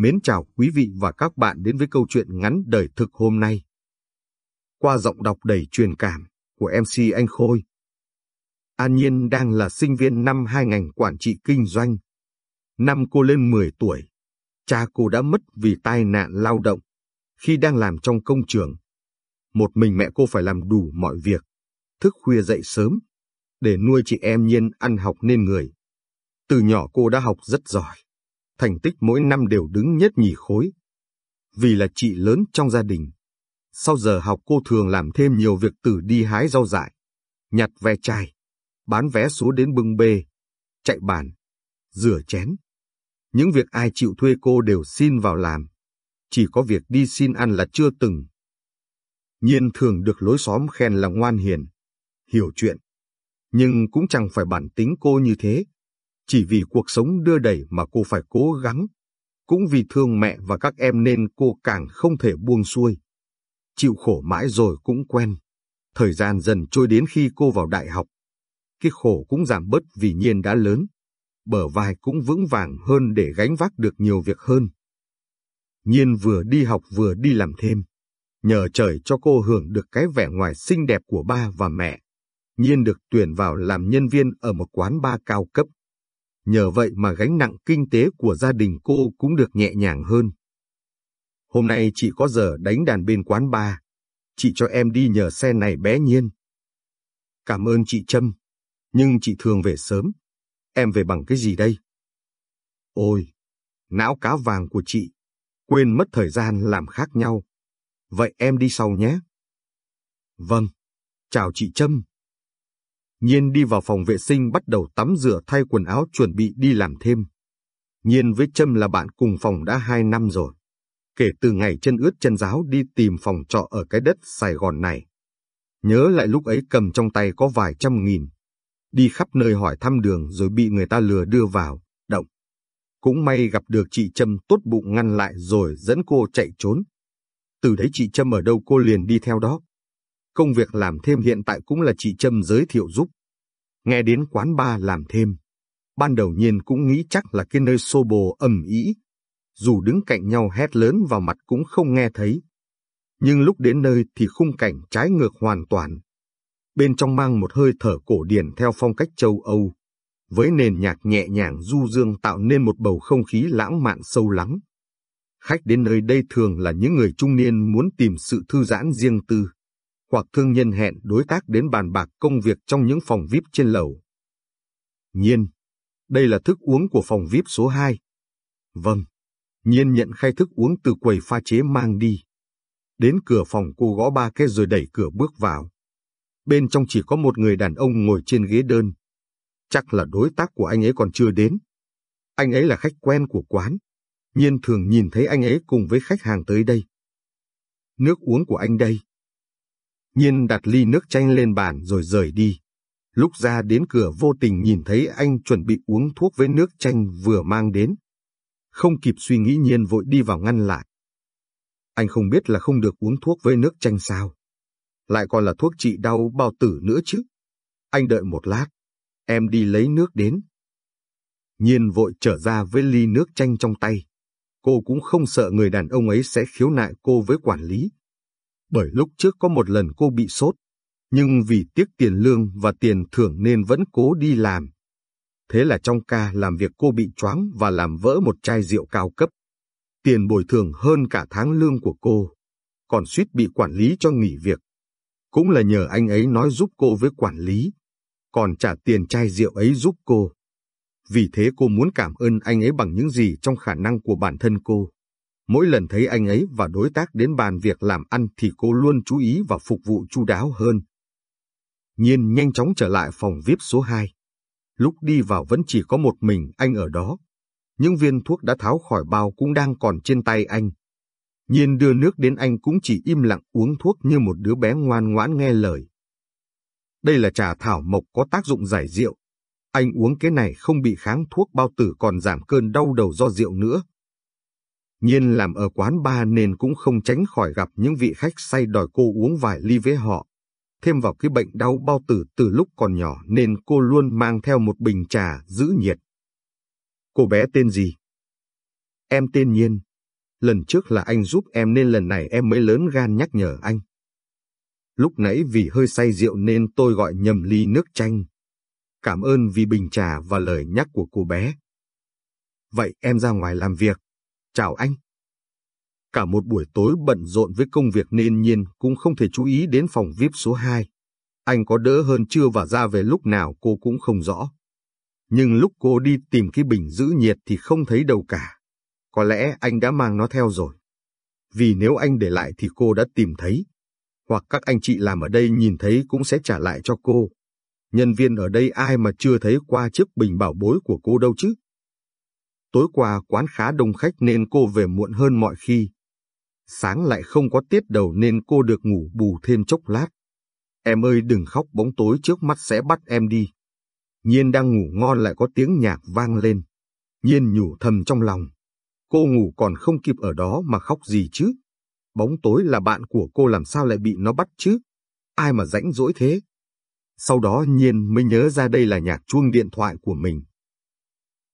Mến chào quý vị và các bạn đến với câu chuyện ngắn đời thực hôm nay. Qua giọng đọc đầy truyền cảm của MC Anh Khôi. An Nhiên đang là sinh viên năm hai ngành quản trị kinh doanh. Năm cô lên 10 tuổi, cha cô đã mất vì tai nạn lao động khi đang làm trong công trường. Một mình mẹ cô phải làm đủ mọi việc, thức khuya dậy sớm, để nuôi chị em Nhiên ăn học nên người. Từ nhỏ cô đã học rất giỏi thành tích mỗi năm đều đứng nhất nhì khối. Vì là chị lớn trong gia đình, sau giờ học cô thường làm thêm nhiều việc từ đi hái rau dại, nhặt ve chai, bán vé số đến bưng bê, chạy bàn, rửa chén. Những việc ai chịu thuê cô đều xin vào làm, chỉ có việc đi xin ăn là chưa từng. Nhiên thường được lối xóm khen là ngoan hiền, hiểu chuyện, nhưng cũng chẳng phải bản tính cô như thế. Chỉ vì cuộc sống đưa đẩy mà cô phải cố gắng. Cũng vì thương mẹ và các em nên cô càng không thể buông xuôi. Chịu khổ mãi rồi cũng quen. Thời gian dần trôi đến khi cô vào đại học. Cái khổ cũng giảm bớt vì nhiên đã lớn. Bờ vai cũng vững vàng hơn để gánh vác được nhiều việc hơn. Nhiên vừa đi học vừa đi làm thêm. Nhờ trời cho cô hưởng được cái vẻ ngoài xinh đẹp của ba và mẹ. Nhiên được tuyển vào làm nhân viên ở một quán bar cao cấp. Nhờ vậy mà gánh nặng kinh tế của gia đình cô cũng được nhẹ nhàng hơn. Hôm nay chị có giờ đánh đàn bên quán bar. Chị cho em đi nhờ xe này bé nhiên. Cảm ơn chị Trâm, nhưng chị thường về sớm. Em về bằng cái gì đây? Ôi, não cá vàng của chị, quên mất thời gian làm khác nhau. Vậy em đi sau nhé. Vâng, chào chị Trâm. Nhiên đi vào phòng vệ sinh bắt đầu tắm rửa thay quần áo chuẩn bị đi làm thêm. Nhiên với Trâm là bạn cùng phòng đã hai năm rồi. Kể từ ngày chân ướt chân giáo đi tìm phòng trọ ở cái đất Sài Gòn này. Nhớ lại lúc ấy cầm trong tay có vài trăm nghìn. Đi khắp nơi hỏi thăm đường rồi bị người ta lừa đưa vào, động. Cũng may gặp được chị Trâm tốt bụng ngăn lại rồi dẫn cô chạy trốn. Từ đấy chị Trâm ở đâu cô liền đi theo đó. Công việc làm thêm hiện tại cũng là chị Trâm giới thiệu giúp. Nghe đến quán ba làm thêm, ban đầu nhiên cũng nghĩ chắc là cái nơi xô bồ ầm ĩ. Dù đứng cạnh nhau hét lớn vào mặt cũng không nghe thấy. Nhưng lúc đến nơi thì khung cảnh trái ngược hoàn toàn. Bên trong mang một hơi thở cổ điển theo phong cách châu Âu, với nền nhạc nhẹ nhàng du dương tạo nên một bầu không khí lãng mạn sâu lắng. Khách đến nơi đây thường là những người trung niên muốn tìm sự thư giãn riêng tư hoặc thương nhân hẹn đối tác đến bàn bạc công việc trong những phòng VIP trên lầu. Nhiên, đây là thức uống của phòng VIP số 2. Vâng, Nhiên nhận khay thức uống từ quầy pha chế mang đi. Đến cửa phòng cô gõ ba cái rồi đẩy cửa bước vào. Bên trong chỉ có một người đàn ông ngồi trên ghế đơn. Chắc là đối tác của anh ấy còn chưa đến. Anh ấy là khách quen của quán. Nhiên thường nhìn thấy anh ấy cùng với khách hàng tới đây. Nước uống của anh đây. Nhiên đặt ly nước chanh lên bàn rồi rời đi. Lúc ra đến cửa vô tình nhìn thấy anh chuẩn bị uống thuốc với nước chanh vừa mang đến. Không kịp suy nghĩ Nhiên vội đi vào ngăn lại. Anh không biết là không được uống thuốc với nước chanh sao. Lại còn là thuốc trị đau bao tử nữa chứ. Anh đợi một lát, em đi lấy nước đến. Nhiên vội trở ra với ly nước chanh trong tay. Cô cũng không sợ người đàn ông ấy sẽ khiếu nại cô với quản lý bởi lúc trước có một lần cô bị sốt, nhưng vì tiếc tiền lương và tiền thưởng nên vẫn cố đi làm. Thế là trong ca làm việc cô bị choáng và làm vỡ một chai rượu cao cấp. Tiền bồi thường hơn cả tháng lương của cô, còn suýt bị quản lý cho nghỉ việc. Cũng là nhờ anh ấy nói giúp cô với quản lý, còn trả tiền chai rượu ấy giúp cô. Vì thế cô muốn cảm ơn anh ấy bằng những gì trong khả năng của bản thân cô. Mỗi lần thấy anh ấy và đối tác đến bàn việc làm ăn thì cô luôn chú ý và phục vụ chu đáo hơn. Nhiên nhanh chóng trở lại phòng VIP số 2. Lúc đi vào vẫn chỉ có một mình anh ở đó. Những viên thuốc đã tháo khỏi bao cũng đang còn trên tay anh. Nhiên đưa nước đến anh cũng chỉ im lặng uống thuốc như một đứa bé ngoan ngoãn nghe lời. Đây là trà thảo mộc có tác dụng giải rượu. Anh uống cái này không bị kháng thuốc bao tử còn giảm cơn đau đầu do rượu nữa. Nhiên làm ở quán bar nên cũng không tránh khỏi gặp những vị khách say đòi cô uống vài ly với họ. Thêm vào cái bệnh đau bao tử từ lúc còn nhỏ nên cô luôn mang theo một bình trà giữ nhiệt. Cô bé tên gì? Em tên Nhiên, lần trước là anh giúp em nên lần này em mới lớn gan nhắc nhở anh. Lúc nãy vì hơi say rượu nên tôi gọi nhầm ly nước chanh. Cảm ơn vì bình trà và lời nhắc của cô bé. Vậy em ra ngoài làm việc. Chào anh. Cả một buổi tối bận rộn với công việc nên nhiên cũng không thể chú ý đến phòng VIP số 2. Anh có đỡ hơn chưa và ra về lúc nào cô cũng không rõ. Nhưng lúc cô đi tìm cái bình giữ nhiệt thì không thấy đâu cả. Có lẽ anh đã mang nó theo rồi. Vì nếu anh để lại thì cô đã tìm thấy. Hoặc các anh chị làm ở đây nhìn thấy cũng sẽ trả lại cho cô. Nhân viên ở đây ai mà chưa thấy qua chiếc bình bảo bối của cô đâu chứ. Tối qua quán khá đông khách nên cô về muộn hơn mọi khi. Sáng lại không có tiết đầu nên cô được ngủ bù thêm chốc lát. Em ơi đừng khóc bóng tối trước mắt sẽ bắt em đi. Nhiên đang ngủ ngon lại có tiếng nhạc vang lên. Nhiên nhủ thầm trong lòng. Cô ngủ còn không kịp ở đó mà khóc gì chứ. Bóng tối là bạn của cô làm sao lại bị nó bắt chứ? Ai mà rãnh rỗi thế? Sau đó Nhiên mới nhớ ra đây là nhạc chuông điện thoại của mình.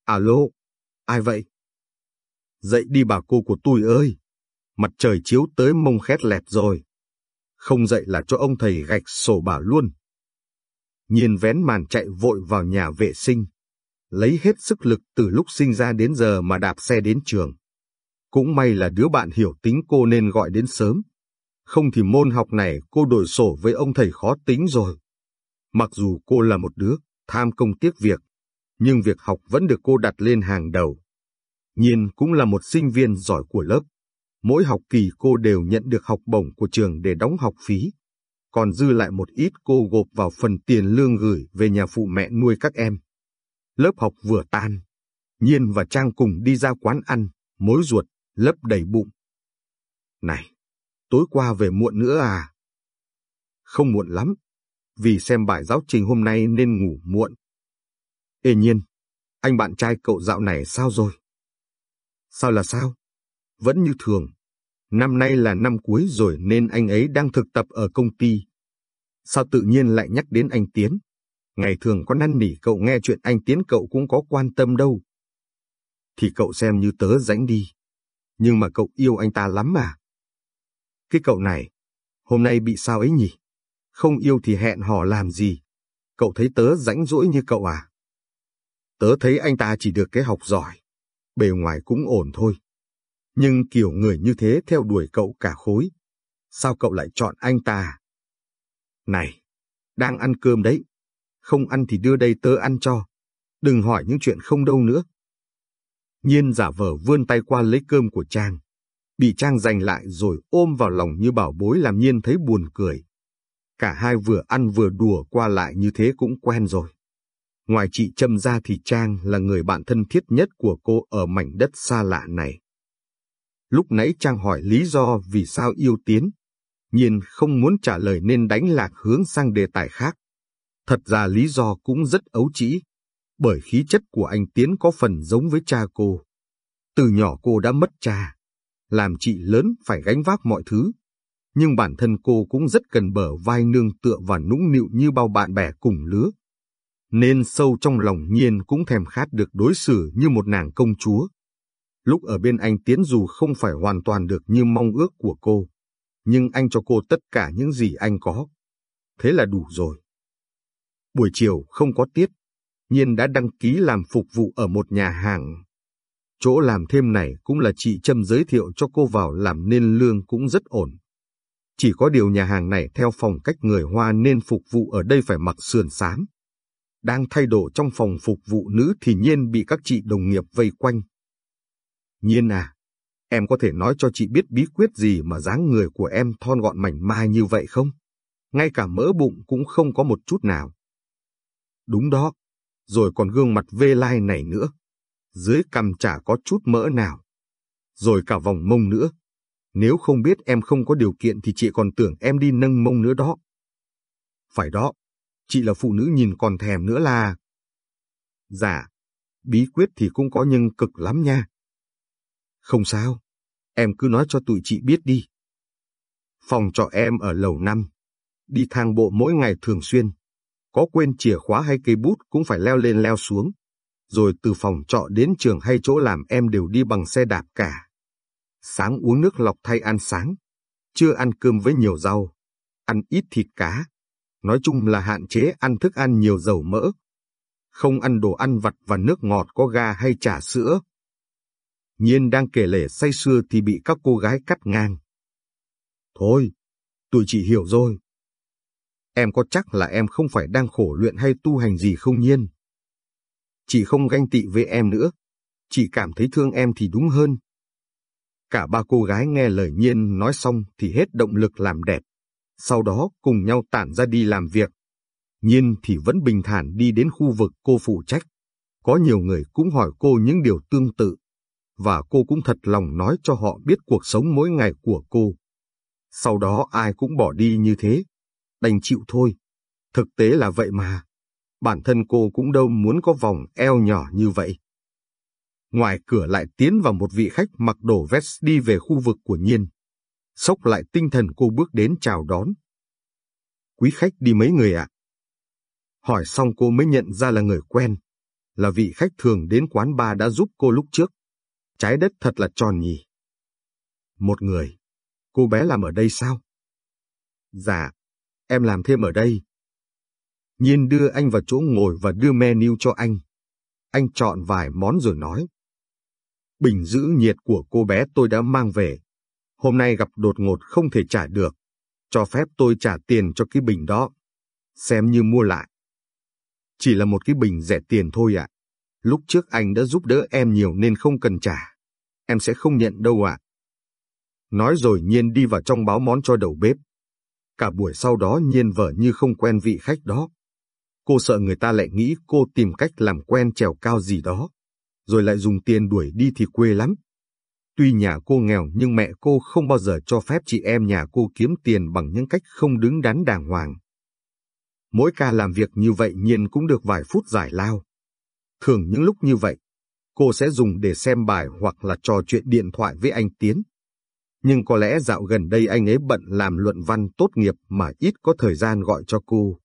Alo, ai vậy? Dậy đi bà cô của tôi ơi! Mặt trời chiếu tới mông khét lẹt rồi. Không dậy là cho ông thầy gạch sổ bà luôn. Nhiên vén màn chạy vội vào nhà vệ sinh. Lấy hết sức lực từ lúc sinh ra đến giờ mà đạp xe đến trường. Cũng may là đứa bạn hiểu tính cô nên gọi đến sớm. Không thì môn học này cô đổi sổ với ông thầy khó tính rồi. Mặc dù cô là một đứa tham công tiếc việc, nhưng việc học vẫn được cô đặt lên hàng đầu. Nhiên cũng là một sinh viên giỏi của lớp. Mỗi học kỳ cô đều nhận được học bổng của trường để đóng học phí. Còn dư lại một ít cô gộp vào phần tiền lương gửi về nhà phụ mẹ nuôi các em. Lớp học vừa tan. Nhiên và Trang cùng đi ra quán ăn, mối ruột, lấp đầy bụng. Này, tối qua về muộn nữa à? Không muộn lắm, vì xem bài giáo trình hôm nay nên ngủ muộn. Ê nhiên, anh bạn trai cậu dạo này sao rồi? Sao là sao? Vẫn như thường. Năm nay là năm cuối rồi nên anh ấy đang thực tập ở công ty. Sao tự nhiên lại nhắc đến anh Tiến? Ngày thường có năn nỉ cậu nghe chuyện anh Tiến cậu cũng có quan tâm đâu. Thì cậu xem như tớ rãnh đi. Nhưng mà cậu yêu anh ta lắm mà. Cái cậu này, hôm nay bị sao ấy nhỉ? Không yêu thì hẹn hò làm gì? Cậu thấy tớ rãnh rỗi như cậu à? Tớ thấy anh ta chỉ được cái học giỏi. Bề ngoài cũng ổn thôi. Nhưng kiểu người như thế theo đuổi cậu cả khối. Sao cậu lại chọn anh ta? Này, đang ăn cơm đấy. Không ăn thì đưa đây tớ ăn cho. Đừng hỏi những chuyện không đâu nữa. Nhiên giả vờ vươn tay qua lấy cơm của Trang. Bị Trang giành lại rồi ôm vào lòng như bảo bối làm Nhiên thấy buồn cười. Cả hai vừa ăn vừa đùa qua lại như thế cũng quen rồi. Ngoài chị Trâm ra thì Trang là người bạn thân thiết nhất của cô ở mảnh đất xa lạ này. Lúc nãy Trang hỏi lý do vì sao yêu Tiến. Nhiên không muốn trả lời nên đánh lạc hướng sang đề tài khác. Thật ra lý do cũng rất ấu trĩ, bởi khí chất của anh Tiến có phần giống với cha cô. Từ nhỏ cô đã mất cha, làm chị lớn phải gánh vác mọi thứ. Nhưng bản thân cô cũng rất cần bờ vai nương tựa và nũng nịu như bao bạn bè cùng lứa. Nên sâu trong lòng nhiên cũng thèm khát được đối xử như một nàng công chúa. Lúc ở bên anh Tiến dù không phải hoàn toàn được như mong ước của cô, nhưng anh cho cô tất cả những gì anh có. Thế là đủ rồi. Buổi chiều không có tiết, Nhiên đã đăng ký làm phục vụ ở một nhà hàng. Chỗ làm thêm này cũng là chị Trâm giới thiệu cho cô vào làm nên lương cũng rất ổn. Chỉ có điều nhà hàng này theo phong cách người Hoa nên phục vụ ở đây phải mặc sườn xám. Đang thay đồ trong phòng phục vụ nữ thì Nhiên bị các chị đồng nghiệp vây quanh, Nhiên à, em có thể nói cho chị biết bí quyết gì mà dáng người của em thon gọn mảnh mai như vậy không? Ngay cả mỡ bụng cũng không có một chút nào. Đúng đó, rồi còn gương mặt vê lai này nữa. Dưới cằm chả có chút mỡ nào. Rồi cả vòng mông nữa. Nếu không biết em không có điều kiện thì chị còn tưởng em đi nâng mông nữa đó. Phải đó, chị là phụ nữ nhìn còn thèm nữa là... Dạ, bí quyết thì cũng có nhưng cực lắm nha. Không sao, em cứ nói cho tụi chị biết đi. Phòng trọ em ở lầu năm, đi thang bộ mỗi ngày thường xuyên. Có quên chìa khóa hay cây bút cũng phải leo lên leo xuống. Rồi từ phòng trọ đến trường hay chỗ làm em đều đi bằng xe đạp cả. Sáng uống nước lọc thay ăn sáng, chưa ăn cơm với nhiều rau, ăn ít thịt cá. Nói chung là hạn chế ăn thức ăn nhiều dầu mỡ. Không ăn đồ ăn vặt và nước ngọt có ga hay trà sữa. Nhiên đang kể lể say sưa thì bị các cô gái cắt ngang. Thôi, tụi chị hiểu rồi. Em có chắc là em không phải đang khổ luyện hay tu hành gì không nhiên? Chị không ganh tị với em nữa. Chị cảm thấy thương em thì đúng hơn. Cả ba cô gái nghe lời nhiên nói xong thì hết động lực làm đẹp. Sau đó cùng nhau tản ra đi làm việc. Nhiên thì vẫn bình thản đi đến khu vực cô phụ trách. Có nhiều người cũng hỏi cô những điều tương tự. Và cô cũng thật lòng nói cho họ biết cuộc sống mỗi ngày của cô. Sau đó ai cũng bỏ đi như thế. Đành chịu thôi. Thực tế là vậy mà. Bản thân cô cũng đâu muốn có vòng eo nhỏ như vậy. Ngoài cửa lại tiến vào một vị khách mặc đồ vest đi về khu vực của Nhiên. Sốc lại tinh thần cô bước đến chào đón. Quý khách đi mấy người ạ? Hỏi xong cô mới nhận ra là người quen, là vị khách thường đến quán bar đã giúp cô lúc trước. Trái đất thật là tròn nhỉ. Một người. Cô bé làm ở đây sao? Dạ, em làm thêm ở đây. Nhiên đưa anh vào chỗ ngồi và đưa menu cho anh. Anh chọn vài món rồi nói. Bình giữ nhiệt của cô bé tôi đã mang về. Hôm nay gặp đột ngột không thể trả được. Cho phép tôi trả tiền cho cái bình đó. Xem như mua lại. Chỉ là một cái bình rẻ tiền thôi ạ. Lúc trước anh đã giúp đỡ em nhiều nên không cần trả. Em sẽ không nhận đâu ạ. Nói rồi Nhiên đi vào trong báo món cho đầu bếp. Cả buổi sau đó Nhiên vở như không quen vị khách đó. Cô sợ người ta lại nghĩ cô tìm cách làm quen trèo cao gì đó, rồi lại dùng tiền đuổi đi thì quê lắm. Tuy nhà cô nghèo nhưng mẹ cô không bao giờ cho phép chị em nhà cô kiếm tiền bằng những cách không đứng đắn đàng hoàng. Mỗi ca làm việc như vậy nhiên cũng được vài phút giải lao. Thường những lúc như vậy, cô sẽ dùng để xem bài hoặc là trò chuyện điện thoại với anh Tiến. Nhưng có lẽ dạo gần đây anh ấy bận làm luận văn tốt nghiệp mà ít có thời gian gọi cho cô.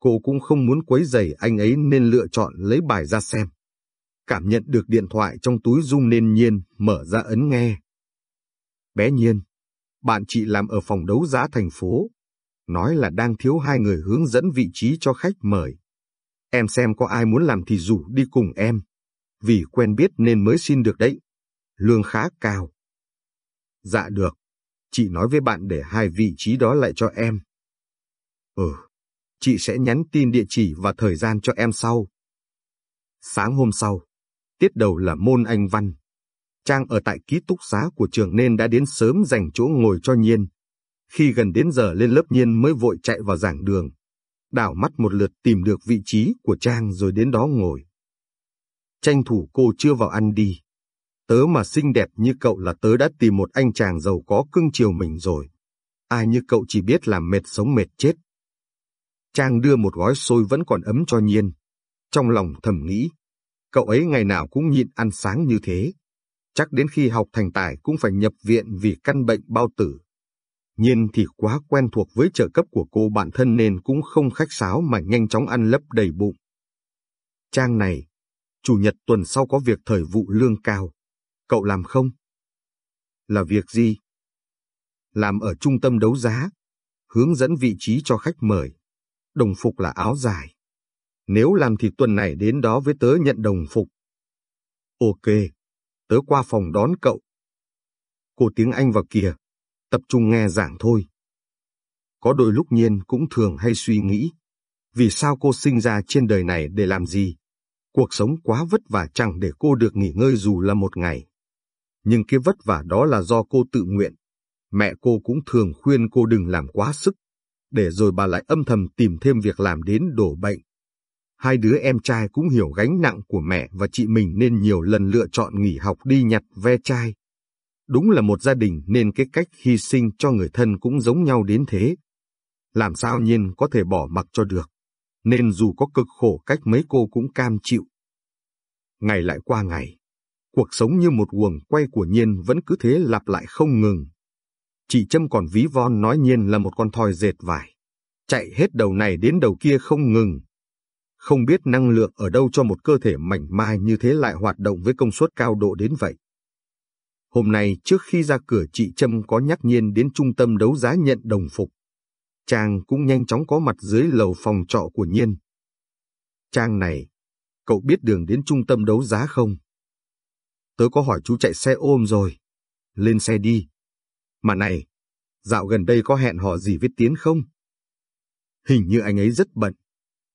Cô cũng không muốn quấy rầy anh ấy nên lựa chọn lấy bài ra xem. Cảm nhận được điện thoại trong túi rung nên nhiên, mở ra ấn nghe. Bé nhiên, bạn chị làm ở phòng đấu giá thành phố. Nói là đang thiếu hai người hướng dẫn vị trí cho khách mời. Em xem có ai muốn làm thì rủ đi cùng em. Vì quen biết nên mới xin được đấy. Lương khá cao. Dạ được. Chị nói với bạn để hai vị trí đó lại cho em. Ừ, chị sẽ nhắn tin địa chỉ và thời gian cho em sau. Sáng hôm sau, tiết đầu là môn Anh Văn. Trang ở tại ký túc xá của trường nên đã đến sớm dành chỗ ngồi cho Nhiên. Khi gần đến giờ lên lớp Nhiên mới vội chạy vào giảng đường. Đảo mắt một lượt tìm được vị trí của Trang rồi đến đó ngồi. Tranh thủ cô chưa vào ăn đi. Tớ mà xinh đẹp như cậu là tớ đã tìm một anh chàng giàu có cưng chiều mình rồi. Ai như cậu chỉ biết làm mệt sống mệt chết. Trang đưa một gói xôi vẫn còn ấm cho Nhiên. Trong lòng thầm nghĩ, cậu ấy ngày nào cũng nhịn ăn sáng như thế. Chắc đến khi học thành tài cũng phải nhập viện vì căn bệnh bao tử. Nhiên thì quá quen thuộc với trợ cấp của cô bạn thân nên cũng không khách sáo mà nhanh chóng ăn lấp đầy bụng. Trang này, chủ nhật tuần sau có việc thời vụ lương cao. Cậu làm không? Là việc gì? Làm ở trung tâm đấu giá, hướng dẫn vị trí cho khách mời đồng phục là áo dài. Nếu làm thì tuần này đến đó với tớ nhận đồng phục. Ok, tớ qua phòng đón cậu. Cô tiếng Anh vào kìa, tập trung nghe giảng thôi. Có đôi lúc nhiên cũng thường hay suy nghĩ, vì sao cô sinh ra trên đời này để làm gì? Cuộc sống quá vất vả chẳng để cô được nghỉ ngơi dù là một ngày. Nhưng cái vất vả đó là do cô tự nguyện. Mẹ cô cũng thường khuyên cô đừng làm quá sức, để rồi bà lại âm thầm tìm thêm việc làm đến đổ bệnh. Hai đứa em trai cũng hiểu gánh nặng của mẹ và chị mình nên nhiều lần lựa chọn nghỉ học đi nhặt ve chai. Đúng là một gia đình nên cái cách hy sinh cho người thân cũng giống nhau đến thế. Làm sao nhiên có thể bỏ mặc cho được. Nên dù có cực khổ cách mấy cô cũng cam chịu. Ngày lại qua ngày, cuộc sống như một guồng quay của nhiên vẫn cứ thế lặp lại không ngừng. Chị Trâm còn ví von nói nhiên là một con thoi dệt vải. Chạy hết đầu này đến đầu kia không ngừng. Không biết năng lượng ở đâu cho một cơ thể mảnh mai như thế lại hoạt động với công suất cao độ đến vậy. Hôm nay trước khi ra cửa chị Trâm có nhắc Nhiên đến trung tâm đấu giá nhận đồng phục. Trang cũng nhanh chóng có mặt dưới lầu phòng trọ của Nhiên. Trang này, cậu biết đường đến trung tâm đấu giá không? Tớ có hỏi chú chạy xe ôm rồi. Lên xe đi. Mà này, dạo gần đây có hẹn hò gì với Tiến không? Hình như anh ấy rất bận,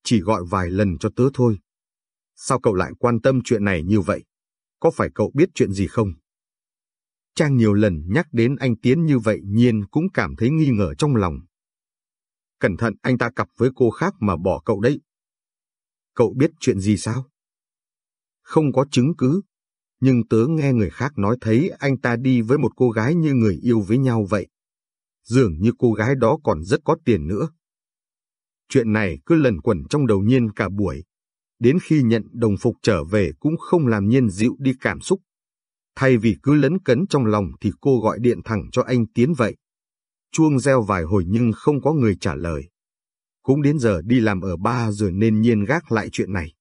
chỉ gọi vài lần cho tớ thôi. Sao cậu lại quan tâm chuyện này như vậy? Có phải cậu biết chuyện gì không? Trang nhiều lần nhắc đến anh Tiến như vậy nhiên cũng cảm thấy nghi ngờ trong lòng. Cẩn thận anh ta cặp với cô khác mà bỏ cậu đấy. Cậu biết chuyện gì sao? Không có chứng cứ, nhưng tớ nghe người khác nói thấy anh ta đi với một cô gái như người yêu với nhau vậy. Dường như cô gái đó còn rất có tiền nữa. Chuyện này cứ lẩn quẩn trong đầu nhiên cả buổi. Đến khi nhận đồng phục trở về cũng không làm nhiên dịu đi cảm xúc. Thay vì cứ lấn cấn trong lòng thì cô gọi điện thẳng cho anh Tiến vậy. Chuông reo vài hồi nhưng không có người trả lời. Cũng đến giờ đi làm ở ba rồi nên nhiên gác lại chuyện này.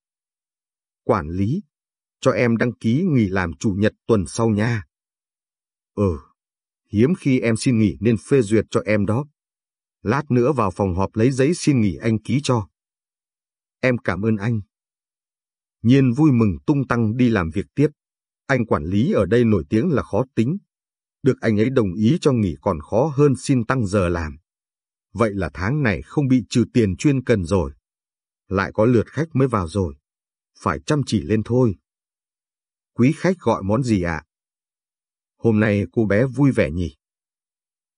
Quản lý, cho em đăng ký nghỉ làm chủ nhật tuần sau nha. Ừ, hiếm khi em xin nghỉ nên phê duyệt cho em đó. Lát nữa vào phòng họp lấy giấy xin nghỉ anh ký cho. Em cảm ơn anh. Nhiên vui mừng tung tăng đi làm việc tiếp. Anh quản lý ở đây nổi tiếng là khó tính. Được anh ấy đồng ý cho nghỉ còn khó hơn xin tăng giờ làm. Vậy là tháng này không bị trừ tiền chuyên cần rồi. Lại có lượt khách mới vào rồi. Phải chăm chỉ lên thôi. Quý khách gọi món gì ạ? Hôm nay cô bé vui vẻ nhỉ?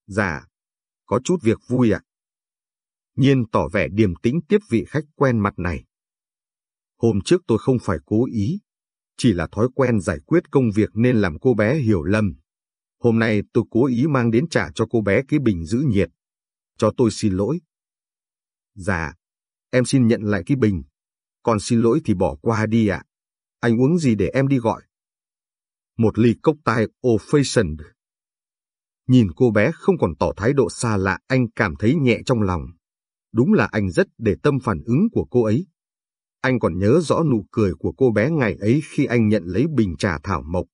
Dạ, có chút việc vui ạ. Nhiên tỏ vẻ điềm tĩnh tiếp vị khách quen mặt này. Hôm trước tôi không phải cố ý, chỉ là thói quen giải quyết công việc nên làm cô bé hiểu lầm. Hôm nay tôi cố ý mang đến trả cho cô bé cái bình giữ nhiệt. Cho tôi xin lỗi. Dạ, em xin nhận lại cái bình. Còn xin lỗi thì bỏ qua đi ạ. Anh uống gì để em đi gọi? Một ly cốc tai old fashioned Nhìn cô bé không còn tỏ thái độ xa lạ anh cảm thấy nhẹ trong lòng. Đúng là anh rất để tâm phản ứng của cô ấy. Anh còn nhớ rõ nụ cười của cô bé ngày ấy khi anh nhận lấy bình trà thảo mộc,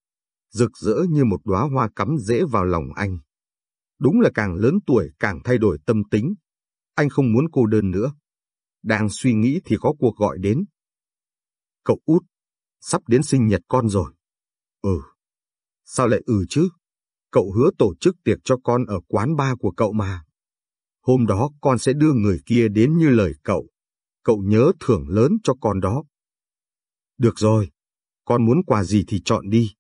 rực rỡ như một đóa hoa cắm rễ vào lòng anh. Đúng là càng lớn tuổi càng thay đổi tâm tính. Anh không muốn cô đơn nữa. Đang suy nghĩ thì có cuộc gọi đến. Cậu út, sắp đến sinh nhật con rồi. Ừ. Sao lại ừ chứ? Cậu hứa tổ chức tiệc cho con ở quán ba của cậu mà. Hôm đó con sẽ đưa người kia đến như lời cậu. Cậu nhớ thưởng lớn cho con đó. Được rồi, con muốn quà gì thì chọn đi.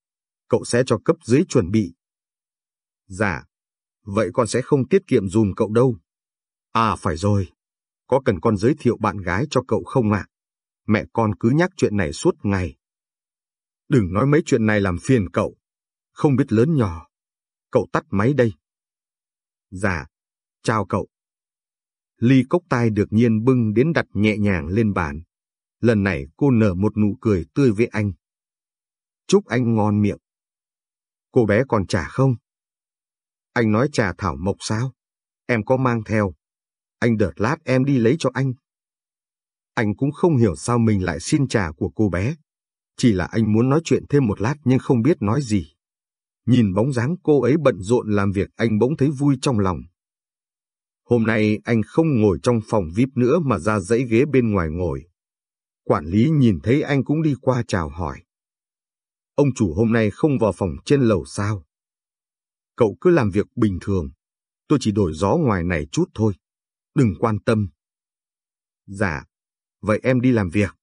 Cậu sẽ cho cấp dưới chuẩn bị. Dạ, vậy con sẽ không tiết kiệm dùm cậu đâu. À phải rồi, có cần con giới thiệu bạn gái cho cậu không ạ? Mẹ con cứ nhắc chuyện này suốt ngày. Đừng nói mấy chuyện này làm phiền cậu. Không biết lớn nhỏ. Cậu tắt máy đây. Dạ, chào cậu. Ly cốc tai được nhiên bưng đến đặt nhẹ nhàng lên bàn. Lần này cô nở một nụ cười tươi với anh. Chúc anh ngon miệng. Cô bé còn trà không? Anh nói trà thảo mộc sao? Em có mang theo. Anh đợt lát em đi lấy cho anh. Anh cũng không hiểu sao mình lại xin trà của cô bé. Chỉ là anh muốn nói chuyện thêm một lát nhưng không biết nói gì. Nhìn bóng dáng cô ấy bận rộn làm việc anh bỗng thấy vui trong lòng. Hôm nay anh không ngồi trong phòng VIP nữa mà ra dãy ghế bên ngoài ngồi. Quản lý nhìn thấy anh cũng đi qua chào hỏi. Ông chủ hôm nay không vào phòng trên lầu sao? Cậu cứ làm việc bình thường. Tôi chỉ đổi gió ngoài này chút thôi. Đừng quan tâm. Dạ, vậy em đi làm việc.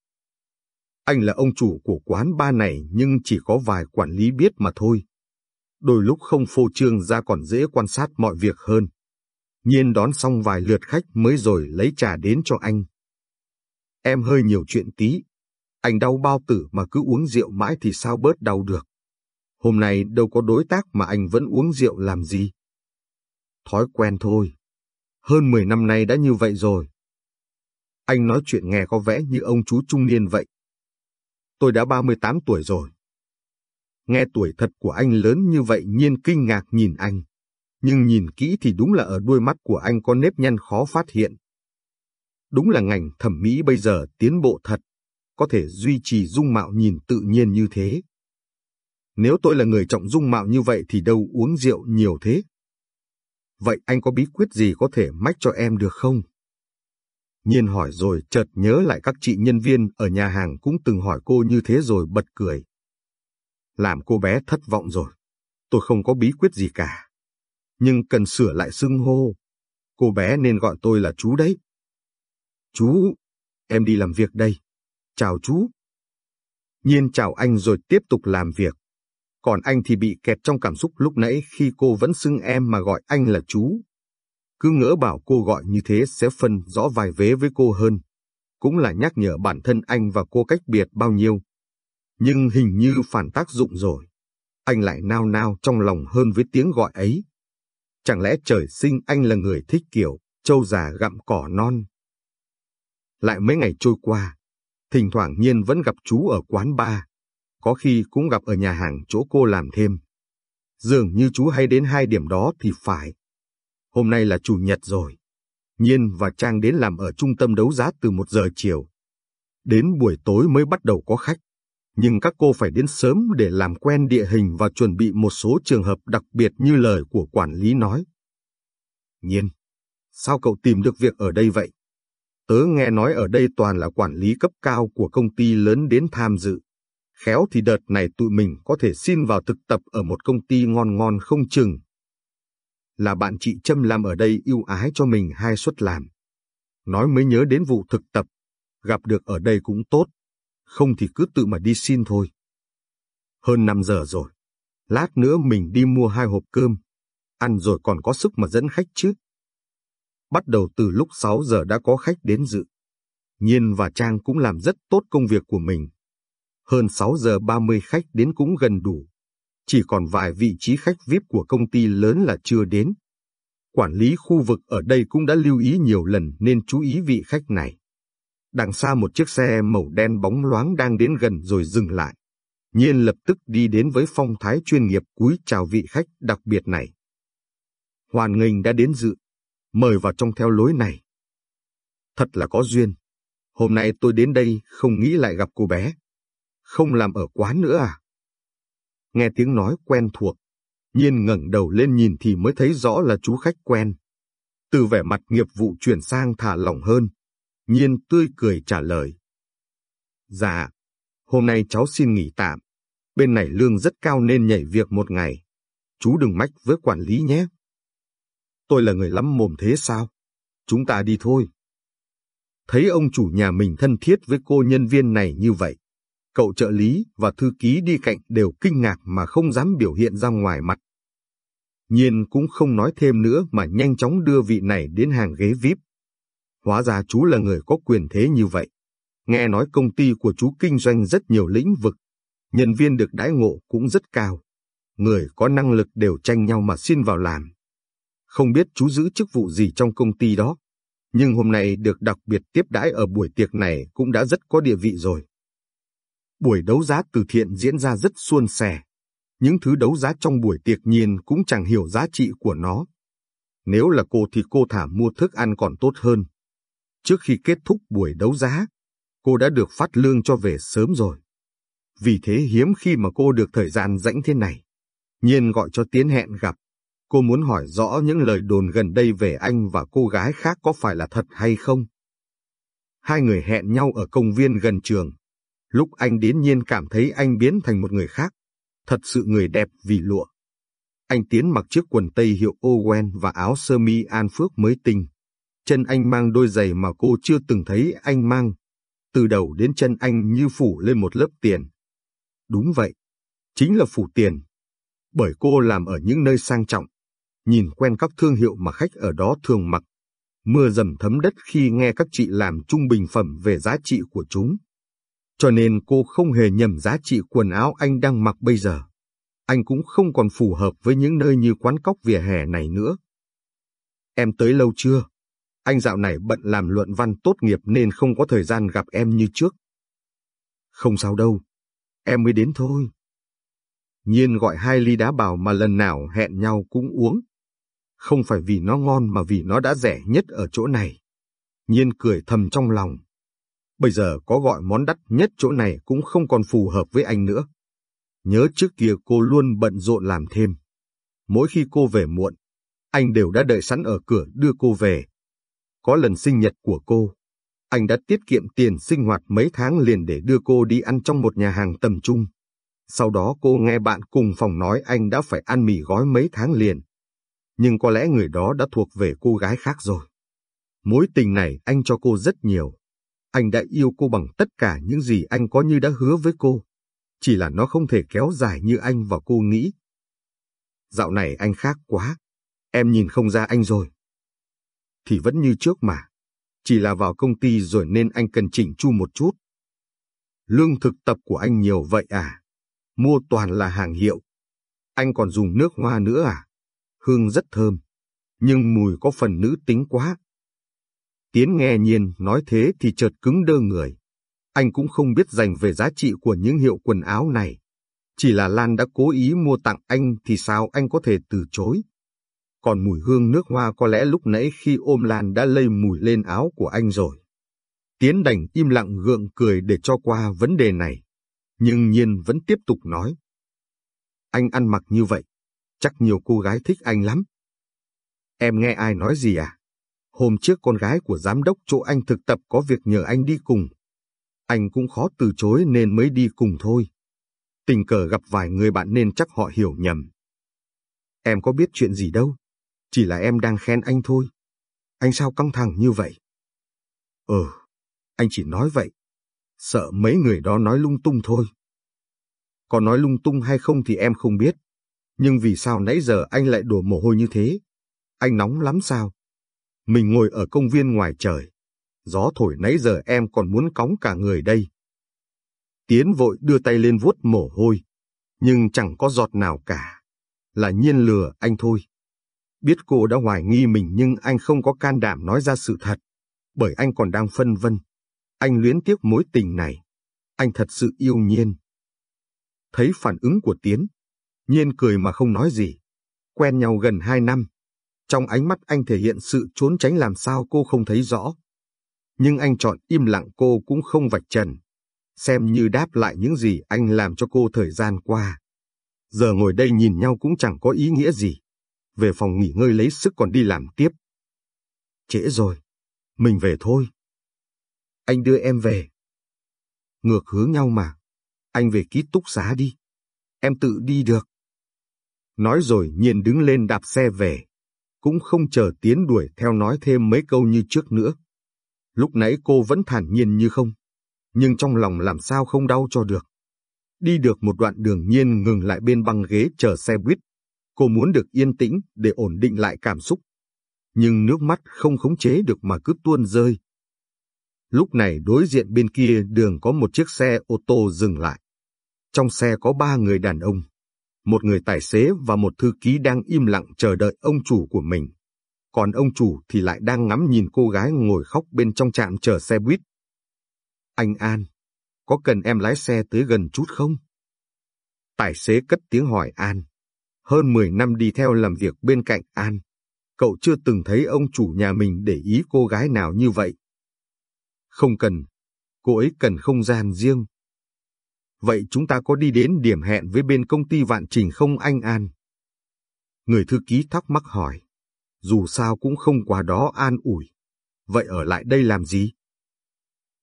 Anh là ông chủ của quán ba này nhưng chỉ có vài quản lý biết mà thôi đôi lúc không phô trương ra còn dễ quan sát mọi việc hơn. Nhiên đón xong vài lượt khách mới rồi lấy trà đến cho anh. Em hơi nhiều chuyện tí. Anh đau bao tử mà cứ uống rượu mãi thì sao bớt đau được. Hôm nay đâu có đối tác mà anh vẫn uống rượu làm gì. Thói quen thôi. Hơn 10 năm nay đã như vậy rồi. Anh nói chuyện nghe có vẻ như ông chú trung niên vậy. Tôi đã 38 tuổi rồi. Nghe tuổi thật của anh lớn như vậy nhiên kinh ngạc nhìn anh. Nhưng nhìn kỹ thì đúng là ở đuôi mắt của anh có nếp nhăn khó phát hiện. Đúng là ngành thẩm mỹ bây giờ tiến bộ thật, có thể duy trì dung mạo nhìn tự nhiên như thế. Nếu tôi là người trọng dung mạo như vậy thì đâu uống rượu nhiều thế. Vậy anh có bí quyết gì có thể mách cho em được không? Nhiên hỏi rồi chợt nhớ lại các chị nhân viên ở nhà hàng cũng từng hỏi cô như thế rồi bật cười. Làm cô bé thất vọng rồi. Tôi không có bí quyết gì cả. Nhưng cần sửa lại xưng hô. Cô bé nên gọi tôi là chú đấy. Chú, em đi làm việc đây. Chào chú. Nhiên chào anh rồi tiếp tục làm việc. Còn anh thì bị kẹt trong cảm xúc lúc nãy khi cô vẫn xưng em mà gọi anh là chú. Cứ ngỡ bảo cô gọi như thế sẽ phân rõ vài vế với cô hơn. Cũng là nhắc nhở bản thân anh và cô cách biệt bao nhiêu. Nhưng hình như phản tác dụng rồi. Anh lại nao nao trong lòng hơn với tiếng gọi ấy. Chẳng lẽ trời sinh anh là người thích kiểu trâu già gặm cỏ non. Lại mấy ngày trôi qua, thỉnh thoảng nhiên vẫn gặp chú ở quán bar, có khi cũng gặp ở nhà hàng chỗ cô làm thêm. Dường như chú hay đến hai điểm đó thì phải. Hôm nay là chủ nhật rồi. Nhiên và Trang đến làm ở trung tâm đấu giá từ một giờ chiều. Đến buổi tối mới bắt đầu có khách. Nhưng các cô phải đến sớm để làm quen địa hình và chuẩn bị một số trường hợp đặc biệt như lời của quản lý nói. Nhiên, sao cậu tìm được việc ở đây vậy? Tớ nghe nói ở đây toàn là quản lý cấp cao của công ty lớn đến tham dự. Khéo thì đợt này tụi mình có thể xin vào thực tập ở một công ty ngon ngon không chừng. Là bạn chị Trâm làm ở đây yêu ái cho mình hai suất làm. Nói mới nhớ đến vụ thực tập, gặp được ở đây cũng tốt, không thì cứ tự mà đi xin thôi. Hơn 5 giờ rồi, lát nữa mình đi mua hai hộp cơm, ăn rồi còn có sức mà dẫn khách chứ. Bắt đầu từ lúc 6 giờ đã có khách đến dự. Nhiên và Trang cũng làm rất tốt công việc của mình. Hơn 6 giờ 30 khách đến cũng gần đủ. Chỉ còn vài vị trí khách VIP của công ty lớn là chưa đến. Quản lý khu vực ở đây cũng đã lưu ý nhiều lần nên chú ý vị khách này. Đằng xa một chiếc xe màu đen bóng loáng đang đến gần rồi dừng lại. Nhiên lập tức đi đến với phong thái chuyên nghiệp cúi chào vị khách đặc biệt này. Hoàn nghênh đã đến dự, mời vào trong theo lối này. Thật là có duyên. Hôm nay tôi đến đây không nghĩ lại gặp cô bé. Không làm ở quán nữa à? Nghe tiếng nói quen thuộc, nhiên ngẩng đầu lên nhìn thì mới thấy rõ là chú khách quen. Từ vẻ mặt nghiệp vụ chuyển sang thả lỏng hơn, nhiên tươi cười trả lời. Dạ, hôm nay cháu xin nghỉ tạm. Bên này lương rất cao nên nhảy việc một ngày. Chú đừng mách với quản lý nhé. Tôi là người lắm mồm thế sao? Chúng ta đi thôi. Thấy ông chủ nhà mình thân thiết với cô nhân viên này như vậy, cậu trợ lý và thư ký đi cạnh đều kinh ngạc mà không dám biểu hiện ra ngoài mặt. Nhiên cũng không nói thêm nữa mà nhanh chóng đưa vị này đến hàng ghế VIP. Hóa ra chú là người có quyền thế như vậy. Nghe nói công ty của chú kinh doanh rất nhiều lĩnh vực, nhân viên được đãi ngộ cũng rất cao. Người có năng lực đều tranh nhau mà xin vào làm. Không biết chú giữ chức vụ gì trong công ty đó, nhưng hôm nay được đặc biệt tiếp đãi ở buổi tiệc này cũng đã rất có địa vị rồi. Buổi đấu giá từ thiện diễn ra rất suôn sẻ. Những thứ đấu giá trong buổi tiệc nhiên cũng chẳng hiểu giá trị của nó. Nếu là cô thì cô thả mua thức ăn còn tốt hơn. Trước khi kết thúc buổi đấu giá, cô đã được phát lương cho về sớm rồi. Vì thế hiếm khi mà cô được thời gian rảnh thế này. Nhiên gọi cho Tiến hẹn gặp. Cô muốn hỏi rõ những lời đồn gần đây về anh và cô gái khác có phải là thật hay không. Hai người hẹn nhau ở công viên gần trường. Lúc anh đến nhiên cảm thấy anh biến thành một người khác. Thật sự người đẹp vì lụa. Anh Tiến mặc chiếc quần tây hiệu Owen và áo sơ mi An Phước mới tinh. Chân anh mang đôi giày mà cô chưa từng thấy anh mang. Từ đầu đến chân anh như phủ lên một lớp tiền. Đúng vậy, chính là phủ tiền. Bởi cô làm ở những nơi sang trọng, nhìn quen các thương hiệu mà khách ở đó thường mặc. Mưa dầm thấm đất khi nghe các chị làm trung bình phẩm về giá trị của chúng. Cho nên cô không hề nhầm giá trị quần áo anh đang mặc bây giờ. Anh cũng không còn phù hợp với những nơi như quán cóc vỉa hè này nữa. Em tới lâu chưa? Anh dạo này bận làm luận văn tốt nghiệp nên không có thời gian gặp em như trước. Không sao đâu, em mới đến thôi. Nhiên gọi hai ly đá bào mà lần nào hẹn nhau cũng uống. Không phải vì nó ngon mà vì nó đã rẻ nhất ở chỗ này. Nhiên cười thầm trong lòng. Bây giờ có gọi món đắt nhất chỗ này cũng không còn phù hợp với anh nữa. Nhớ trước kia cô luôn bận rộn làm thêm. Mỗi khi cô về muộn, anh đều đã đợi sẵn ở cửa đưa cô về. Có lần sinh nhật của cô, anh đã tiết kiệm tiền sinh hoạt mấy tháng liền để đưa cô đi ăn trong một nhà hàng tầm trung. Sau đó cô nghe bạn cùng phòng nói anh đã phải ăn mì gói mấy tháng liền. Nhưng có lẽ người đó đã thuộc về cô gái khác rồi. Mối tình này anh cho cô rất nhiều. Anh đã yêu cô bằng tất cả những gì anh có như đã hứa với cô. Chỉ là nó không thể kéo dài như anh và cô nghĩ. Dạo này anh khác quá. Em nhìn không ra anh rồi. Thì vẫn như trước mà. Chỉ là vào công ty rồi nên anh cần chỉnh chu một chút. Lương thực tập của anh nhiều vậy à? Mua toàn là hàng hiệu. Anh còn dùng nước hoa nữa à? Hương rất thơm. Nhưng mùi có phần nữ tính quá. Tiến nghe nhiên, nói thế thì chợt cứng đơ người. Anh cũng không biết dành về giá trị của những hiệu quần áo này. Chỉ là Lan đã cố ý mua tặng anh thì sao anh có thể từ chối. Còn mùi hương nước hoa có lẽ lúc nãy khi ôm Lan đã lây mùi lên áo của anh rồi. Tiến đành im lặng gượng cười để cho qua vấn đề này. Nhưng Nhiên vẫn tiếp tục nói. Anh ăn mặc như vậy, chắc nhiều cô gái thích anh lắm. Em nghe ai nói gì à? Hôm trước con gái của giám đốc chỗ anh thực tập có việc nhờ anh đi cùng. Anh cũng khó từ chối nên mới đi cùng thôi. Tình cờ gặp vài người bạn nên chắc họ hiểu nhầm. Em có biết chuyện gì đâu. Chỉ là em đang khen anh thôi. Anh sao căng thẳng như vậy? Ừ, anh chỉ nói vậy. Sợ mấy người đó nói lung tung thôi. Còn nói lung tung hay không thì em không biết. Nhưng vì sao nãy giờ anh lại đổ mồ hôi như thế? Anh nóng lắm sao? Mình ngồi ở công viên ngoài trời. Gió thổi nãy giờ em còn muốn cóng cả người đây. Tiến vội đưa tay lên vuốt mồ hôi. Nhưng chẳng có giọt nào cả. Là nhiên lừa anh thôi. Biết cô đã hoài nghi mình nhưng anh không có can đảm nói ra sự thật. Bởi anh còn đang phân vân. Anh luyến tiếc mối tình này. Anh thật sự yêu nhiên. Thấy phản ứng của Tiến. Nhiên cười mà không nói gì. Quen nhau gần hai năm. Trong ánh mắt anh thể hiện sự trốn tránh làm sao cô không thấy rõ. Nhưng anh chọn im lặng cô cũng không vạch trần. Xem như đáp lại những gì anh làm cho cô thời gian qua. Giờ ngồi đây nhìn nhau cũng chẳng có ý nghĩa gì về phòng nghỉ ngơi lấy sức còn đi làm tiếp. Trễ rồi, mình về thôi. Anh đưa em về. Ngược hướng nhau mà, anh về ký túc xá đi. Em tự đi được. Nói rồi nhiên đứng lên đạp xe về, cũng không chờ tiến đuổi theo nói thêm mấy câu như trước nữa. Lúc nãy cô vẫn thản nhiên như không, nhưng trong lòng làm sao không đau cho được. Đi được một đoạn đường nhiên ngừng lại bên băng ghế chờ xe buýt, Cô muốn được yên tĩnh để ổn định lại cảm xúc. Nhưng nước mắt không khống chế được mà cứ tuôn rơi. Lúc này đối diện bên kia đường có một chiếc xe ô tô dừng lại. Trong xe có ba người đàn ông. Một người tài xế và một thư ký đang im lặng chờ đợi ông chủ của mình. Còn ông chủ thì lại đang ngắm nhìn cô gái ngồi khóc bên trong trạm chờ xe buýt. Anh An, có cần em lái xe tới gần chút không? Tài xế cất tiếng hỏi An. Hơn 10 năm đi theo làm việc bên cạnh An, cậu chưa từng thấy ông chủ nhà mình để ý cô gái nào như vậy. Không cần, cô ấy cần không gian riêng. Vậy chúng ta có đi đến điểm hẹn với bên công ty Vạn Trình không anh An? Người thư ký thắc mắc hỏi. Dù sao cũng không qua đó an ủi. Vậy ở lại đây làm gì?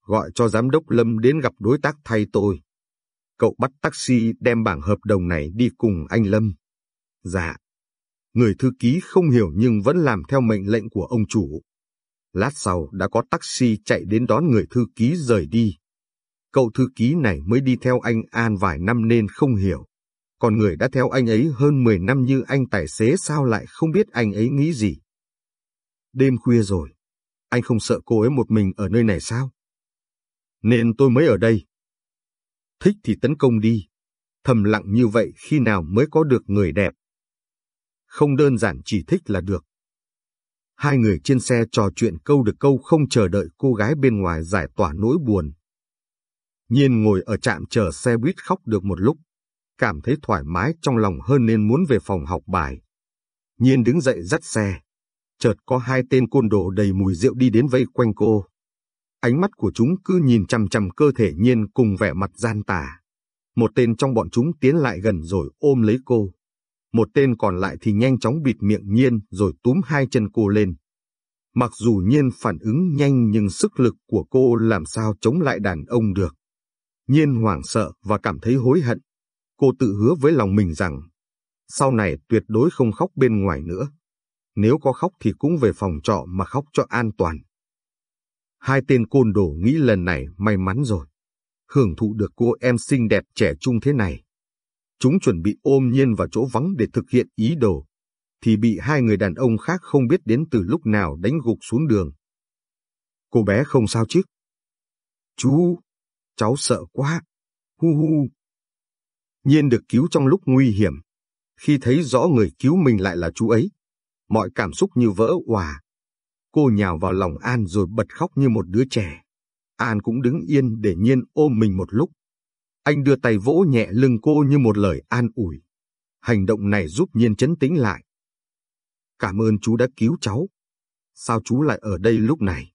Gọi cho giám đốc Lâm đến gặp đối tác thay tôi. Cậu bắt taxi đem bảng hợp đồng này đi cùng anh Lâm. Dạ. Người thư ký không hiểu nhưng vẫn làm theo mệnh lệnh của ông chủ. Lát sau đã có taxi chạy đến đón người thư ký rời đi. Cậu thư ký này mới đi theo anh An vài năm nên không hiểu. Còn người đã theo anh ấy hơn 10 năm như anh tài xế sao lại không biết anh ấy nghĩ gì. Đêm khuya rồi, anh không sợ cô ấy một mình ở nơi này sao? Nên tôi mới ở đây. Thích thì tấn công đi. Thầm lặng như vậy khi nào mới có được người đẹp không đơn giản chỉ thích là được. Hai người trên xe trò chuyện câu được câu không chờ đợi cô gái bên ngoài giải tỏa nỗi buồn. Nhiên ngồi ở trạm chờ xe buýt khóc được một lúc, cảm thấy thoải mái trong lòng hơn nên muốn về phòng học bài. Nhiên đứng dậy dắt xe, chợt có hai tên côn đồ đầy mùi rượu đi đến vây quanh cô. Ánh mắt của chúng cứ nhìn chằm chằm cơ thể Nhiên cùng vẻ mặt gian tà. Một tên trong bọn chúng tiến lại gần rồi ôm lấy cô. Một tên còn lại thì nhanh chóng bịt miệng Nhiên rồi túm hai chân cô lên. Mặc dù Nhiên phản ứng nhanh nhưng sức lực của cô làm sao chống lại đàn ông được. Nhiên hoảng sợ và cảm thấy hối hận. Cô tự hứa với lòng mình rằng, sau này tuyệt đối không khóc bên ngoài nữa. Nếu có khóc thì cũng về phòng trọ mà khóc cho an toàn. Hai tên côn đồ nghĩ lần này may mắn rồi. Hưởng thụ được cô em xinh đẹp trẻ trung thế này. Chúng chuẩn bị ôm nhiên vào chỗ vắng để thực hiện ý đồ. Thì bị hai người đàn ông khác không biết đến từ lúc nào đánh gục xuống đường. Cô bé không sao chứ? Chú, cháu sợ quá. Hu hu. Nhiên được cứu trong lúc nguy hiểm. Khi thấy rõ người cứu mình lại là chú ấy, mọi cảm xúc như vỡ hòa. Cô nhào vào lòng An rồi bật khóc như một đứa trẻ. An cũng đứng yên để Nhiên ôm mình một lúc. Anh đưa tay vỗ nhẹ lưng cô như một lời an ủi. Hành động này giúp Nhiên chấn tĩnh lại. Cảm ơn chú đã cứu cháu. Sao chú lại ở đây lúc này?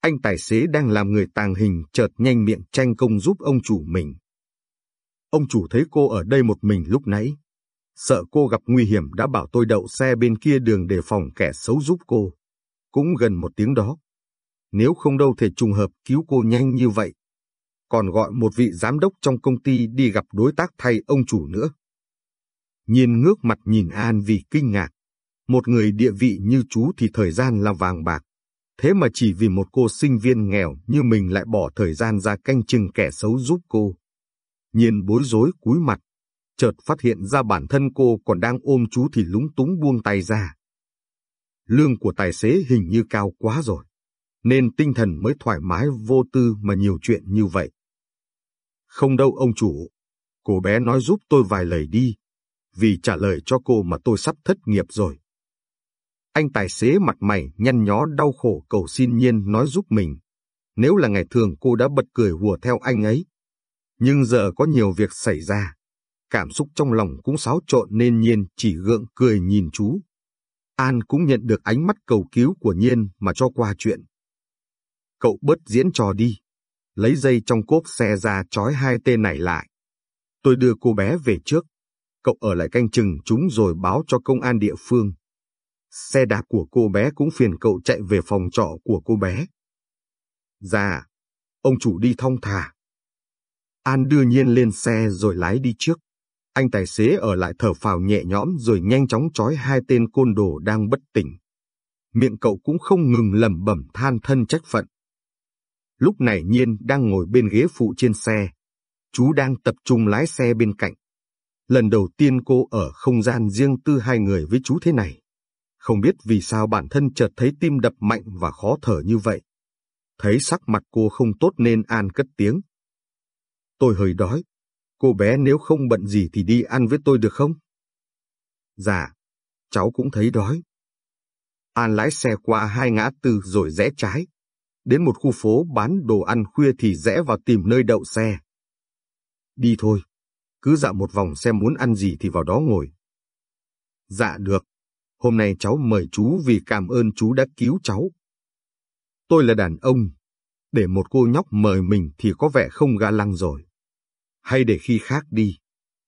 Anh tài xế đang làm người tàng hình chợt nhanh miệng tranh công giúp ông chủ mình. Ông chủ thấy cô ở đây một mình lúc nãy. Sợ cô gặp nguy hiểm đã bảo tôi đậu xe bên kia đường để phòng kẻ xấu giúp cô. Cũng gần một tiếng đó. Nếu không đâu thể trùng hợp cứu cô nhanh như vậy. Còn gọi một vị giám đốc trong công ty đi gặp đối tác thay ông chủ nữa. Nhiên ngước mặt nhìn An vì kinh ngạc. Một người địa vị như chú thì thời gian là vàng bạc. Thế mà chỉ vì một cô sinh viên nghèo như mình lại bỏ thời gian ra canh chừng kẻ xấu giúp cô. Nhiên bối rối cúi mặt, chợt phát hiện ra bản thân cô còn đang ôm chú thì lúng túng buông tay ra. Lương của tài xế hình như cao quá rồi, nên tinh thần mới thoải mái vô tư mà nhiều chuyện như vậy. Không đâu ông chủ, cô bé nói giúp tôi vài lời đi, vì trả lời cho cô mà tôi sắp thất nghiệp rồi. Anh tài xế mặt mày nhăn nhó đau khổ cầu xin nhiên nói giúp mình. Nếu là ngày thường cô đã bật cười hùa theo anh ấy. Nhưng giờ có nhiều việc xảy ra. Cảm xúc trong lòng cũng xáo trộn nên nhiên chỉ gượng cười nhìn chú. An cũng nhận được ánh mắt cầu cứu của nhiên mà cho qua chuyện. Cậu bớt diễn trò đi. Lấy dây trong cốp xe ra trói hai tên này lại. Tôi đưa cô bé về trước. Cậu ở lại canh chừng chúng rồi báo cho công an địa phương. Xe đạp của cô bé cũng phiền cậu chạy về phòng trọ của cô bé. Dạ, ông chủ đi thong thả. An đưa nhiên lên xe rồi lái đi trước. Anh tài xế ở lại thở phào nhẹ nhõm rồi nhanh chóng trói hai tên côn đồ đang bất tỉnh. Miệng cậu cũng không ngừng lẩm bẩm than thân trách phận. Lúc này Nhiên đang ngồi bên ghế phụ trên xe. Chú đang tập trung lái xe bên cạnh. Lần đầu tiên cô ở không gian riêng tư hai người với chú thế này. Không biết vì sao bản thân chợt thấy tim đập mạnh và khó thở như vậy. Thấy sắc mặt cô không tốt nên An cất tiếng. Tôi hơi đói. Cô bé nếu không bận gì thì đi ăn với tôi được không? Dạ, cháu cũng thấy đói. An lái xe qua hai ngã tư rồi rẽ trái. Đến một khu phố bán đồ ăn khuya thì rẽ vào tìm nơi đậu xe. Đi thôi, cứ dạo một vòng xem muốn ăn gì thì vào đó ngồi. Dạ được, hôm nay cháu mời chú vì cảm ơn chú đã cứu cháu. Tôi là đàn ông, để một cô nhóc mời mình thì có vẻ không ga lăng rồi. Hay để khi khác đi,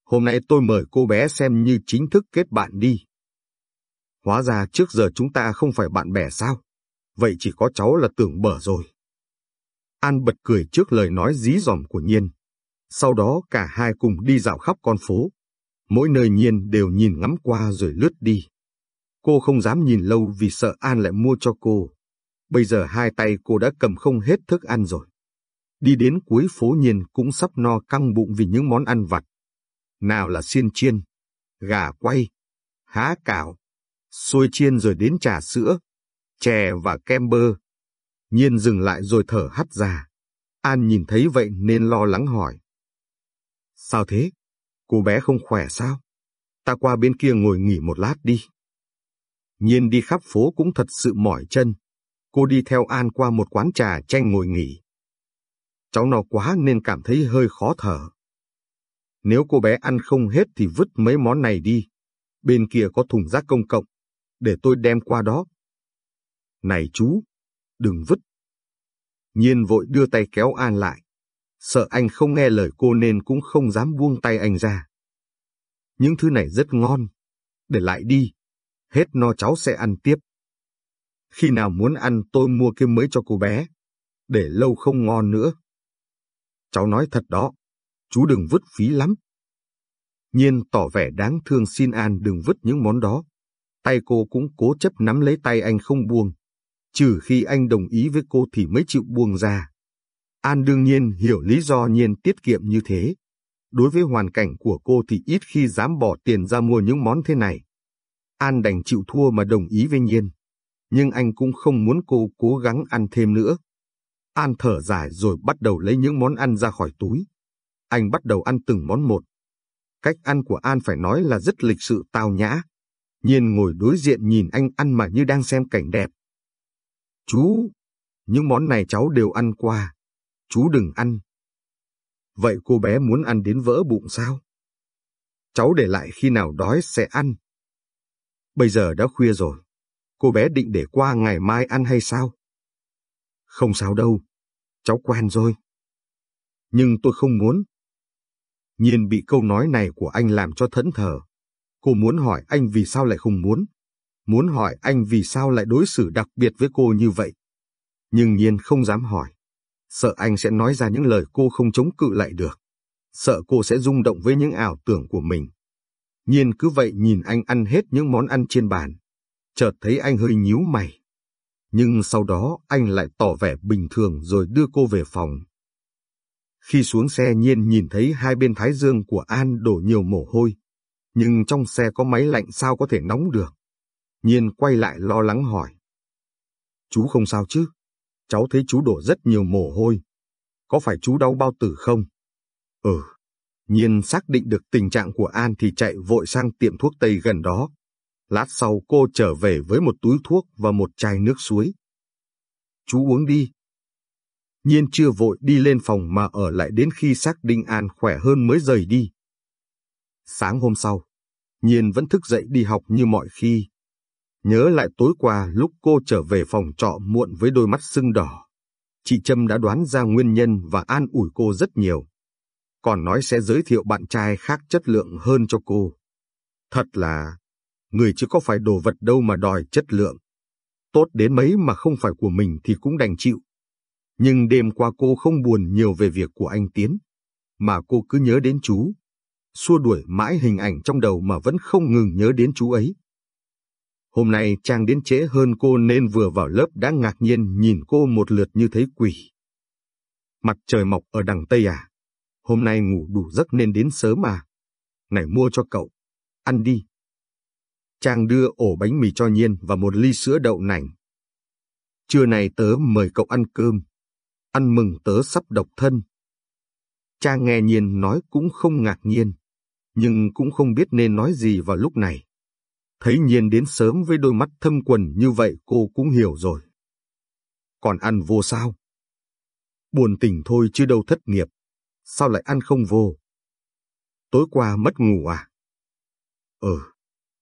hôm nay tôi mời cô bé xem như chính thức kết bạn đi. Hóa ra trước giờ chúng ta không phải bạn bè sao? Vậy chỉ có cháu là tưởng bở rồi. An bật cười trước lời nói dí dỏm của Nhiên. Sau đó cả hai cùng đi dạo khắp con phố. Mỗi nơi Nhiên đều nhìn ngắm qua rồi lướt đi. Cô không dám nhìn lâu vì sợ An lại mua cho cô. Bây giờ hai tay cô đã cầm không hết thức ăn rồi. Đi đến cuối phố Nhiên cũng sắp no căng bụng vì những món ăn vặt. Nào là xiên chiên, gà quay, há cảo, xôi chiên rồi đến trà sữa, chè và kem bơ. Nhiên dừng lại rồi thở hắt ra. An nhìn thấy vậy nên lo lắng hỏi. Sao thế? Cô bé không khỏe sao? Ta qua bên kia ngồi nghỉ một lát đi. Nhiên đi khắp phố cũng thật sự mỏi chân. Cô đi theo An qua một quán trà chanh ngồi nghỉ. Cháu no quá nên cảm thấy hơi khó thở. Nếu cô bé ăn không hết thì vứt mấy món này đi. Bên kia có thùng rác công cộng. Để tôi đem qua đó. Này chú, đừng vứt. Nhiên vội đưa tay kéo An lại. Sợ anh không nghe lời cô nên cũng không dám buông tay anh ra. Những thứ này rất ngon. Để lại đi. Hết no cháu sẽ ăn tiếp. Khi nào muốn ăn tôi mua cái mới cho cô bé. Để lâu không ngon nữa. Cháu nói thật đó. Chú đừng vứt phí lắm. Nhiên tỏ vẻ đáng thương xin An đừng vứt những món đó. Tay cô cũng cố chấp nắm lấy tay anh không buông. Trừ khi anh đồng ý với cô thì mới chịu buông ra. An đương nhiên hiểu lý do Nhiên tiết kiệm như thế. Đối với hoàn cảnh của cô thì ít khi dám bỏ tiền ra mua những món thế này. An đành chịu thua mà đồng ý với Nhiên. Nhưng anh cũng không muốn cô cố gắng ăn thêm nữa. An thở dài rồi bắt đầu lấy những món ăn ra khỏi túi. Anh bắt đầu ăn từng món một. Cách ăn của An phải nói là rất lịch sự tao nhã. Nhiên ngồi đối diện nhìn anh ăn mà như đang xem cảnh đẹp. Chú, những món này cháu đều ăn qua. Chú đừng ăn. Vậy cô bé muốn ăn đến vỡ bụng sao? Cháu để lại khi nào đói sẽ ăn. Bây giờ đã khuya rồi. Cô bé định để qua ngày mai ăn hay sao? Không sao đâu. Cháu quen rồi. Nhưng tôi không muốn. Nhiên bị câu nói này của anh làm cho thẫn thờ. Cô muốn hỏi anh vì sao lại không muốn. Muốn hỏi anh vì sao lại đối xử đặc biệt với cô như vậy. Nhưng Nhiên không dám hỏi. Sợ anh sẽ nói ra những lời cô không chống cự lại được. Sợ cô sẽ rung động với những ảo tưởng của mình. Nhiên cứ vậy nhìn anh ăn hết những món ăn trên bàn. Chợt thấy anh hơi nhíu mày. Nhưng sau đó, anh lại tỏ vẻ bình thường rồi đưa cô về phòng. Khi xuống xe, Nhiên nhìn thấy hai bên thái dương của An đổ nhiều mồ hôi. Nhưng trong xe có máy lạnh sao có thể nóng được. Nhiên quay lại lo lắng hỏi. Chú không sao chứ? Cháu thấy chú đổ rất nhiều mồ hôi. Có phải chú đau bao tử không? Ừ. Nhiên xác định được tình trạng của An thì chạy vội sang tiệm thuốc Tây gần đó. Lát sau cô trở về với một túi thuốc và một chai nước suối. Chú uống đi. Nhiên chưa vội đi lên phòng mà ở lại đến khi xác định An khỏe hơn mới rời đi. Sáng hôm sau, Nhiên vẫn thức dậy đi học như mọi khi. Nhớ lại tối qua lúc cô trở về phòng trọ muộn với đôi mắt sưng đỏ. Chị Trâm đã đoán ra nguyên nhân và an ủi cô rất nhiều. Còn nói sẽ giới thiệu bạn trai khác chất lượng hơn cho cô. Thật là, người chứ có phải đồ vật đâu mà đòi chất lượng. Tốt đến mấy mà không phải của mình thì cũng đành chịu. Nhưng đêm qua cô không buồn nhiều về việc của anh Tiến, mà cô cứ nhớ đến chú. Xua đuổi mãi hình ảnh trong đầu mà vẫn không ngừng nhớ đến chú ấy. Hôm nay Trang đến trễ hơn cô nên vừa vào lớp đã ngạc nhiên nhìn cô một lượt như thấy quỷ. Mặt trời mọc ở đằng Tây à? Hôm nay ngủ đủ giấc nên đến sớm à? Này mua cho cậu. Ăn đi. Trang đưa ổ bánh mì cho Nhiên và một ly sữa đậu nành. Trưa này tớ mời cậu ăn cơm. Ăn mừng tớ sắp độc thân. Trang nghe Nhiên nói cũng không ngạc nhiên, nhưng cũng không biết nên nói gì vào lúc này. Thấy nhiên đến sớm với đôi mắt thâm quần như vậy cô cũng hiểu rồi. Còn ăn vô sao? Buồn tình thôi chứ đâu thất nghiệp. Sao lại ăn không vô? Tối qua mất ngủ à? Ừ,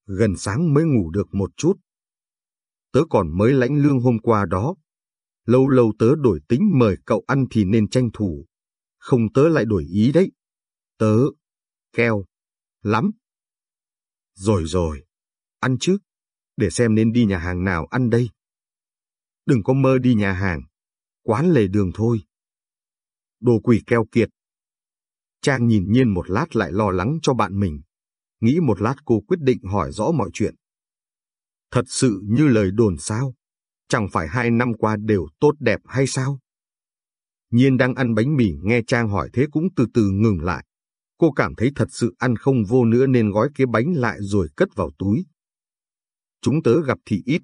gần sáng mới ngủ được một chút. Tớ còn mới lãnh lương hôm qua đó. Lâu lâu tớ đổi tính mời cậu ăn thì nên tranh thủ. Không tớ lại đổi ý đấy. Tớ, keo, lắm. Rồi rồi, ăn chứ, để xem nên đi nhà hàng nào ăn đây. Đừng có mơ đi nhà hàng, quán lề đường thôi. Đồ quỷ keo kiệt. Trang nhìn nhiên một lát lại lo lắng cho bạn mình. Nghĩ một lát cô quyết định hỏi rõ mọi chuyện. Thật sự như lời đồn sao? Chẳng phải hai năm qua đều tốt đẹp hay sao? Nhiên đang ăn bánh mì nghe Trang hỏi thế cũng từ từ ngừng lại. Cô cảm thấy thật sự ăn không vô nữa nên gói cái bánh lại rồi cất vào túi. Chúng tớ gặp thì ít,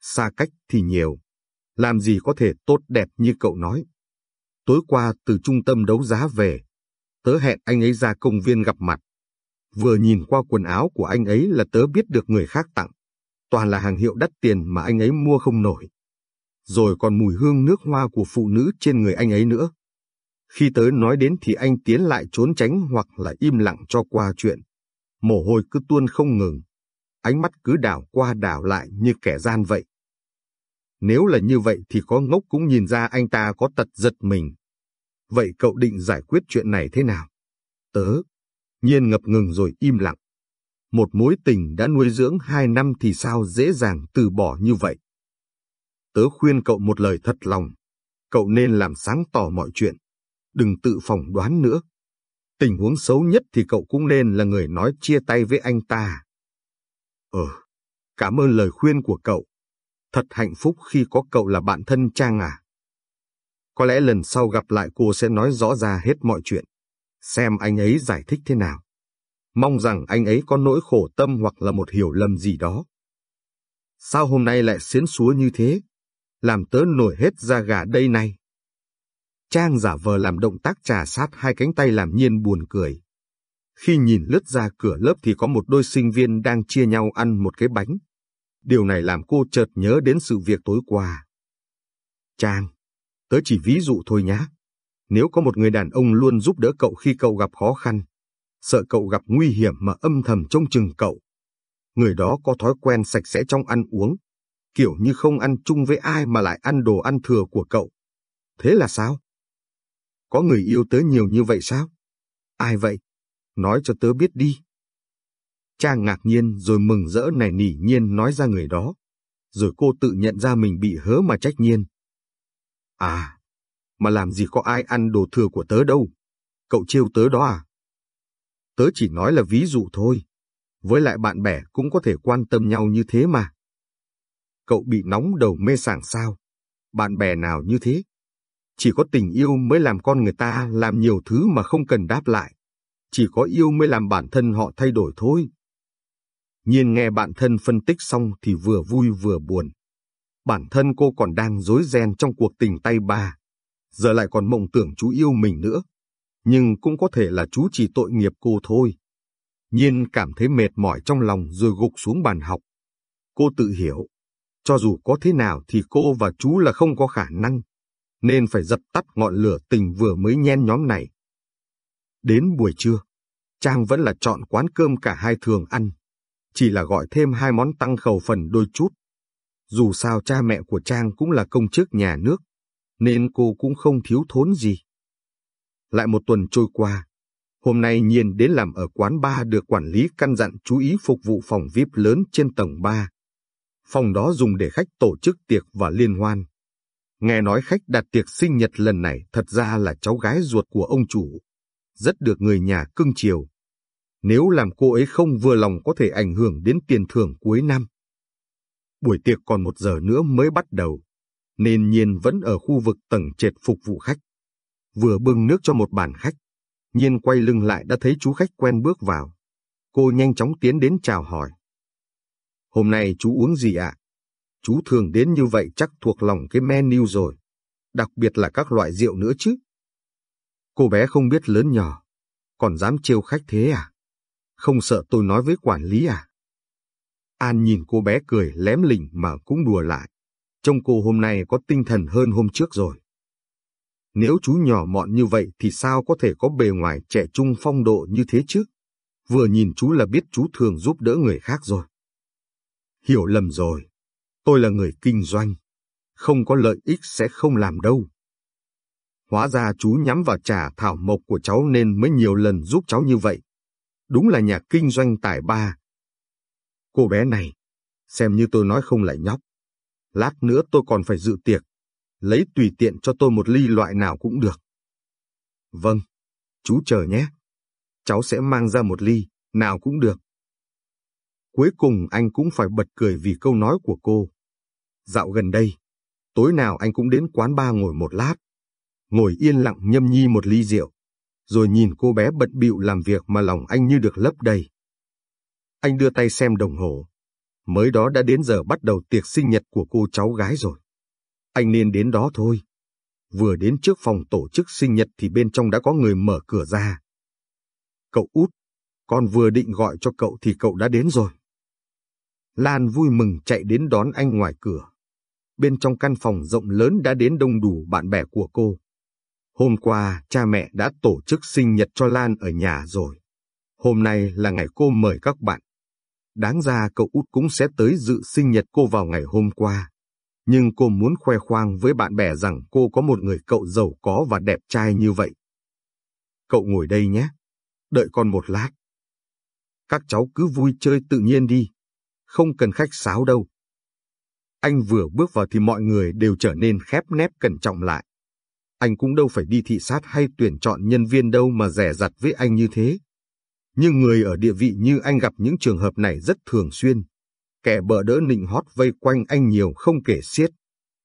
xa cách thì nhiều. Làm gì có thể tốt đẹp như cậu nói. Tối qua từ trung tâm đấu giá về, tớ hẹn anh ấy ra công viên gặp mặt. Vừa nhìn qua quần áo của anh ấy là tớ biết được người khác tặng. Toàn là hàng hiệu đắt tiền mà anh ấy mua không nổi. Rồi còn mùi hương nước hoa của phụ nữ trên người anh ấy nữa. Khi tớ nói đến thì anh tiến lại trốn tránh hoặc là im lặng cho qua chuyện. Mồ hôi cứ tuôn không ngừng ánh mắt cứ đảo qua đảo lại như kẻ gian vậy. Nếu là như vậy thì có ngốc cũng nhìn ra anh ta có tật giật mình. Vậy cậu định giải quyết chuyện này thế nào? Tớ, nhiên ngập ngừng rồi im lặng. Một mối tình đã nuôi dưỡng hai năm thì sao dễ dàng từ bỏ như vậy? Tớ khuyên cậu một lời thật lòng. Cậu nên làm sáng tỏ mọi chuyện. Đừng tự phỏng đoán nữa. Tình huống xấu nhất thì cậu cũng nên là người nói chia tay với anh ta. Ờ, cảm ơn lời khuyên của cậu. Thật hạnh phúc khi có cậu là bạn thân Trang à. Có lẽ lần sau gặp lại cô sẽ nói rõ ra hết mọi chuyện. Xem anh ấy giải thích thế nào. Mong rằng anh ấy có nỗi khổ tâm hoặc là một hiểu lầm gì đó. Sao hôm nay lại xiến xúa như thế? Làm tớ nổi hết da gà đây này. Trang giả vờ làm động tác trà sát hai cánh tay làm nhiên buồn cười. Khi nhìn lướt ra cửa lớp thì có một đôi sinh viên đang chia nhau ăn một cái bánh. Điều này làm cô chợt nhớ đến sự việc tối qua. Trang, tớ chỉ ví dụ thôi nhá. Nếu có một người đàn ông luôn giúp đỡ cậu khi cậu gặp khó khăn, sợ cậu gặp nguy hiểm mà âm thầm trông chừng cậu. Người đó có thói quen sạch sẽ trong ăn uống, kiểu như không ăn chung với ai mà lại ăn đồ ăn thừa của cậu. Thế là sao? Có người yêu tớ nhiều như vậy sao? Ai vậy? Nói cho tớ biết đi. Trang ngạc nhiên rồi mừng rỡ này nỉ nhiên nói ra người đó. Rồi cô tự nhận ra mình bị hớ mà trách nhiên. À, mà làm gì có ai ăn đồ thừa của tớ đâu. Cậu trêu tớ đó à? Tớ chỉ nói là ví dụ thôi. Với lại bạn bè cũng có thể quan tâm nhau như thế mà. Cậu bị nóng đầu mê sảng sao? Bạn bè nào như thế? Chỉ có tình yêu mới làm con người ta làm nhiều thứ mà không cần đáp lại. Chỉ có yêu mới làm bản thân họ thay đổi thôi. Nhiên nghe bạn thân phân tích xong thì vừa vui vừa buồn. Bản thân cô còn đang rối ren trong cuộc tình tay ba. Giờ lại còn mộng tưởng chú yêu mình nữa. Nhưng cũng có thể là chú chỉ tội nghiệp cô thôi. Nhiên cảm thấy mệt mỏi trong lòng rồi gục xuống bàn học. Cô tự hiểu, cho dù có thế nào thì cô và chú là không có khả năng nên phải dập tắt ngọn lửa tình vừa mới nhen nhóm này. Đến buổi trưa, Trang vẫn là chọn quán cơm cả hai thường ăn, chỉ là gọi thêm hai món tăng khẩu phần đôi chút. Dù sao cha mẹ của Trang cũng là công chức nhà nước, nên cô cũng không thiếu thốn gì. Lại một tuần trôi qua, hôm nay Nhiên đến làm ở quán ba được quản lý căn dặn chú ý phục vụ phòng VIP lớn trên tầng 3. Phòng đó dùng để khách tổ chức tiệc và liên hoan. Nghe nói khách đặt tiệc sinh nhật lần này thật ra là cháu gái ruột của ông chủ. Rất được người nhà cưng chiều. Nếu làm cô ấy không vừa lòng có thể ảnh hưởng đến tiền thưởng cuối năm. Buổi tiệc còn một giờ nữa mới bắt đầu, nên Nhiên vẫn ở khu vực tầng trệt phục vụ khách. Vừa bưng nước cho một bàn khách, Nhiên quay lưng lại đã thấy chú khách quen bước vào. Cô nhanh chóng tiến đến chào hỏi. Hôm nay chú uống gì ạ? chú thường đến như vậy chắc thuộc lòng cái menu rồi. Đặc biệt là các loại rượu nữa chứ. Cô bé không biết lớn nhỏ, còn dám trêu khách thế à? Không sợ tôi nói với quản lý à? An nhìn cô bé cười lém lỉnh mà cũng đùa lại. Trông cô hôm nay có tinh thần hơn hôm trước rồi. Nếu chú nhỏ mọn như vậy thì sao có thể có bề ngoài trẻ trung phong độ như thế chứ? Vừa nhìn chú là biết chú thường giúp đỡ người khác rồi. Hiểu lầm rồi. Tôi là người kinh doanh, không có lợi ích sẽ không làm đâu. Hóa ra chú nhắm vào trà thảo mộc của cháu nên mới nhiều lần giúp cháu như vậy. Đúng là nhà kinh doanh tài ba. Cô bé này, xem như tôi nói không lại nhóc. Lát nữa tôi còn phải dự tiệc, lấy tùy tiện cho tôi một ly loại nào cũng được. Vâng, chú chờ nhé. Cháu sẽ mang ra một ly, nào cũng được. Cuối cùng anh cũng phải bật cười vì câu nói của cô. Dạo gần đây, tối nào anh cũng đến quán ba ngồi một lát, ngồi yên lặng nhâm nhi một ly rượu, rồi nhìn cô bé bận bịu làm việc mà lòng anh như được lấp đầy. Anh đưa tay xem đồng hồ, mới đó đã đến giờ bắt đầu tiệc sinh nhật của cô cháu gái rồi. Anh nên đến đó thôi. Vừa đến trước phòng tổ chức sinh nhật thì bên trong đã có người mở cửa ra. Cậu út, con vừa định gọi cho cậu thì cậu đã đến rồi. Lan vui mừng chạy đến đón anh ngoài cửa bên trong căn phòng rộng lớn đã đến đông đủ bạn bè của cô. Hôm qua, cha mẹ đã tổ chức sinh nhật cho Lan ở nhà rồi. Hôm nay là ngày cô mời các bạn. Đáng ra cậu út cũng sẽ tới dự sinh nhật cô vào ngày hôm qua. Nhưng cô muốn khoe khoang với bạn bè rằng cô có một người cậu giàu có và đẹp trai như vậy. Cậu ngồi đây nhé. Đợi con một lát. Các cháu cứ vui chơi tự nhiên đi. Không cần khách sáo đâu. Anh vừa bước vào thì mọi người đều trở nên khép nép cẩn trọng lại. Anh cũng đâu phải đi thị sát hay tuyển chọn nhân viên đâu mà rẻ rặt với anh như thế. Nhưng người ở địa vị như anh gặp những trường hợp này rất thường xuyên. Kẻ bợ đỡ nịnh hót vây quanh anh nhiều không kể xiết.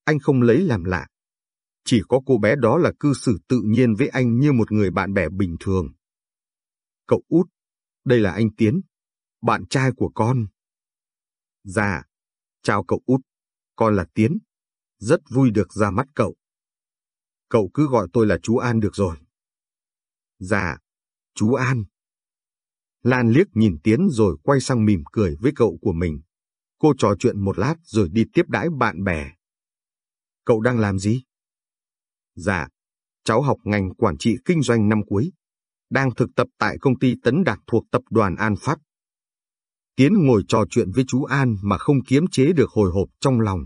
Anh không lấy làm lạ. Chỉ có cô bé đó là cư xử tự nhiên với anh như một người bạn bè bình thường. Cậu út, đây là anh Tiến, bạn trai của con. Dạ, chào cậu út, con là Tiến. Rất vui được ra mắt cậu. Cậu cứ gọi tôi là chú An được rồi. Dạ, chú An. Lan liếc nhìn Tiến rồi quay sang mỉm cười với cậu của mình. Cô trò chuyện một lát rồi đi tiếp đãi bạn bè. Cậu đang làm gì? Dạ, cháu học ngành quản trị kinh doanh năm cuối. Đang thực tập tại công ty Tấn Đạt thuộc tập đoàn An Phát. Tiến ngồi trò chuyện với chú An mà không kiềm chế được hồi hộp trong lòng.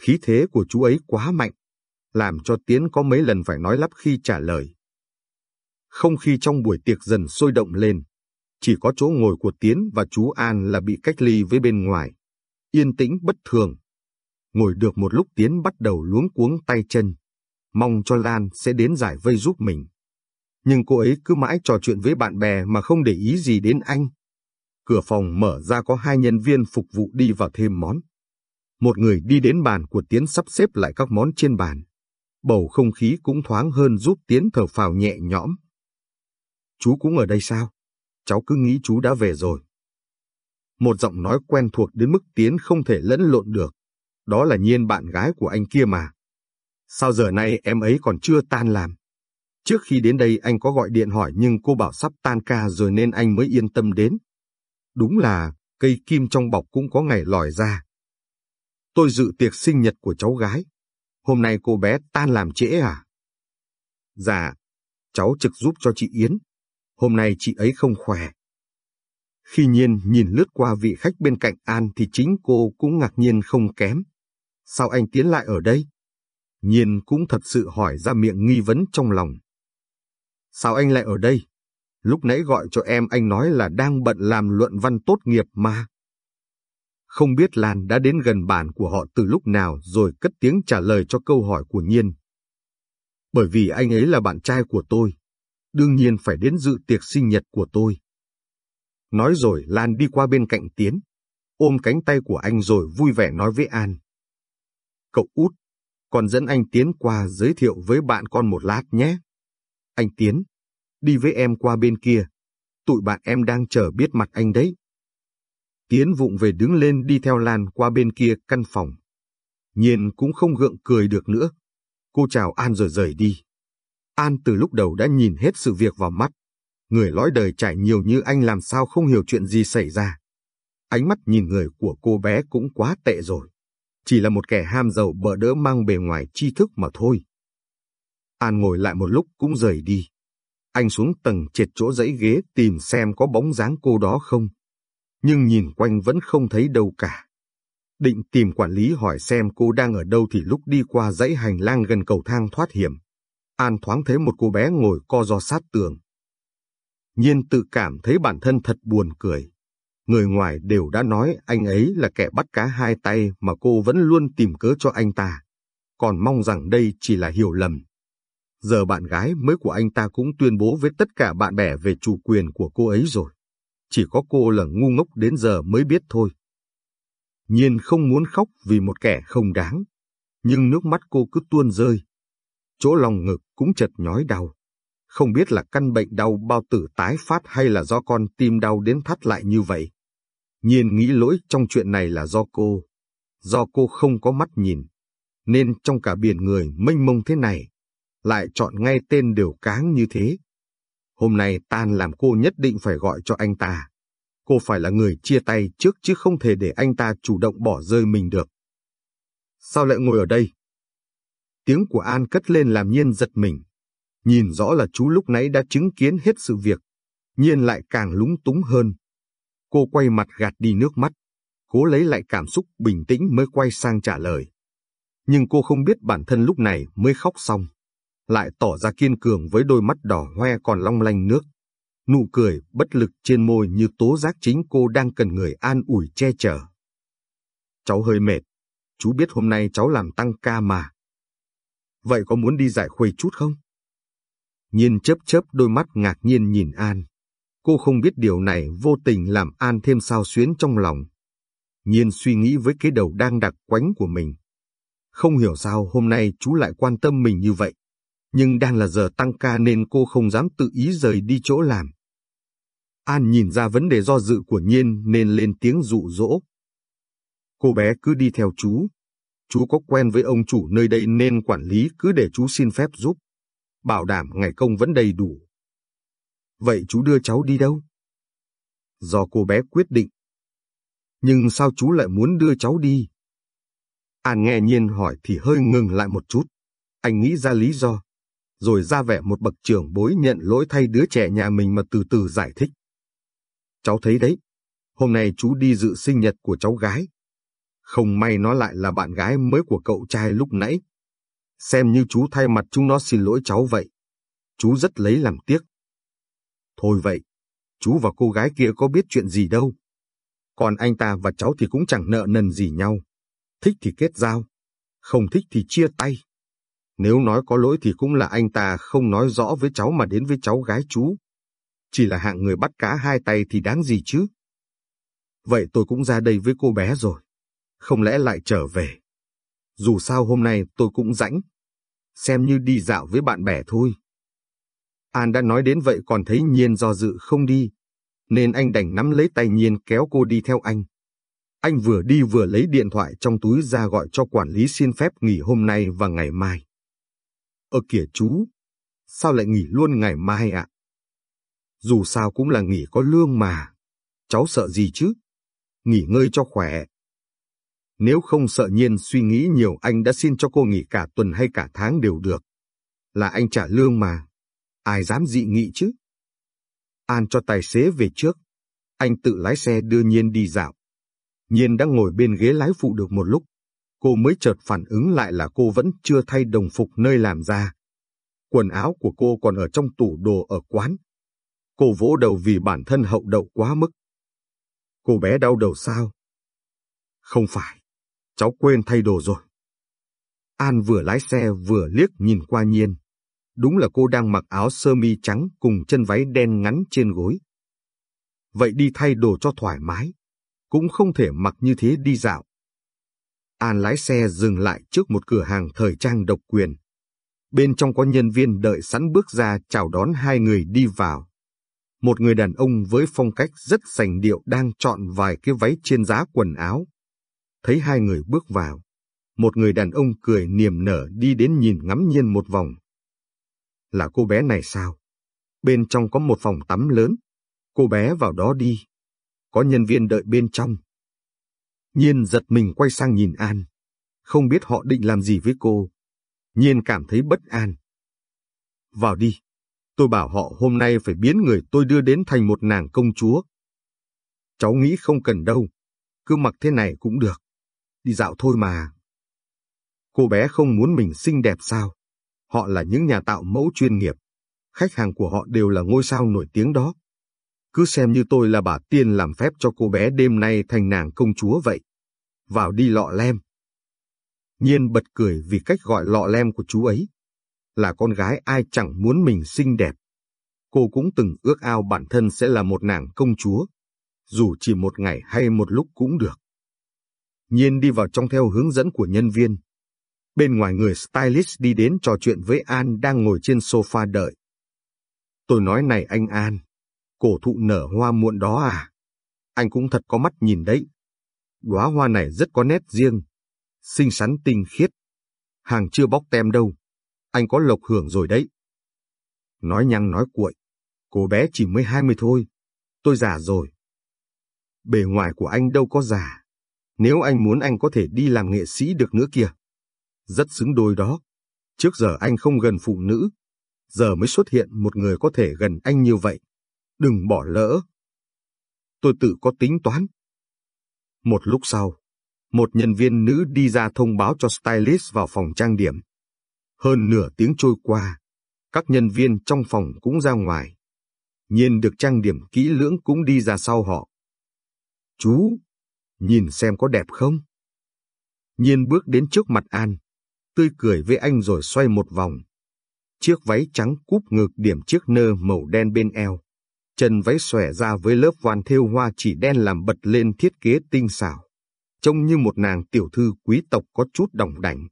Khí thế của chú ấy quá mạnh, làm cho Tiến có mấy lần phải nói lắp khi trả lời. Không khí trong buổi tiệc dần sôi động lên. Chỉ có chỗ ngồi của Tiến và chú An là bị cách ly với bên ngoài. Yên tĩnh bất thường. Ngồi được một lúc Tiến bắt đầu luống cuống tay chân. Mong cho Lan sẽ đến giải vây giúp mình. Nhưng cô ấy cứ mãi trò chuyện với bạn bè mà không để ý gì đến anh. Cửa phòng mở ra có hai nhân viên phục vụ đi vào thêm món. Một người đi đến bàn của Tiến sắp xếp lại các món trên bàn. Bầu không khí cũng thoáng hơn giúp Tiến thở phào nhẹ nhõm. Chú cũng ở đây sao? cháu cứ nghĩ chú đã về rồi. Một giọng nói quen thuộc đến mức Tiến không thể lẫn lộn được. Đó là nhiên bạn gái của anh kia mà. Sao giờ này em ấy còn chưa tan làm? Trước khi đến đây anh có gọi điện hỏi nhưng cô bảo sắp tan ca rồi nên anh mới yên tâm đến. Đúng là cây kim trong bọc cũng có ngày lòi ra. Tôi dự tiệc sinh nhật của cháu gái. Hôm nay cô bé tan làm trễ à? Dạ, cháu trực giúp cho chị Yến hôm nay chị ấy không khỏe. Khi nhiên nhìn lướt qua vị khách bên cạnh An thì chính cô cũng ngạc nhiên không kém. Sao anh tiến lại ở đây? Nhiên cũng thật sự hỏi ra miệng nghi vấn trong lòng. Sao anh lại ở đây? Lúc nãy gọi cho em anh nói là đang bận làm luận văn tốt nghiệp mà. Không biết Lan đã đến gần bàn của họ từ lúc nào rồi cất tiếng trả lời cho câu hỏi của Nhiên. Bởi vì anh ấy là bạn trai của tôi, đương nhiên phải đến dự tiệc sinh nhật của tôi. Nói rồi Lan đi qua bên cạnh Tiến, ôm cánh tay của anh rồi vui vẻ nói với An. Cậu út, con dẫn anh Tiến qua giới thiệu với bạn con một lát nhé. Anh Tiến, đi với em qua bên kia, tụi bạn em đang chờ biết mặt anh đấy. Tiến vụng về đứng lên đi theo Lan qua bên kia căn phòng. Nhiên cũng không gượng cười được nữa. Cô chào An rồi rời đi. An từ lúc đầu đã nhìn hết sự việc vào mắt. Người lõi đời trải nhiều như anh làm sao không hiểu chuyện gì xảy ra. Ánh mắt nhìn người của cô bé cũng quá tệ rồi. Chỉ là một kẻ ham giàu bợ đỡ mang bề ngoài tri thức mà thôi. An ngồi lại một lúc cũng rời đi. Anh xuống tầng trệt chỗ dãy ghế tìm xem có bóng dáng cô đó không. Nhưng nhìn quanh vẫn không thấy đâu cả. Định tìm quản lý hỏi xem cô đang ở đâu thì lúc đi qua dãy hành lang gần cầu thang thoát hiểm. An thoáng thấy một cô bé ngồi co do sát tường. Nhiên tự cảm thấy bản thân thật buồn cười. Người ngoài đều đã nói anh ấy là kẻ bắt cá hai tay mà cô vẫn luôn tìm cớ cho anh ta. Còn mong rằng đây chỉ là hiểu lầm. Giờ bạn gái mới của anh ta cũng tuyên bố với tất cả bạn bè về chủ quyền của cô ấy rồi. Chỉ có cô là ngu ngốc đến giờ mới biết thôi. Nhiên không muốn khóc vì một kẻ không đáng. Nhưng nước mắt cô cứ tuôn rơi, chỗ lòng ngực cũng chật nhói đau. Không biết là căn bệnh đau bao tử tái phát hay là do con tim đau đến thắt lại như vậy. Nhiên nghĩ lỗi trong chuyện này là do cô. Do cô không có mắt nhìn. Nên trong cả biển người mênh mông thế này, lại chọn ngay tên đều cáng như thế. Hôm nay tan làm cô nhất định phải gọi cho anh ta. Cô phải là người chia tay trước chứ không thể để anh ta chủ động bỏ rơi mình được. Sao lại ngồi ở đây? Tiếng của An cất lên làm Nhiên giật mình. Nhìn rõ là chú lúc nãy đã chứng kiến hết sự việc. Nhiên lại càng lúng túng hơn. Cô quay mặt gạt đi nước mắt. Cố lấy lại cảm xúc bình tĩnh mới quay sang trả lời. Nhưng cô không biết bản thân lúc này mới khóc xong. Lại tỏ ra kiên cường với đôi mắt đỏ hoe còn long lanh nước. Nụ cười bất lực trên môi như tố giác chính cô đang cần người an ủi che chở. Cháu hơi mệt. Chú biết hôm nay cháu làm tăng ca mà. Vậy có muốn đi giải khuây chút không? Nhiên chớp chớp đôi mắt ngạc nhiên nhìn An. Cô không biết điều này vô tình làm An thêm sao xuyến trong lòng. Nhiên suy nghĩ với cái đầu đang đặc quánh của mình. Không hiểu sao hôm nay chú lại quan tâm mình như vậy. Nhưng đang là giờ tăng ca nên cô không dám tự ý rời đi chỗ làm. An nhìn ra vấn đề do dự của Nhiên nên lên tiếng dụ dỗ. Cô bé cứ đi theo chú. Chú có quen với ông chủ nơi đây nên quản lý cứ để chú xin phép giúp. Bảo đảm ngày công vẫn đầy đủ. Vậy chú đưa cháu đi đâu? Do cô bé quyết định. Nhưng sao chú lại muốn đưa cháu đi? An nghe nhiên hỏi thì hơi ngừng lại một chút. Anh nghĩ ra lý do. Rồi ra vẻ một bậc trưởng bối nhận lỗi thay đứa trẻ nhà mình mà từ từ giải thích. Cháu thấy đấy, hôm nay chú đi dự sinh nhật của cháu gái. Không may nó lại là bạn gái mới của cậu trai lúc nãy. Xem như chú thay mặt chúng nó xin lỗi cháu vậy. Chú rất lấy làm tiếc. Thôi vậy, chú và cô gái kia có biết chuyện gì đâu. Còn anh ta và cháu thì cũng chẳng nợ nần gì nhau. Thích thì kết giao, không thích thì chia tay. Nếu nói có lỗi thì cũng là anh ta, không nói rõ với cháu mà đến với cháu gái chú. Chỉ là hạng người bắt cá hai tay thì đáng gì chứ. Vậy tôi cũng ra đây với cô bé rồi. Không lẽ lại trở về. Dù sao hôm nay tôi cũng rãnh. Xem như đi dạo với bạn bè thôi. An đã nói đến vậy còn thấy Nhiên do dự không đi. Nên anh đành nắm lấy tay Nhiên kéo cô đi theo anh. Anh vừa đi vừa lấy điện thoại trong túi ra gọi cho quản lý xin phép nghỉ hôm nay và ngày mai. Ơ kìa chú, sao lại nghỉ luôn ngày mai ạ? Dù sao cũng là nghỉ có lương mà. Cháu sợ gì chứ? Nghỉ ngơi cho khỏe. Nếu không sợ nhiên suy nghĩ nhiều anh đã xin cho cô nghỉ cả tuần hay cả tháng đều được. Là anh trả lương mà. Ai dám dị nghị chứ? An cho tài xế về trước. Anh tự lái xe đưa Nhiên đi dạo. Nhiên đã ngồi bên ghế lái phụ được một lúc. Cô mới chợt phản ứng lại là cô vẫn chưa thay đồng phục nơi làm ra. Quần áo của cô còn ở trong tủ đồ ở quán. Cô vỗ đầu vì bản thân hậu đậu quá mức. Cô bé đau đầu sao? Không phải, cháu quên thay đồ rồi. An vừa lái xe vừa liếc nhìn qua nhiên. Đúng là cô đang mặc áo sơ mi trắng cùng chân váy đen ngắn trên gối. Vậy đi thay đồ cho thoải mái. Cũng không thể mặc như thế đi dạo. An lái xe dừng lại trước một cửa hàng thời trang độc quyền. Bên trong có nhân viên đợi sẵn bước ra chào đón hai người đi vào. Một người đàn ông với phong cách rất sành điệu đang chọn vài cái váy trên giá quần áo. Thấy hai người bước vào, một người đàn ông cười niềm nở đi đến nhìn ngắm nhiên một vòng. Là cô bé này sao? Bên trong có một phòng tắm lớn. Cô bé vào đó đi. Có nhân viên đợi bên trong. Nhiên giật mình quay sang nhìn An. Không biết họ định làm gì với cô. Nhiên cảm thấy bất an. Vào đi. Tôi bảo họ hôm nay phải biến người tôi đưa đến thành một nàng công chúa. Cháu nghĩ không cần đâu. Cứ mặc thế này cũng được. Đi dạo thôi mà. Cô bé không muốn mình xinh đẹp sao? Họ là những nhà tạo mẫu chuyên nghiệp. Khách hàng của họ đều là ngôi sao nổi tiếng đó. Cứ xem như tôi là bà tiên làm phép cho cô bé đêm nay thành nàng công chúa vậy. Vào đi lọ lem. Nhiên bật cười vì cách gọi lọ lem của chú ấy. Là con gái ai chẳng muốn mình xinh đẹp. Cô cũng từng ước ao bản thân sẽ là một nàng công chúa. Dù chỉ một ngày hay một lúc cũng được. Nhiên đi vào trong theo hướng dẫn của nhân viên. Bên ngoài người stylist đi đến trò chuyện với An đang ngồi trên sofa đợi. Tôi nói này anh An, cổ thụ nở hoa muộn đó à? Anh cũng thật có mắt nhìn đấy. Đóa hoa này rất có nét riêng, xinh xắn tinh khiết. Hàng chưa bóc tem đâu, anh có lộc hưởng rồi đấy. Nói nhăng nói cuội, cô bé chỉ mới hai mươi thôi, tôi già rồi. Bề ngoài của anh đâu có già, nếu anh muốn anh có thể đi làm nghệ sĩ được nữa kìa. Rất xứng đôi đó. Trước giờ anh không gần phụ nữ, giờ mới xuất hiện một người có thể gần anh như vậy. Đừng bỏ lỡ. Tôi tự có tính toán. Một lúc sau, một nhân viên nữ đi ra thông báo cho stylist vào phòng trang điểm. Hơn nửa tiếng trôi qua, các nhân viên trong phòng cũng ra ngoài. Nhiên được trang điểm kỹ lưỡng cũng đi ra sau họ. Chú, nhìn xem có đẹp không? Nhiên bước đến trước mặt An, tươi cười với anh rồi xoay một vòng. Chiếc váy trắng cúp ngực điểm chiếc nơ màu đen bên eo. Chân váy xòe ra với lớp voan thêu hoa chỉ đen làm bật lên thiết kế tinh xảo. Trông như một nàng tiểu thư quý tộc có chút đồng đảnh.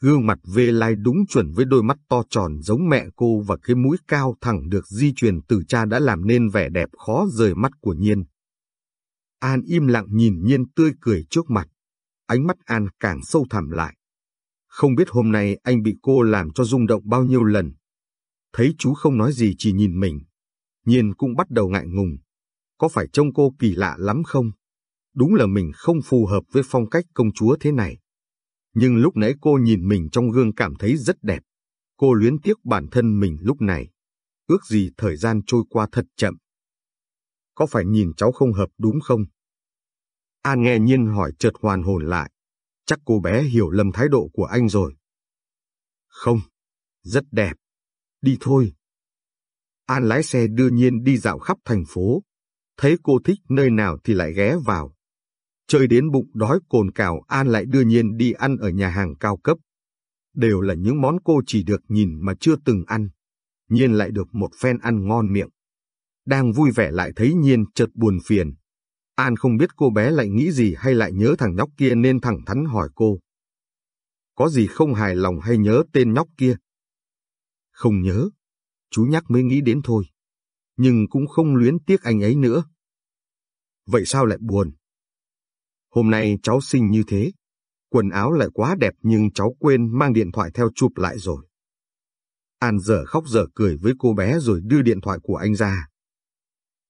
Gương mặt vê lai đúng chuẩn với đôi mắt to tròn giống mẹ cô và cái mũi cao thẳng được di truyền từ cha đã làm nên vẻ đẹp khó rời mắt của Nhiên. An im lặng nhìn Nhiên tươi cười trước mặt. Ánh mắt An càng sâu thẳm lại. Không biết hôm nay anh bị cô làm cho rung động bao nhiêu lần. Thấy chú không nói gì chỉ nhìn mình. Nhiên cũng bắt đầu ngại ngùng. Có phải trông cô kỳ lạ lắm không? Đúng là mình không phù hợp với phong cách công chúa thế này. Nhưng lúc nãy cô nhìn mình trong gương cảm thấy rất đẹp. Cô luyến tiếc bản thân mình lúc này. Ước gì thời gian trôi qua thật chậm. Có phải nhìn cháu không hợp đúng không? An nghe nhiên hỏi chợt hoàn hồn lại. Chắc cô bé hiểu lầm thái độ của anh rồi. Không, rất đẹp. Đi thôi. An lái xe đưa nhiên đi dạo khắp thành phố. Thấy cô thích nơi nào thì lại ghé vào. Chơi đến bụng đói cồn cào An lại đưa nhiên đi ăn ở nhà hàng cao cấp. Đều là những món cô chỉ được nhìn mà chưa từng ăn. Nhiên lại được một phen ăn ngon miệng. Đang vui vẻ lại thấy Nhiên chợt buồn phiền. An không biết cô bé lại nghĩ gì hay lại nhớ thằng nhóc kia nên thẳng thắn hỏi cô. Có gì không hài lòng hay nhớ tên nhóc kia? Không nhớ, chú nhắc mới nghĩ đến thôi. Nhưng cũng không luyến tiếc anh ấy nữa. Vậy sao lại buồn? Hôm nay cháu sinh như thế, quần áo lại quá đẹp nhưng cháu quên mang điện thoại theo chụp lại rồi. An dở khóc dở cười với cô bé rồi đưa điện thoại của anh ra.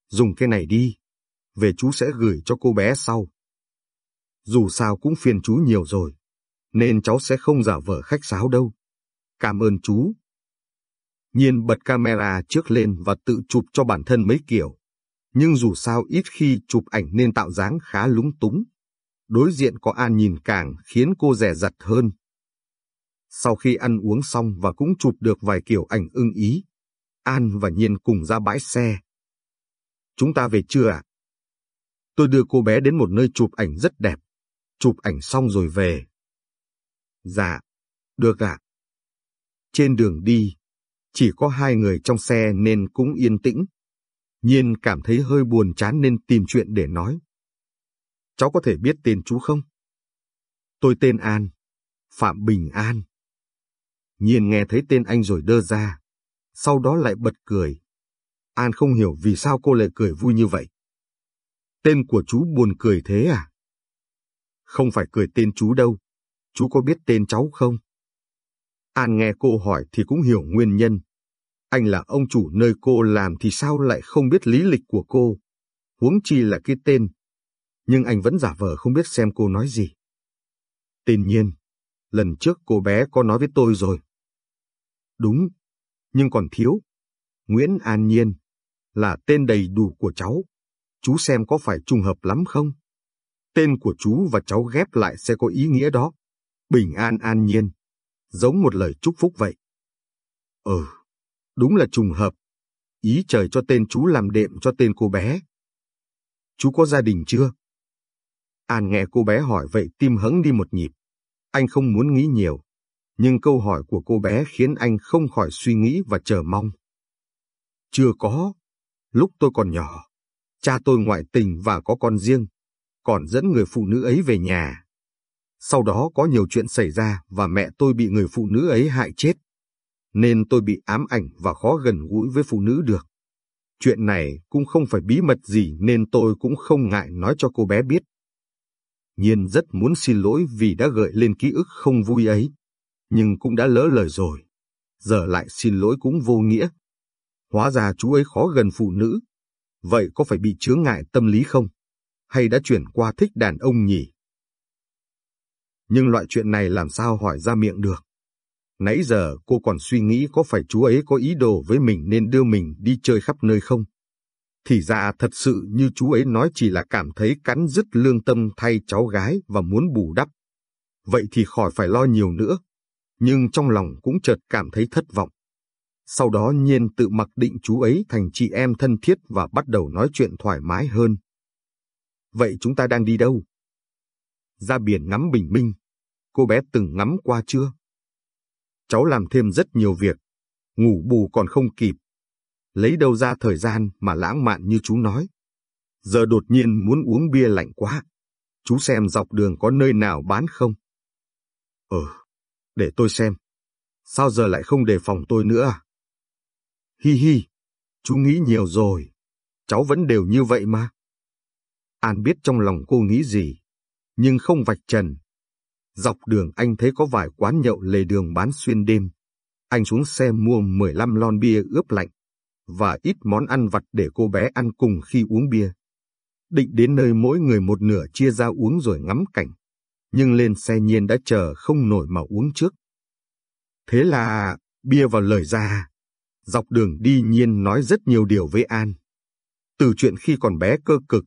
Dùng cái này đi, về chú sẽ gửi cho cô bé sau. Dù sao cũng phiền chú nhiều rồi, nên cháu sẽ không giả vờ khách sáo đâu. Cảm ơn chú. Nhiên bật camera trước lên và tự chụp cho bản thân mấy kiểu. Nhưng dù sao ít khi chụp ảnh nên tạo dáng khá lúng túng. Đối diện có An nhìn càng khiến cô rẻ rặt hơn. Sau khi ăn uống xong và cũng chụp được vài kiểu ảnh ưng ý, An và Nhiên cùng ra bãi xe. Chúng ta về chưa ạ? Tôi đưa cô bé đến một nơi chụp ảnh rất đẹp. Chụp ảnh xong rồi về. Dạ, được ạ. Trên đường đi, chỉ có hai người trong xe nên cũng yên tĩnh. Nhiên cảm thấy hơi buồn chán nên tìm chuyện để nói. Cháu có thể biết tên chú không? Tôi tên An, Phạm Bình An. Nhiên nghe thấy tên anh rồi đơ ra, sau đó lại bật cười. An không hiểu vì sao cô lại cười vui như vậy. Tên của chú buồn cười thế à? Không phải cười tên chú đâu. Chú có biết tên cháu không? An nghe cô hỏi thì cũng hiểu nguyên nhân. Anh là ông chủ nơi cô làm thì sao lại không biết lý lịch của cô? Huống chi là cái tên. Nhưng anh vẫn giả vờ không biết xem cô nói gì. Tên nhiên, lần trước cô bé có nói với tôi rồi. Đúng, nhưng còn thiếu. Nguyễn An Nhiên là tên đầy đủ của cháu chú xem có phải trùng hợp lắm không? Tên của chú và cháu ghép lại sẽ có ý nghĩa đó. Bình an an nhiên. Giống một lời chúc phúc vậy. Ừ, đúng là trùng hợp. Ý trời cho tên chú làm đệm cho tên cô bé. Chú có gia đình chưa? An nghe cô bé hỏi vậy tim hững đi một nhịp. Anh không muốn nghĩ nhiều. Nhưng câu hỏi của cô bé khiến anh không khỏi suy nghĩ và chờ mong. Chưa có. Lúc tôi còn nhỏ, Cha tôi ngoại tình và có con riêng, còn dẫn người phụ nữ ấy về nhà. Sau đó có nhiều chuyện xảy ra và mẹ tôi bị người phụ nữ ấy hại chết. Nên tôi bị ám ảnh và khó gần gũi với phụ nữ được. Chuyện này cũng không phải bí mật gì nên tôi cũng không ngại nói cho cô bé biết. Nhiên rất muốn xin lỗi vì đã gợi lên ký ức không vui ấy, nhưng cũng đã lỡ lời rồi. Giờ lại xin lỗi cũng vô nghĩa. Hóa ra chú ấy khó gần phụ nữ, Vậy có phải bị chướng ngại tâm lý không? Hay đã chuyển qua thích đàn ông nhỉ? Nhưng loại chuyện này làm sao hỏi ra miệng được? Nãy giờ cô còn suy nghĩ có phải chú ấy có ý đồ với mình nên đưa mình đi chơi khắp nơi không? Thì ra thật sự như chú ấy nói chỉ là cảm thấy cắn dứt lương tâm thay cháu gái và muốn bù đắp. Vậy thì khỏi phải lo nhiều nữa. Nhưng trong lòng cũng chợt cảm thấy thất vọng. Sau đó Nhiên tự mặc định chú ấy thành chị em thân thiết và bắt đầu nói chuyện thoải mái hơn. Vậy chúng ta đang đi đâu? Ra biển ngắm bình minh. Cô bé từng ngắm qua chưa? Cháu làm thêm rất nhiều việc. Ngủ bù còn không kịp. Lấy đâu ra thời gian mà lãng mạn như chú nói. Giờ đột nhiên muốn uống bia lạnh quá. Chú xem dọc đường có nơi nào bán không? Ờ, để tôi xem. Sao giờ lại không đề phòng tôi nữa à? Hi hi, chú nghĩ nhiều rồi. Cháu vẫn đều như vậy mà. An biết trong lòng cô nghĩ gì, nhưng không vạch trần. Dọc đường anh thấy có vài quán nhậu lề đường bán xuyên đêm. Anh xuống xe mua 15 lon bia ướp lạnh và ít món ăn vặt để cô bé ăn cùng khi uống bia. Định đến nơi mỗi người một nửa chia ra uống rồi ngắm cảnh. Nhưng lên xe nhiên đã chờ không nổi mà uống trước. Thế là bia vào lời ra. Dọc đường đi nhiên nói rất nhiều điều với An. Từ chuyện khi còn bé cơ cực,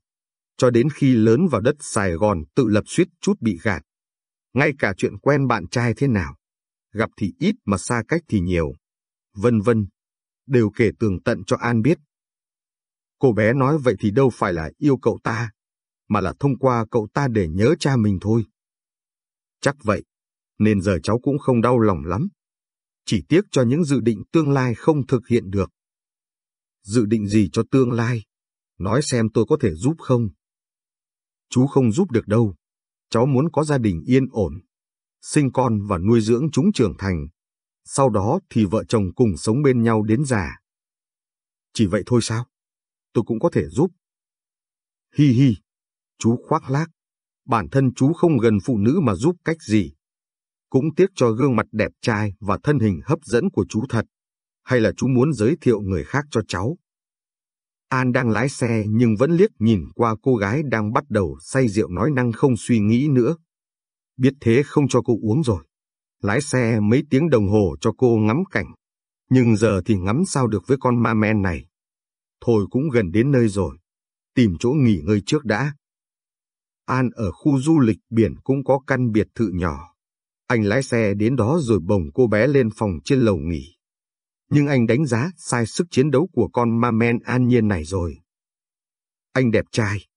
cho đến khi lớn vào đất Sài Gòn tự lập suýt chút bị gạt. Ngay cả chuyện quen bạn trai thế nào, gặp thì ít mà xa cách thì nhiều, vân vân, đều kể tường tận cho An biết. Cô bé nói vậy thì đâu phải là yêu cậu ta, mà là thông qua cậu ta để nhớ cha mình thôi. Chắc vậy, nên giờ cháu cũng không đau lòng lắm. Chỉ tiếc cho những dự định tương lai không thực hiện được. Dự định gì cho tương lai? Nói xem tôi có thể giúp không? Chú không giúp được đâu. Cháu muốn có gia đình yên ổn, sinh con và nuôi dưỡng chúng trưởng thành. Sau đó thì vợ chồng cùng sống bên nhau đến già. Chỉ vậy thôi sao? Tôi cũng có thể giúp. Hi hi, chú khoác lác. Bản thân chú không gần phụ nữ mà giúp cách gì. Cũng tiếc cho gương mặt đẹp trai và thân hình hấp dẫn của chú thật. Hay là chú muốn giới thiệu người khác cho cháu? An đang lái xe nhưng vẫn liếc nhìn qua cô gái đang bắt đầu say rượu nói năng không suy nghĩ nữa. Biết thế không cho cô uống rồi. Lái xe mấy tiếng đồng hồ cho cô ngắm cảnh. Nhưng giờ thì ngắm sao được với con ma men này. Thôi cũng gần đến nơi rồi. Tìm chỗ nghỉ ngơi trước đã. An ở khu du lịch biển cũng có căn biệt thự nhỏ. Anh lái xe đến đó rồi bồng cô bé lên phòng trên lầu nghỉ nhưng anh đánh giá sai sức chiến đấu của con ma men an nhiên này rồi. Anh đẹp trai,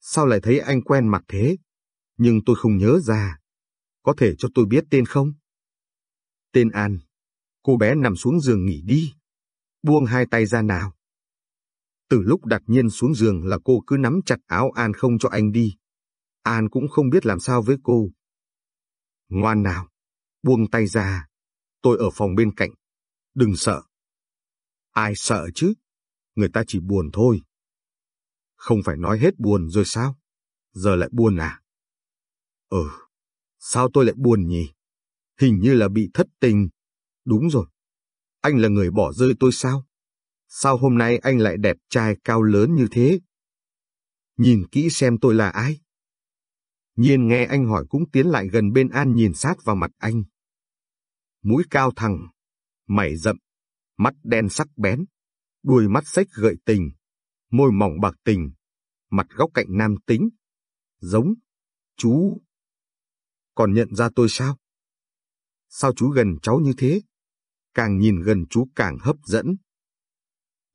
sao lại thấy anh quen mặt thế? Nhưng tôi không nhớ ra. Có thể cho tôi biết tên không? Tên An. Cô bé nằm xuống giường nghỉ đi. Buông hai tay ra nào. Từ lúc đặt nhiên xuống giường là cô cứ nắm chặt áo An không cho anh đi. An cũng không biết làm sao với cô. Ngoan nào, buông tay ra. Tôi ở phòng bên cạnh. Đừng sợ. Ai sợ chứ? Người ta chỉ buồn thôi. Không phải nói hết buồn rồi sao? Giờ lại buồn à? Ừ, sao tôi lại buồn nhỉ? Hình như là bị thất tình. Đúng rồi. Anh là người bỏ rơi tôi sao? Sao hôm nay anh lại đẹp trai cao lớn như thế? Nhìn kỹ xem tôi là ai? Nhiên nghe anh hỏi cũng tiến lại gần bên An nhìn sát vào mặt anh. Mũi cao thẳng, mày rậm, mắt đen sắc bén, đuôi mắt xếch gợi tình, môi mỏng bạc tình, mặt góc cạnh nam tính. Giống, chú. Còn nhận ra tôi sao? Sao chú gần cháu như thế? Càng nhìn gần chú càng hấp dẫn.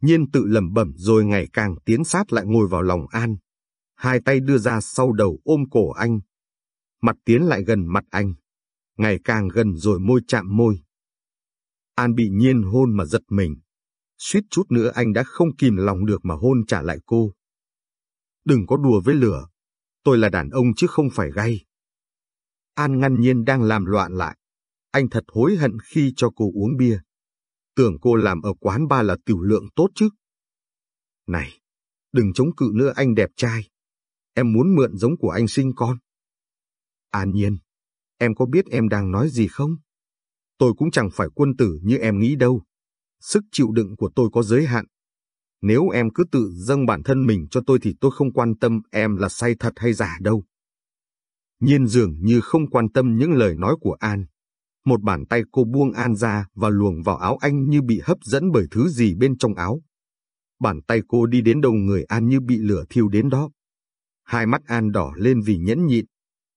Nhiên tự lẩm bẩm rồi ngày càng tiến sát lại ngồi vào lòng An. Hai tay đưa ra sau đầu ôm cổ anh. Mặt tiến lại gần mặt anh. Ngày càng gần rồi môi chạm môi. An bị nhiên hôn mà giật mình. Suýt chút nữa anh đã không kìm lòng được mà hôn trả lại cô. Đừng có đùa với lửa. Tôi là đàn ông chứ không phải gay. An ngăn nhiên đang làm loạn lại. Anh thật hối hận khi cho cô uống bia. Tưởng cô làm ở quán ba là tiểu lượng tốt chứ. Này, đừng chống cự nữa anh đẹp trai. Em muốn mượn giống của anh sinh con. An nhiên, em có biết em đang nói gì không? Tôi cũng chẳng phải quân tử như em nghĩ đâu. Sức chịu đựng của tôi có giới hạn. Nếu em cứ tự dâng bản thân mình cho tôi thì tôi không quan tâm em là say thật hay giả đâu. Nhiên dường như không quan tâm những lời nói của An. Một bàn tay cô buông An ra và luồng vào áo anh như bị hấp dẫn bởi thứ gì bên trong áo. Bàn tay cô đi đến đầu người An như bị lửa thiêu đến đó. Hai mắt An đỏ lên vì nhẫn nhịn.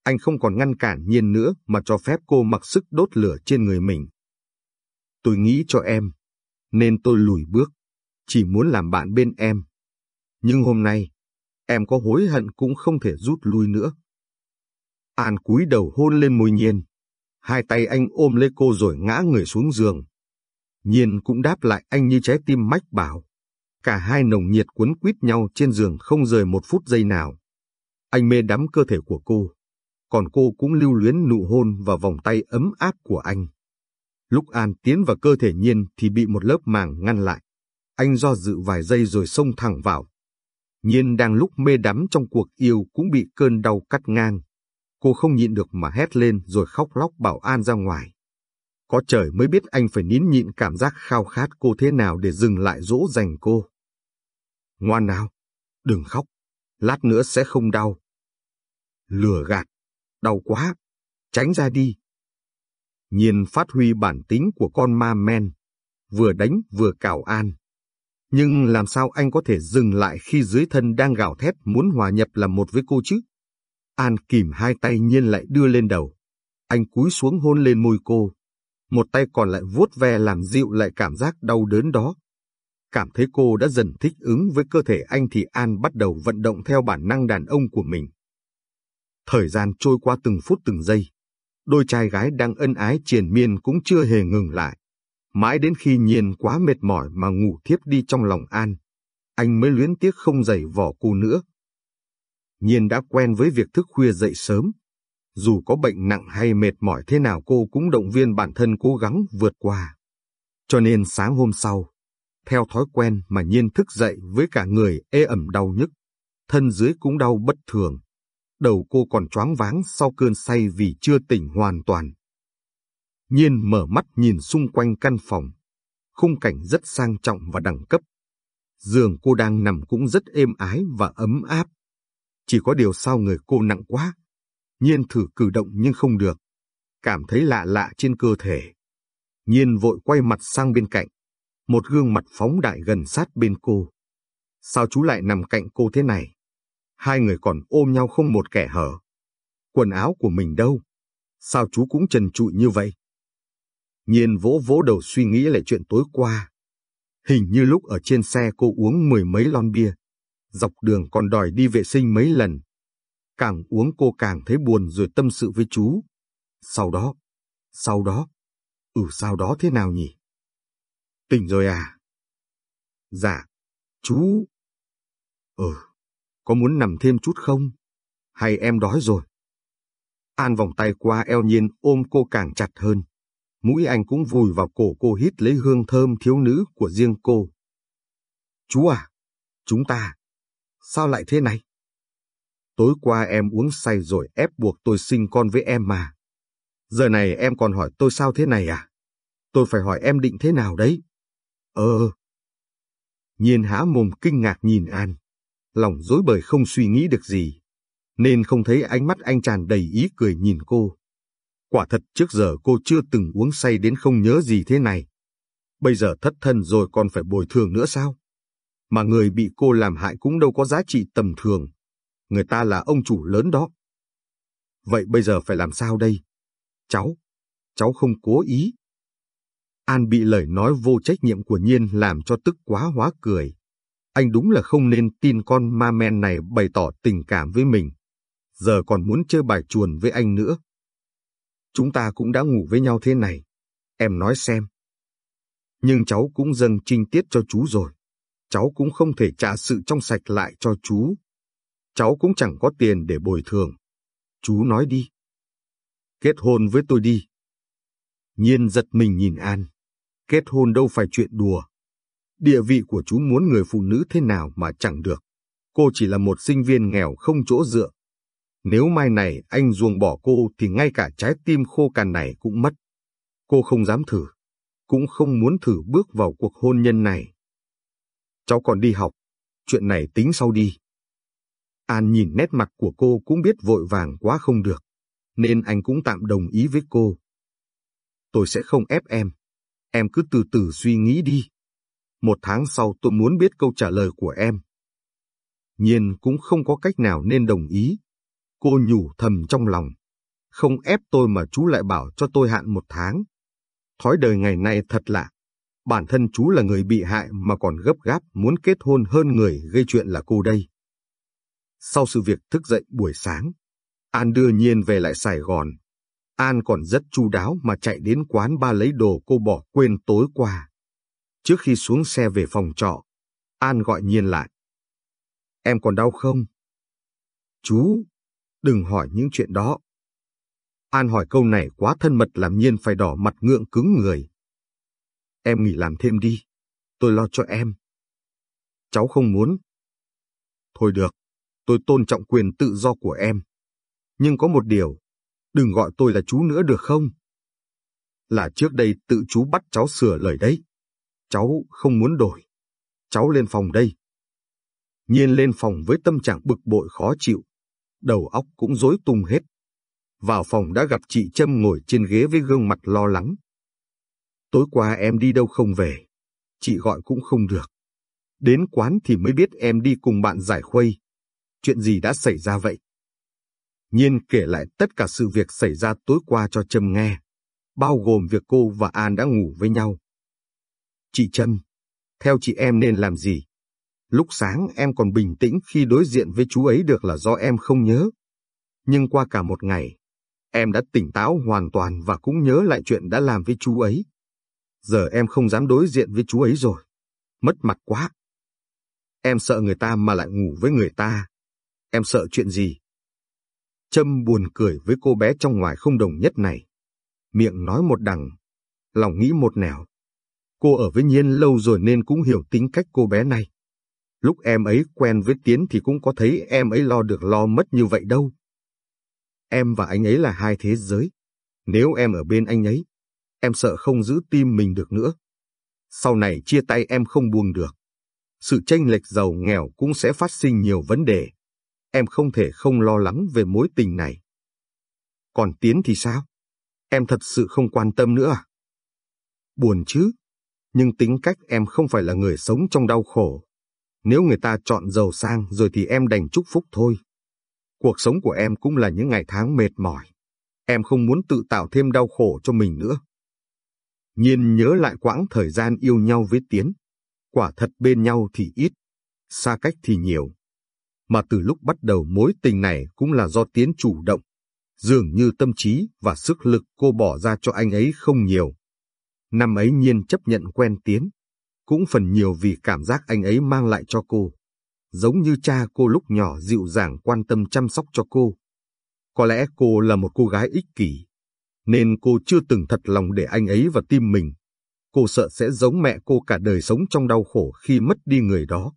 Anh không còn ngăn cản nhiên nữa mà cho phép cô mặc sức đốt lửa trên người mình. Tôi nghĩ cho em, nên tôi lùi bước, chỉ muốn làm bạn bên em. Nhưng hôm nay, em có hối hận cũng không thể rút lui nữa. An cúi đầu hôn lên môi nhiên. Hai tay anh ôm lấy cô rồi ngã người xuống giường. Nhiên cũng đáp lại anh như trái tim mách bảo. Cả hai nồng nhiệt cuốn quýt nhau trên giường không rời một phút giây nào. Anh mê đắm cơ thể của cô, còn cô cũng lưu luyến nụ hôn và vòng tay ấm áp của anh. Lúc An tiến vào cơ thể Nhiên thì bị một lớp màng ngăn lại. Anh do dự vài giây rồi xông thẳng vào. Nhiên đang lúc mê đắm trong cuộc yêu cũng bị cơn đau cắt ngang. Cô không nhịn được mà hét lên rồi khóc lóc bảo An ra ngoài. Có trời mới biết anh phải nín nhịn cảm giác khao khát cô thế nào để dừng lại dỗ dành cô. Ngoan nào, đừng khóc, lát nữa sẽ không đau. Lừa gạt, đau quá, tránh ra đi. Nhiên phát huy bản tính của con ma men, vừa đánh vừa cào An. Nhưng làm sao anh có thể dừng lại khi dưới thân đang gào thét muốn hòa nhập làm một với cô chứ? An kìm hai tay nhiên lại đưa lên đầu. Anh cúi xuống hôn lên môi cô. Một tay còn lại vuốt ve làm dịu lại cảm giác đau đớn đó. Cảm thấy cô đã dần thích ứng với cơ thể anh thì An bắt đầu vận động theo bản năng đàn ông của mình. Thời gian trôi qua từng phút từng giây. Đôi trai gái đang ân ái triền miên cũng chưa hề ngừng lại. Mãi đến khi nhiên quá mệt mỏi mà ngủ thiếp đi trong lòng An, anh mới luyến tiếc không giày vỏ cô nữa. Nhiên đã quen với việc thức khuya dậy sớm. Dù có bệnh nặng hay mệt mỏi thế nào cô cũng động viên bản thân cố gắng vượt qua. Cho nên sáng hôm sau, theo thói quen mà Nhiên thức dậy với cả người ê ẩm đau nhức, thân dưới cũng đau bất thường. Đầu cô còn choáng váng sau cơn say vì chưa tỉnh hoàn toàn. Nhiên mở mắt nhìn xung quanh căn phòng. Khung cảnh rất sang trọng và đẳng cấp. Giường cô đang nằm cũng rất êm ái và ấm áp. Chỉ có điều sao người cô nặng quá. Nhiên thử cử động nhưng không được. Cảm thấy lạ lạ trên cơ thể. Nhiên vội quay mặt sang bên cạnh. Một gương mặt phóng đại gần sát bên cô. Sao chú lại nằm cạnh cô thế này? Hai người còn ôm nhau không một kẻ hở. Quần áo của mình đâu? Sao chú cũng trần trụi như vậy? Nhiên vỗ vỗ đầu suy nghĩ lại chuyện tối qua. Hình như lúc ở trên xe cô uống mười mấy lon bia. Dọc đường còn đòi đi vệ sinh mấy lần. Càng uống cô càng thấy buồn rồi tâm sự với chú. Sau đó, sau đó, ừ sau đó thế nào nhỉ? Tỉnh rồi à? Dạ, chú... Ừ, có muốn nằm thêm chút không? Hay em đói rồi? An vòng tay qua eo nhiên ôm cô càng chặt hơn mũi anh cũng vùi vào cổ cô hít lấy hương thơm thiếu nữ của riêng cô. Chú à, chúng ta, sao lại thế này? Tối qua em uống say rồi ép buộc tôi sinh con với em mà. Giờ này em còn hỏi tôi sao thế này à? Tôi phải hỏi em định thế nào đấy? Ờ. Nhiên há mồm kinh ngạc nhìn An. Lòng dối bời không suy nghĩ được gì. Nên không thấy ánh mắt anh tràn đầy ý cười nhìn cô. Quả thật trước giờ cô chưa từng uống say đến không nhớ gì thế này. Bây giờ thất thân rồi còn phải bồi thường nữa sao? Mà người bị cô làm hại cũng đâu có giá trị tầm thường. Người ta là ông chủ lớn đó. Vậy bây giờ phải làm sao đây? Cháu, cháu không cố ý. An bị lời nói vô trách nhiệm của Nhiên làm cho tức quá hóa cười. Anh đúng là không nên tin con ma men này bày tỏ tình cảm với mình. Giờ còn muốn chơi bài chuồn với anh nữa. Chúng ta cũng đã ngủ với nhau thế này. Em nói xem. Nhưng cháu cũng dâng trinh tiết cho chú rồi. Cháu cũng không thể trả sự trong sạch lại cho chú. Cháu cũng chẳng có tiền để bồi thường. Chú nói đi. Kết hôn với tôi đi. Nhiên giật mình nhìn An. Kết hôn đâu phải chuyện đùa. Địa vị của chú muốn người phụ nữ thế nào mà chẳng được. Cô chỉ là một sinh viên nghèo không chỗ dựa. Nếu mai này anh ruồng bỏ cô thì ngay cả trái tim khô cằn này cũng mất. Cô không dám thử, cũng không muốn thử bước vào cuộc hôn nhân này. Cháu còn đi học, chuyện này tính sau đi. An nhìn nét mặt của cô cũng biết vội vàng quá không được, nên anh cũng tạm đồng ý với cô. Tôi sẽ không ép em, em cứ từ từ suy nghĩ đi. Một tháng sau tôi muốn biết câu trả lời của em. Nhiên cũng không có cách nào nên đồng ý. Cô nhủ thầm trong lòng. Không ép tôi mà chú lại bảo cho tôi hạn một tháng. Thói đời ngày nay thật lạ. Bản thân chú là người bị hại mà còn gấp gáp muốn kết hôn hơn người gây chuyện là cô đây. Sau sự việc thức dậy buổi sáng, An đưa Nhiên về lại Sài Gòn. An còn rất chu đáo mà chạy đến quán ba lấy đồ cô bỏ quên tối qua. Trước khi xuống xe về phòng trọ, An gọi Nhiên lại. Em còn đau không? Chú, đừng hỏi những chuyện đó. An hỏi câu này quá thân mật làm Nhiên phải đỏ mặt ngượng cứng người. Em nghỉ làm thêm đi, tôi lo cho em. Cháu không muốn. Thôi được, tôi tôn trọng quyền tự do của em. Nhưng có một điều, đừng gọi tôi là chú nữa được không? Là trước đây tự chú bắt cháu sửa lời đấy. Cháu không muốn đổi. Cháu lên phòng đây. Nhiên lên phòng với tâm trạng bực bội khó chịu. Đầu óc cũng rối tung hết. Vào phòng đã gặp chị Trâm ngồi trên ghế với gương mặt lo lắng. Tối qua em đi đâu không về. Chị gọi cũng không được. Đến quán thì mới biết em đi cùng bạn giải khuây. Chuyện gì đã xảy ra vậy? Nhiên kể lại tất cả sự việc xảy ra tối qua cho Trâm nghe, bao gồm việc cô và An đã ngủ với nhau. Chị Trâm, theo chị em nên làm gì? Lúc sáng em còn bình tĩnh khi đối diện với chú ấy được là do em không nhớ. Nhưng qua cả một ngày, em đã tỉnh táo hoàn toàn và cũng nhớ lại chuyện đã làm với chú ấy. Giờ em không dám đối diện với chú ấy rồi. Mất mặt quá. Em sợ người ta mà lại ngủ với người ta. Em sợ chuyện gì? Trâm buồn cười với cô bé trong ngoài không đồng nhất này. Miệng nói một đằng, lòng nghĩ một nẻo. Cô ở với Nhiên lâu rồi nên cũng hiểu tính cách cô bé này. Lúc em ấy quen với Tiến thì cũng có thấy em ấy lo được lo mất như vậy đâu. Em và anh ấy là hai thế giới. Nếu em ở bên anh ấy, em sợ không giữ tim mình được nữa. Sau này chia tay em không buông được. Sự tranh lệch giàu nghèo cũng sẽ phát sinh nhiều vấn đề em không thể không lo lắng về mối tình này. Còn Tiến thì sao? Em thật sự không quan tâm nữa à? Buồn chứ, nhưng tính cách em không phải là người sống trong đau khổ. Nếu người ta chọn giàu sang rồi thì em đành chúc phúc thôi. Cuộc sống của em cũng là những ngày tháng mệt mỏi. Em không muốn tự tạo thêm đau khổ cho mình nữa. Nhiên nhớ lại quãng thời gian yêu nhau với Tiến. Quả thật bên nhau thì ít, xa cách thì nhiều mà từ lúc bắt đầu mối tình này cũng là do Tiến chủ động. Dường như tâm trí và sức lực cô bỏ ra cho anh ấy không nhiều. Năm ấy Nhiên chấp nhận quen Tiến, cũng phần nhiều vì cảm giác anh ấy mang lại cho cô. Giống như cha cô lúc nhỏ dịu dàng quan tâm chăm sóc cho cô. Có lẽ cô là một cô gái ích kỷ, nên cô chưa từng thật lòng để anh ấy vào tim mình. Cô sợ sẽ giống mẹ cô cả đời sống trong đau khổ khi mất đi người đó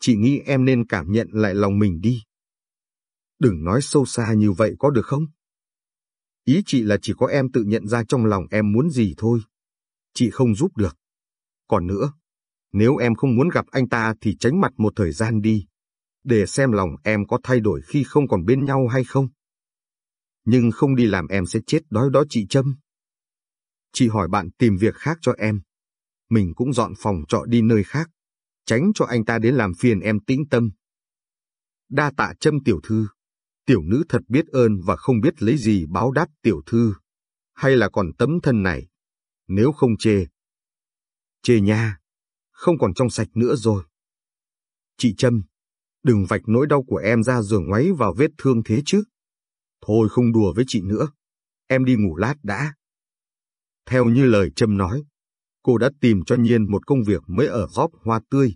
chị nghĩ em nên cảm nhận lại lòng mình đi. Đừng nói sâu xa như vậy có được không? Ý chị là chỉ có em tự nhận ra trong lòng em muốn gì thôi. Chị không giúp được. Còn nữa, nếu em không muốn gặp anh ta thì tránh mặt một thời gian đi, để xem lòng em có thay đổi khi không còn bên nhau hay không. Nhưng không đi làm em sẽ chết đói đó chị Trâm. Chị hỏi bạn tìm việc khác cho em. Mình cũng dọn phòng trọ đi nơi khác tránh cho anh ta đến làm phiền em tĩnh tâm. Đa tạ châm tiểu thư, tiểu nữ thật biết ơn và không biết lấy gì báo đáp tiểu thư, hay là còn tấm thân này, nếu không chê. Chê nha, không còn trong sạch nữa rồi. Chị Trâm, đừng vạch nỗi đau của em ra rồi ngoáy vào vết thương thế chứ. Thôi không đùa với chị nữa, em đi ngủ lát đã. Theo như lời Trâm nói, cô đã tìm cho Nhiên một công việc mới ở góp hoa tươi.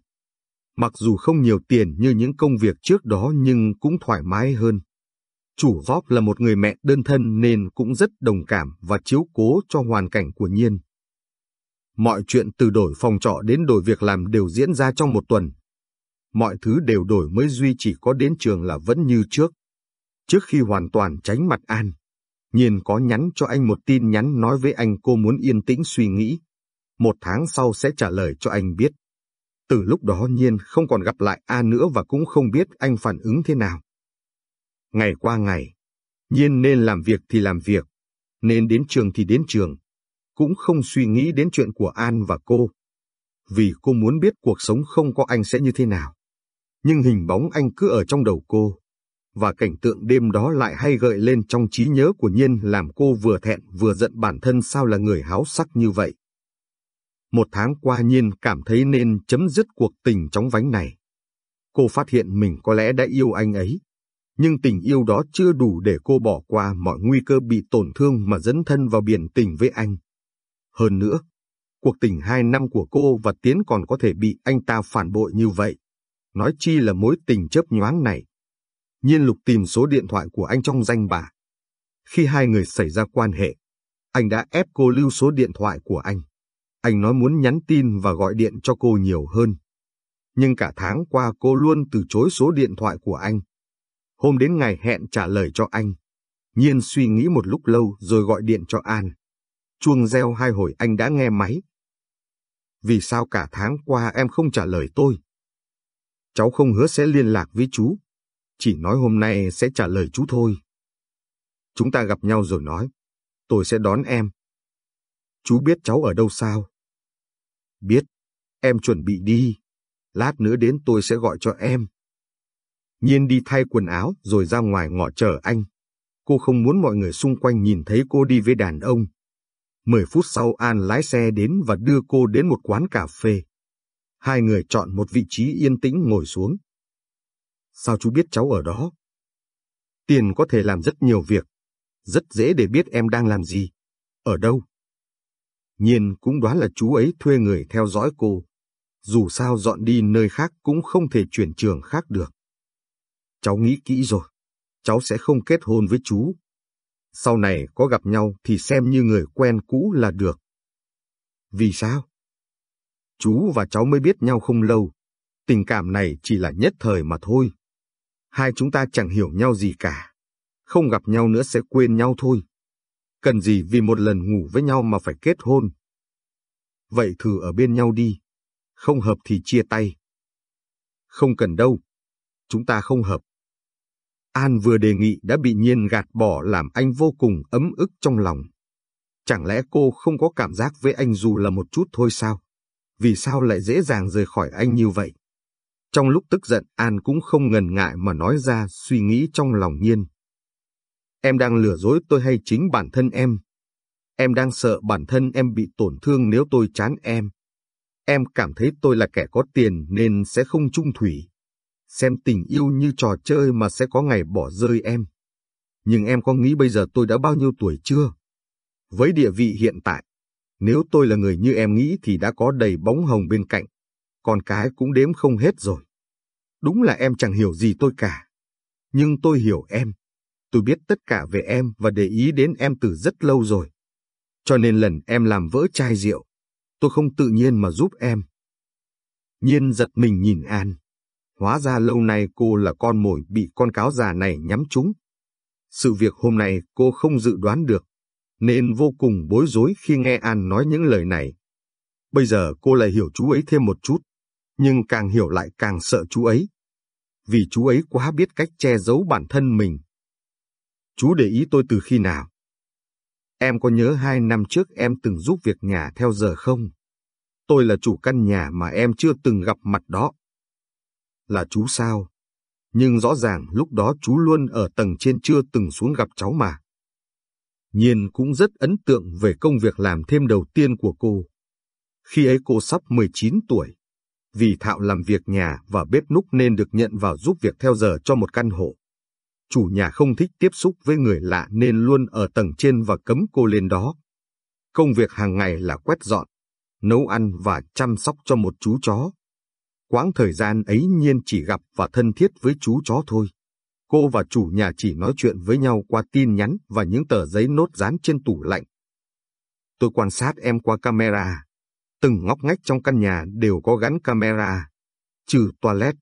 Mặc dù không nhiều tiền như những công việc trước đó nhưng cũng thoải mái hơn. Chủ góp là một người mẹ đơn thân nên cũng rất đồng cảm và chiếu cố cho hoàn cảnh của Nhiên. Mọi chuyện từ đổi phòng trọ đến đổi việc làm đều diễn ra trong một tuần. Mọi thứ đều đổi mới duy chỉ có đến trường là vẫn như trước. Trước khi hoàn toàn tránh mặt An, Nhiên có nhắn cho anh một tin nhắn nói với anh cô muốn yên tĩnh suy nghĩ. Một tháng sau sẽ trả lời cho anh biết. Từ lúc đó Nhiên không còn gặp lại A nữa và cũng không biết anh phản ứng thế nào. Ngày qua ngày, Nhiên nên làm việc thì làm việc, nên đến trường thì đến trường, cũng không suy nghĩ đến chuyện của An và cô. vì cô muốn biết cuộc sống không có anh sẽ như thế nào. Nhưng hình bóng anh cứ ở trong đầu cô, và cảnh tượng đêm đó lại hay gợi lên trong trí nhớ của Nhiên làm cô vừa thẹn vừa giận bản thân sao là người háo sắc như vậy. Một tháng qua Nhiên cảm thấy nên chấm dứt cuộc tình chóng vánh này. Cô phát hiện mình có lẽ đã yêu anh ấy, nhưng tình yêu đó chưa đủ để cô bỏ qua mọi nguy cơ bị tổn thương mà dẫn thân vào biển tình với anh. Hơn nữa, cuộc tình hai năm của cô và Tiến còn có thể bị anh ta phản bội như vậy. Nói chi là mối tình chớp nhoáng này. Nhiên lục tìm số điện thoại của anh trong danh bà. Khi hai người xảy ra quan hệ, anh đã ép cô lưu số điện thoại của anh. Anh nói muốn nhắn tin và gọi điện cho cô nhiều hơn. Nhưng cả tháng qua cô luôn từ chối số điện thoại của anh. Hôm đến ngày hẹn trả lời cho anh. Nhiên suy nghĩ một lúc lâu rồi gọi điện cho An. Chuông reo hai hồi anh đã nghe máy. Vì sao cả tháng qua em không trả lời tôi? Cháu không hứa sẽ liên lạc với chú. Chỉ nói hôm nay sẽ trả lời chú thôi. Chúng ta gặp nhau rồi nói. Tôi sẽ đón em. Chú biết cháu ở đâu sao? Biết. Em chuẩn bị đi. Lát nữa đến tôi sẽ gọi cho em. Nhiên đi thay quần áo rồi ra ngoài ngõ chờ anh. Cô không muốn mọi người xung quanh nhìn thấy cô đi với đàn ông. Mười phút sau An lái xe đến và đưa cô đến một quán cà phê. Hai người chọn một vị trí yên tĩnh ngồi xuống. Sao chú biết cháu ở đó? Tiền có thể làm rất nhiều việc. Rất dễ để biết em đang làm gì. Ở đâu? Nhiên cũng đoán là chú ấy thuê người theo dõi cô. Dù sao dọn đi nơi khác cũng không thể chuyển trường khác được. Cháu nghĩ kỹ rồi. Cháu sẽ không kết hôn với chú. Sau này có gặp nhau thì xem như người quen cũ là được. Vì sao? Chú và cháu mới biết nhau không lâu. Tình cảm này chỉ là nhất thời mà thôi. Hai chúng ta chẳng hiểu nhau gì cả. Không gặp nhau nữa sẽ quên nhau thôi. Cần gì vì một lần ngủ với nhau mà phải kết hôn. Vậy thử ở bên nhau đi. Không hợp thì chia tay. Không cần đâu. Chúng ta không hợp. An vừa đề nghị đã bị nhiên gạt bỏ làm anh vô cùng ấm ức trong lòng. Chẳng lẽ cô không có cảm giác với anh dù là một chút thôi sao? Vì sao lại dễ dàng rời khỏi anh như vậy? Trong lúc tức giận, An cũng không ngần ngại mà nói ra suy nghĩ trong lòng nhiên. Em đang lừa dối tôi hay chính bản thân em? Em đang sợ bản thân em bị tổn thương nếu tôi chán em. Em cảm thấy tôi là kẻ có tiền nên sẽ không trung thủy xem tình yêu như trò chơi mà sẽ có ngày bỏ rơi em. Nhưng em có nghĩ bây giờ tôi đã bao nhiêu tuổi chưa? Với địa vị hiện tại, nếu tôi là người như em nghĩ thì đã có đầy bóng hồng bên cạnh, con cái cũng đếm không hết rồi. Đúng là em chẳng hiểu gì tôi cả. Nhưng tôi hiểu em. Tôi biết tất cả về em và để ý đến em từ rất lâu rồi. Cho nên lần em làm vỡ chai rượu, tôi không tự nhiên mà giúp em. Nhiên giật mình nhìn An. Hóa ra lâu nay cô là con mồi bị con cáo già này nhắm trúng. Sự việc hôm nay cô không dự đoán được, nên vô cùng bối rối khi nghe An nói những lời này. Bây giờ cô lại hiểu chú ấy thêm một chút, nhưng càng hiểu lại càng sợ chú ấy. Vì chú ấy quá biết cách che giấu bản thân mình. Chú để ý tôi từ khi nào? Em có nhớ hai năm trước em từng giúp việc nhà theo giờ không? Tôi là chủ căn nhà mà em chưa từng gặp mặt đó là chú sao? Nhưng rõ ràng lúc đó chú luôn ở tầng trên chưa từng xuống gặp cháu mà. Nhiên cũng rất ấn tượng về công việc làm thêm đầu tiên của cô. Khi ấy cô sắp 19 tuổi. Vì thạo làm việc nhà và bếp núc nên được nhận vào giúp việc theo giờ cho một căn hộ. Chủ nhà không thích tiếp xúc với người lạ nên luôn ở tầng trên và cấm cô lên đó. Công việc hàng ngày là quét dọn, nấu ăn và chăm sóc cho một chú chó. Quãng thời gian ấy nhiên chỉ gặp và thân thiết với chú chó thôi. Cô và chủ nhà chỉ nói chuyện với nhau qua tin nhắn và những tờ giấy nốt dán trên tủ lạnh. Tôi quan sát em qua camera. Từng ngóc ngách trong căn nhà đều có gắn camera, trừ toilet.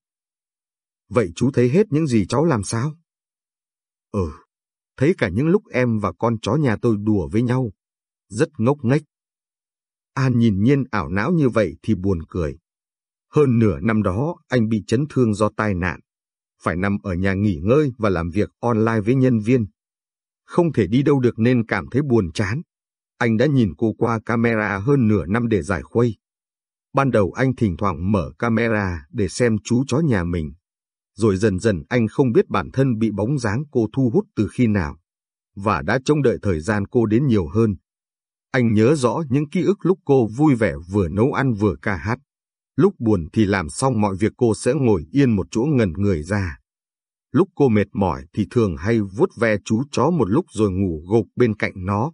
Vậy chú thấy hết những gì cháu làm sao? Ừ, thấy cả những lúc em và con chó nhà tôi đùa với nhau. Rất ngốc nghếch. An nhìn nhiên ảo não như vậy thì buồn cười. Hơn nửa năm đó, anh bị chấn thương do tai nạn, phải nằm ở nhà nghỉ ngơi và làm việc online với nhân viên. Không thể đi đâu được nên cảm thấy buồn chán. Anh đã nhìn cô qua camera hơn nửa năm để giải khuây. Ban đầu anh thỉnh thoảng mở camera để xem chú chó nhà mình. Rồi dần dần anh không biết bản thân bị bóng dáng cô thu hút từ khi nào. Và đã trông đợi thời gian cô đến nhiều hơn. Anh nhớ rõ những ký ức lúc cô vui vẻ vừa nấu ăn vừa ca hát. Lúc buồn thì làm xong mọi việc cô sẽ ngồi yên một chỗ ngẩn người ra. Lúc cô mệt mỏi thì thường hay vuốt ve chú chó một lúc rồi ngủ gục bên cạnh nó.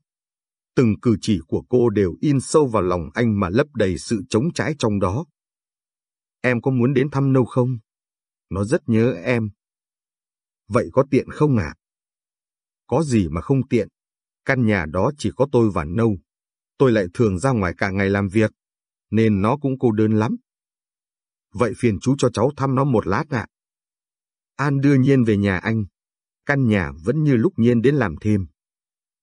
Từng cử chỉ của cô đều in sâu vào lòng anh mà lấp đầy sự chống trái trong đó. Em có muốn đến thăm nâu không? Nó rất nhớ em. Vậy có tiện không ạ? Có gì mà không tiện. Căn nhà đó chỉ có tôi và nâu. Tôi lại thường ra ngoài cả ngày làm việc, nên nó cũng cô đơn lắm. Vậy phiền chú cho cháu thăm nó một lát ạ. An đưa Nhiên về nhà anh. Căn nhà vẫn như lúc Nhiên đến làm thêm.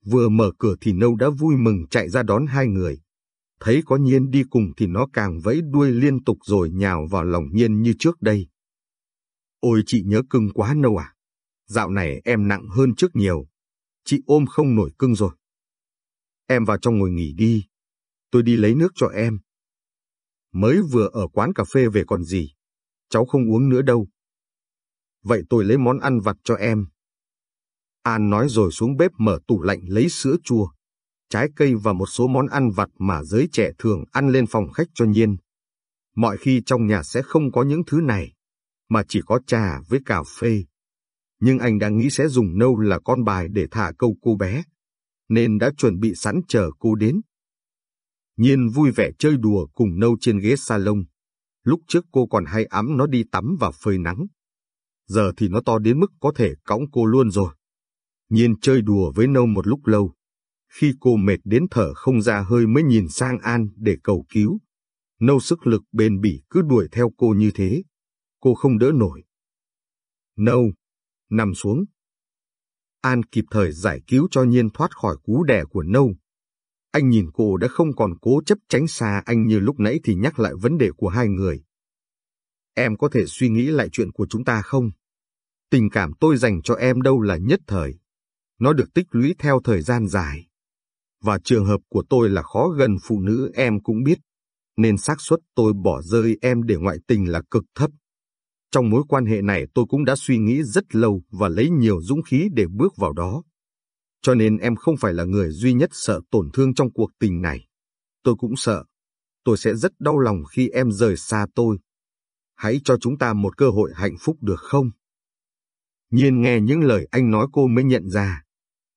Vừa mở cửa thì Nâu đã vui mừng chạy ra đón hai người. Thấy có Nhiên đi cùng thì nó càng vẫy đuôi liên tục rồi nhào vào lòng Nhiên như trước đây. Ôi chị nhớ cưng quá Nâu à. Dạo này em nặng hơn trước nhiều. Chị ôm không nổi cưng rồi. Em vào trong ngồi nghỉ đi. Tôi đi lấy nước cho em. Mới vừa ở quán cà phê về còn gì. Cháu không uống nữa đâu. Vậy tôi lấy món ăn vặt cho em. An nói rồi xuống bếp mở tủ lạnh lấy sữa chua, trái cây và một số món ăn vặt mà giới trẻ thường ăn lên phòng khách cho nhiên. Mọi khi trong nhà sẽ không có những thứ này, mà chỉ có trà với cà phê. Nhưng anh đang nghĩ sẽ dùng nâu là con bài để thả câu cô bé, nên đã chuẩn bị sẵn chờ cô đến. Nhiên vui vẻ chơi đùa cùng nâu trên ghế salon. Lúc trước cô còn hay ấm nó đi tắm và phơi nắng. Giờ thì nó to đến mức có thể cõng cô luôn rồi. Nhiên chơi đùa với nâu một lúc lâu. Khi cô mệt đến thở không ra hơi mới nhìn sang An để cầu cứu. Nâu sức lực bền bỉ cứ đuổi theo cô như thế. Cô không đỡ nổi. Nâu, nằm xuống. An kịp thời giải cứu cho Nhiên thoát khỏi cú đè của Nâu. Anh nhìn cô đã không còn cố chấp tránh xa anh như lúc nãy thì nhắc lại vấn đề của hai người. Em có thể suy nghĩ lại chuyện của chúng ta không? Tình cảm tôi dành cho em đâu là nhất thời. Nó được tích lũy theo thời gian dài. Và trường hợp của tôi là khó gần phụ nữ em cũng biết, nên xác suất tôi bỏ rơi em để ngoại tình là cực thấp. Trong mối quan hệ này tôi cũng đã suy nghĩ rất lâu và lấy nhiều dũng khí để bước vào đó. Cho nên em không phải là người duy nhất sợ tổn thương trong cuộc tình này. Tôi cũng sợ. Tôi sẽ rất đau lòng khi em rời xa tôi. Hãy cho chúng ta một cơ hội hạnh phúc được không? Nhiên nghe những lời anh nói cô mới nhận ra.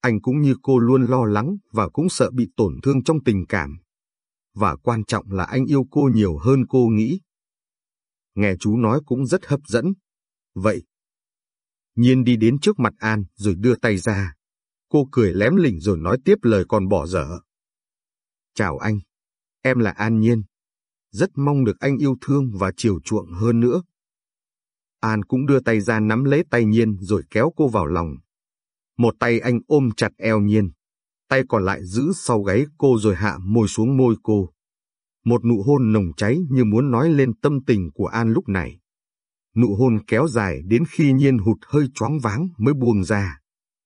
Anh cũng như cô luôn lo lắng và cũng sợ bị tổn thương trong tình cảm. Và quan trọng là anh yêu cô nhiều hơn cô nghĩ. Nghe chú nói cũng rất hấp dẫn. Vậy. Nhiên đi đến trước mặt An rồi đưa tay ra. Cô cười lém lỉnh rồi nói tiếp lời còn bỏ dở. Chào anh. Em là An Nhiên. Rất mong được anh yêu thương và chiều chuộng hơn nữa. An cũng đưa tay ra nắm lấy tay Nhiên rồi kéo cô vào lòng. Một tay anh ôm chặt eo Nhiên, tay còn lại giữ sau gáy cô rồi hạ môi xuống môi cô. Một nụ hôn nồng cháy như muốn nói lên tâm tình của An lúc này. Nụ hôn kéo dài đến khi Nhiên hụt hơi choáng váng mới buông ra.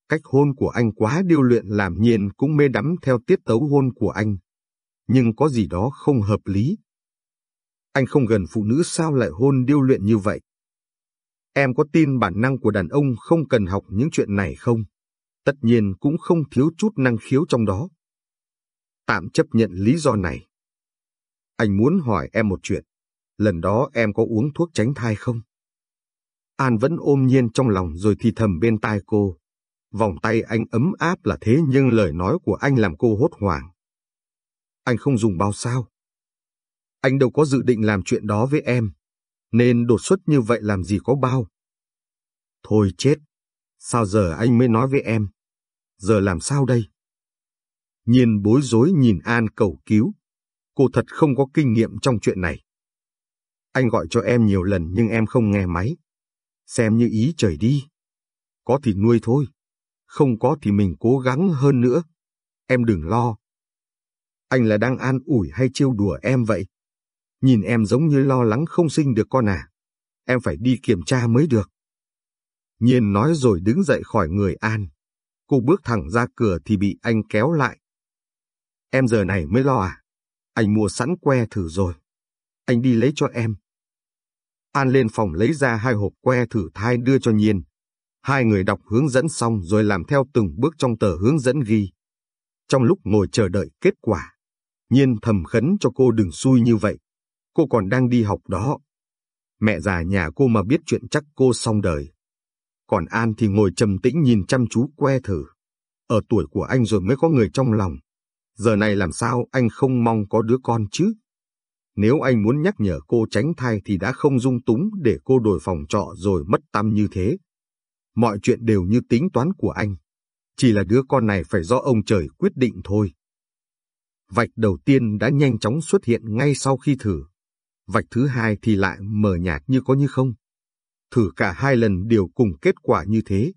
Cách hôn của anh quá điêu luyện làm Nhiên cũng mê đắm theo tiết tấu hôn của anh. Nhưng có gì đó không hợp lý. Anh không gần phụ nữ sao lại hôn điêu luyện như vậy? Em có tin bản năng của đàn ông không cần học những chuyện này không? Tất nhiên cũng không thiếu chút năng khiếu trong đó. Tạm chấp nhận lý do này. Anh muốn hỏi em một chuyện. Lần đó em có uống thuốc tránh thai không? An vẫn ôm nhiên trong lòng rồi thì thầm bên tai cô. Vòng tay anh ấm áp là thế nhưng lời nói của anh làm cô hốt hoảng. Anh không dùng bao sao? Anh đâu có dự định làm chuyện đó với em nên đột xuất như vậy làm gì có bao. Thôi chết, sao giờ anh mới nói với em? Giờ làm sao đây? Nhiên bối rối nhìn An cầu cứu. Cô thật không có kinh nghiệm trong chuyện này. Anh gọi cho em nhiều lần nhưng em không nghe máy. Xem như ý trời đi. Có thì nuôi thôi. Không có thì mình cố gắng hơn nữa. Em đừng lo. Anh là đang an ủi hay trêu đùa em vậy? Nhìn em giống như lo lắng không sinh được con à. Em phải đi kiểm tra mới được. Nhiên nói rồi đứng dậy khỏi người An. Cô bước thẳng ra cửa thì bị anh kéo lại. Em giờ này mới lo à? Anh mua sẵn que thử rồi. anh đi lấy cho em. An lên phòng lấy ra hai hộp que thử thai đưa cho Nhiên. Hai người đọc hướng dẫn xong rồi làm theo từng bước trong tờ hướng dẫn ghi. Trong lúc ngồi chờ đợi kết quả, Nhiên thầm khấn cho cô đừng xui như vậy. Cô còn đang đi học đó. Mẹ già nhà cô mà biết chuyện chắc cô xong đời. Còn An thì ngồi trầm tĩnh nhìn chăm chú que thử. Ở tuổi của anh rồi mới có người trong lòng. Giờ này làm sao anh không mong có đứa con chứ? Nếu anh muốn nhắc nhở cô tránh thai thì đã không dung túng để cô đổi phòng trọ rồi mất tâm như thế. Mọi chuyện đều như tính toán của anh. Chỉ là đứa con này phải do ông trời quyết định thôi. Vạch đầu tiên đã nhanh chóng xuất hiện ngay sau khi thử. Vạch thứ hai thì lại mờ nhạt như có như không. Thử cả hai lần đều cùng kết quả như thế.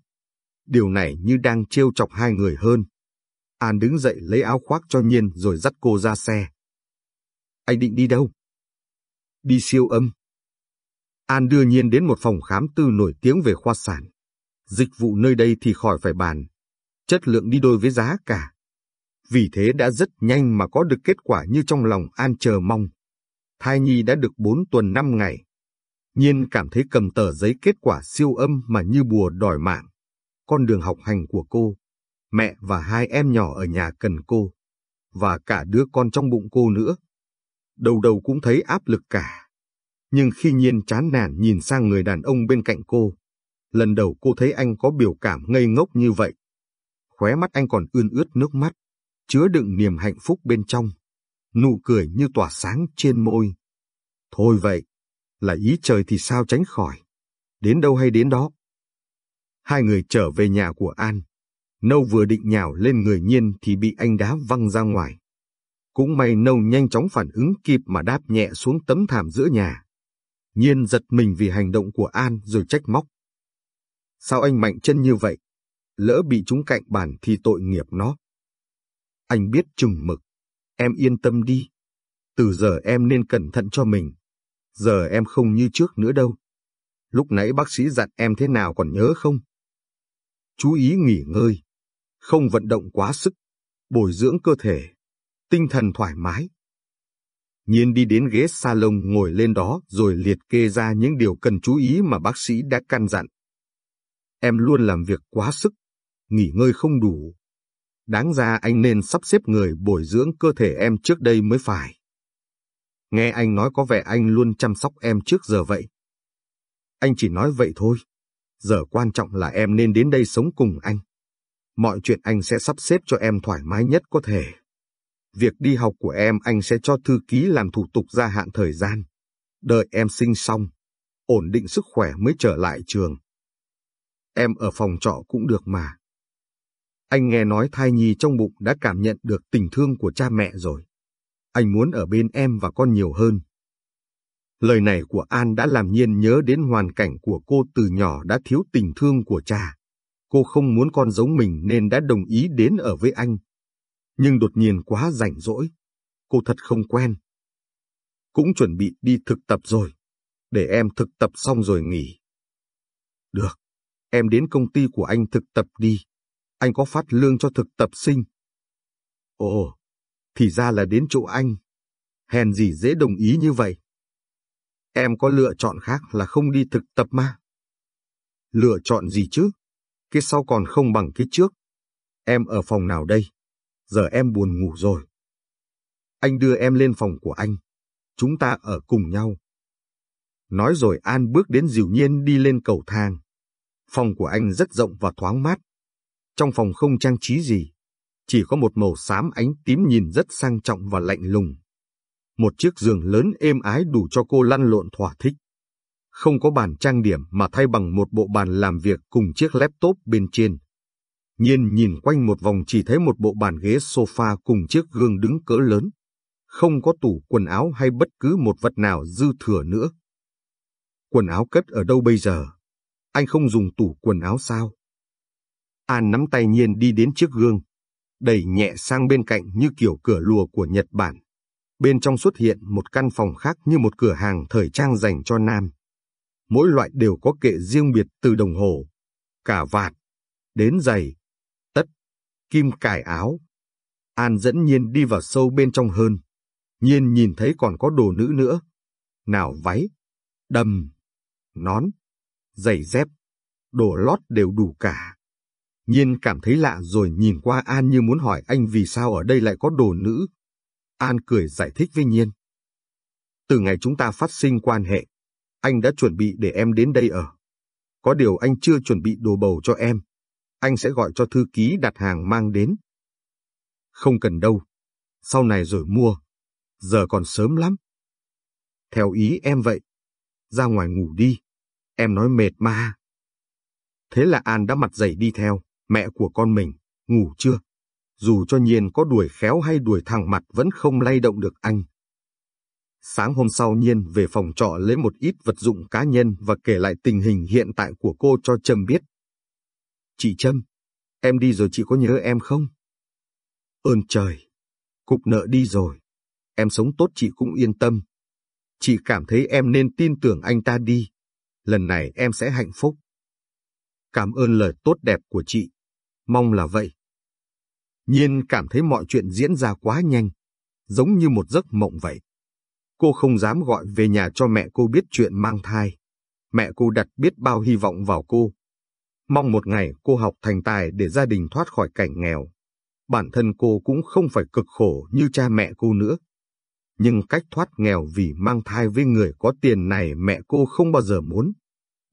Điều này như đang trêu chọc hai người hơn. An đứng dậy lấy áo khoác cho Nhiên rồi dắt cô ra xe. Anh định đi đâu? Đi siêu âm. An đưa Nhiên đến một phòng khám tư nổi tiếng về khoa sản. Dịch vụ nơi đây thì khỏi phải bàn. Chất lượng đi đôi với giá cả. Vì thế đã rất nhanh mà có được kết quả như trong lòng An chờ mong. Thai nhi đã được 4 tuần 5 ngày. Nhiên cảm thấy cầm tờ giấy kết quả siêu âm mà như bùa đòi mạng. Con đường học hành của cô, mẹ và hai em nhỏ ở nhà cần cô, và cả đứa con trong bụng cô nữa. Đầu đầu cũng thấy áp lực cả. Nhưng khi Nhiên chán nản nhìn sang người đàn ông bên cạnh cô, lần đầu cô thấy anh có biểu cảm ngây ngốc như vậy. Khóe mắt anh còn ươn ướt nước mắt, chứa đựng niềm hạnh phúc bên trong, nụ cười như tỏa sáng trên môi. Thôi vậy, là ý trời thì sao tránh khỏi, đến đâu hay đến đó. Hai người trở về nhà của An. Nâu vừa định nhào lên người nhiên thì bị anh đá văng ra ngoài. Cũng may Nâu nhanh chóng phản ứng kịp mà đáp nhẹ xuống tấm thảm giữa nhà. Nhiên giật mình vì hành động của An rồi trách móc. Sao anh mạnh chân như vậy? Lỡ bị chúng cạnh bàn thì tội nghiệp nó. Anh biết chừng mực. Em yên tâm đi. Từ giờ em nên cẩn thận cho mình. Giờ em không như trước nữa đâu. Lúc nãy bác sĩ dặn em thế nào còn nhớ không? Chú ý nghỉ ngơi, không vận động quá sức, bồi dưỡng cơ thể, tinh thần thoải mái. Nhiên đi đến ghế salon ngồi lên đó rồi liệt kê ra những điều cần chú ý mà bác sĩ đã căn dặn. Em luôn làm việc quá sức, nghỉ ngơi không đủ. Đáng ra anh nên sắp xếp người bồi dưỡng cơ thể em trước đây mới phải. Nghe anh nói có vẻ anh luôn chăm sóc em trước giờ vậy. Anh chỉ nói vậy thôi. Giờ quan trọng là em nên đến đây sống cùng anh. Mọi chuyện anh sẽ sắp xếp cho em thoải mái nhất có thể. Việc đi học của em anh sẽ cho thư ký làm thủ tục gia hạn thời gian. Đợi em sinh xong, ổn định sức khỏe mới trở lại trường. Em ở phòng trọ cũng được mà. Anh nghe nói thai nhi trong bụng đã cảm nhận được tình thương của cha mẹ rồi. Anh muốn ở bên em và con nhiều hơn. Lời này của An đã làm Nhiên nhớ đến hoàn cảnh của cô từ nhỏ đã thiếu tình thương của cha. Cô không muốn con giống mình nên đã đồng ý đến ở với anh. Nhưng đột nhiên quá rảnh rỗi. Cô thật không quen. Cũng chuẩn bị đi thực tập rồi. Để em thực tập xong rồi nghỉ. Được. Em đến công ty của anh thực tập đi. Anh có phát lương cho thực tập sinh. Ồ, thì ra là đến chỗ anh. Hèn gì dễ đồng ý như vậy. Em có lựa chọn khác là không đi thực tập mà. Lựa chọn gì chứ? Cái sau còn không bằng cái trước. Em ở phòng nào đây? Giờ em buồn ngủ rồi. Anh đưa em lên phòng của anh. Chúng ta ở cùng nhau. Nói rồi An bước đến dịu nhiên đi lên cầu thang. Phòng của anh rất rộng và thoáng mát. Trong phòng không trang trí gì. Chỉ có một màu xám ánh tím nhìn rất sang trọng và lạnh lùng một chiếc giường lớn êm ái đủ cho cô lăn lộn thỏa thích. Không có bàn trang điểm mà thay bằng một bộ bàn làm việc cùng chiếc laptop bên trên. Nhiên nhìn quanh một vòng chỉ thấy một bộ bàn ghế sofa cùng chiếc gương đứng cỡ lớn. Không có tủ, quần áo hay bất cứ một vật nào dư thừa nữa. Quần áo cất ở đâu bây giờ? Anh không dùng tủ quần áo sao? An nắm tay Nhiên đi đến chiếc gương, đẩy nhẹ sang bên cạnh như kiểu cửa lùa của Nhật Bản. Bên trong xuất hiện một căn phòng khác như một cửa hàng thời trang dành cho nam. Mỗi loại đều có kệ riêng biệt từ đồng hồ, cả vạt, đến giày, tất, kim cài áo. An dẫn Nhiên đi vào sâu bên trong hơn. Nhiên nhìn thấy còn có đồ nữ nữa. nào váy, đầm, nón, giày dép, đồ lót đều đủ cả. Nhiên cảm thấy lạ rồi nhìn qua An như muốn hỏi anh vì sao ở đây lại có đồ nữ. An cười giải thích với Nhiên. Từ ngày chúng ta phát sinh quan hệ, anh đã chuẩn bị để em đến đây ở. Có điều anh chưa chuẩn bị đồ bầu cho em. Anh sẽ gọi cho thư ký đặt hàng mang đến. Không cần đâu. Sau này rồi mua. Giờ còn sớm lắm. Theo ý em vậy. Ra ngoài ngủ đi. Em nói mệt mà. Thế là An đã mặt dày đi theo, mẹ của con mình, ngủ chưa? Dù cho Nhiên có đuổi khéo hay đuổi thẳng mặt vẫn không lay động được anh. Sáng hôm sau Nhiên về phòng trọ lấy một ít vật dụng cá nhân và kể lại tình hình hiện tại của cô cho Trâm biết. Chị Trâm, em đi rồi chị có nhớ em không? Ơn trời, cục nợ đi rồi. Em sống tốt chị cũng yên tâm. Chị cảm thấy em nên tin tưởng anh ta đi. Lần này em sẽ hạnh phúc. Cảm ơn lời tốt đẹp của chị. Mong là vậy. Nhiên cảm thấy mọi chuyện diễn ra quá nhanh, giống như một giấc mộng vậy. Cô không dám gọi về nhà cho mẹ cô biết chuyện mang thai. Mẹ cô đặt biết bao hy vọng vào cô. Mong một ngày cô học thành tài để gia đình thoát khỏi cảnh nghèo. Bản thân cô cũng không phải cực khổ như cha mẹ cô nữa. Nhưng cách thoát nghèo vì mang thai với người có tiền này mẹ cô không bao giờ muốn.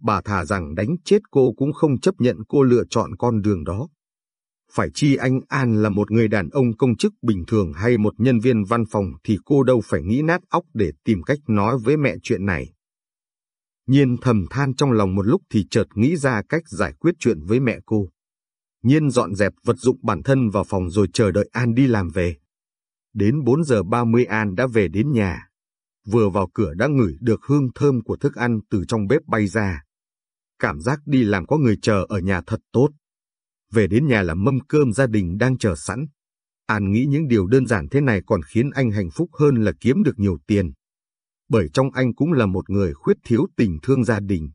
Bà thà rằng đánh chết cô cũng không chấp nhận cô lựa chọn con đường đó. Phải chi anh An là một người đàn ông công chức bình thường hay một nhân viên văn phòng thì cô đâu phải nghĩ nát óc để tìm cách nói với mẹ chuyện này. Nhiên thầm than trong lòng một lúc thì chợt nghĩ ra cách giải quyết chuyện với mẹ cô. Nhiên dọn dẹp vật dụng bản thân vào phòng rồi chờ đợi An đi làm về. Đến 4 giờ 30 An đã về đến nhà. Vừa vào cửa đã ngửi được hương thơm của thức ăn từ trong bếp bay ra. Cảm giác đi làm có người chờ ở nhà thật tốt. Về đến nhà là mâm cơm gia đình đang chờ sẵn. An nghĩ những điều đơn giản thế này còn khiến anh hạnh phúc hơn là kiếm được nhiều tiền. Bởi trong anh cũng là một người khuyết thiếu tình thương gia đình.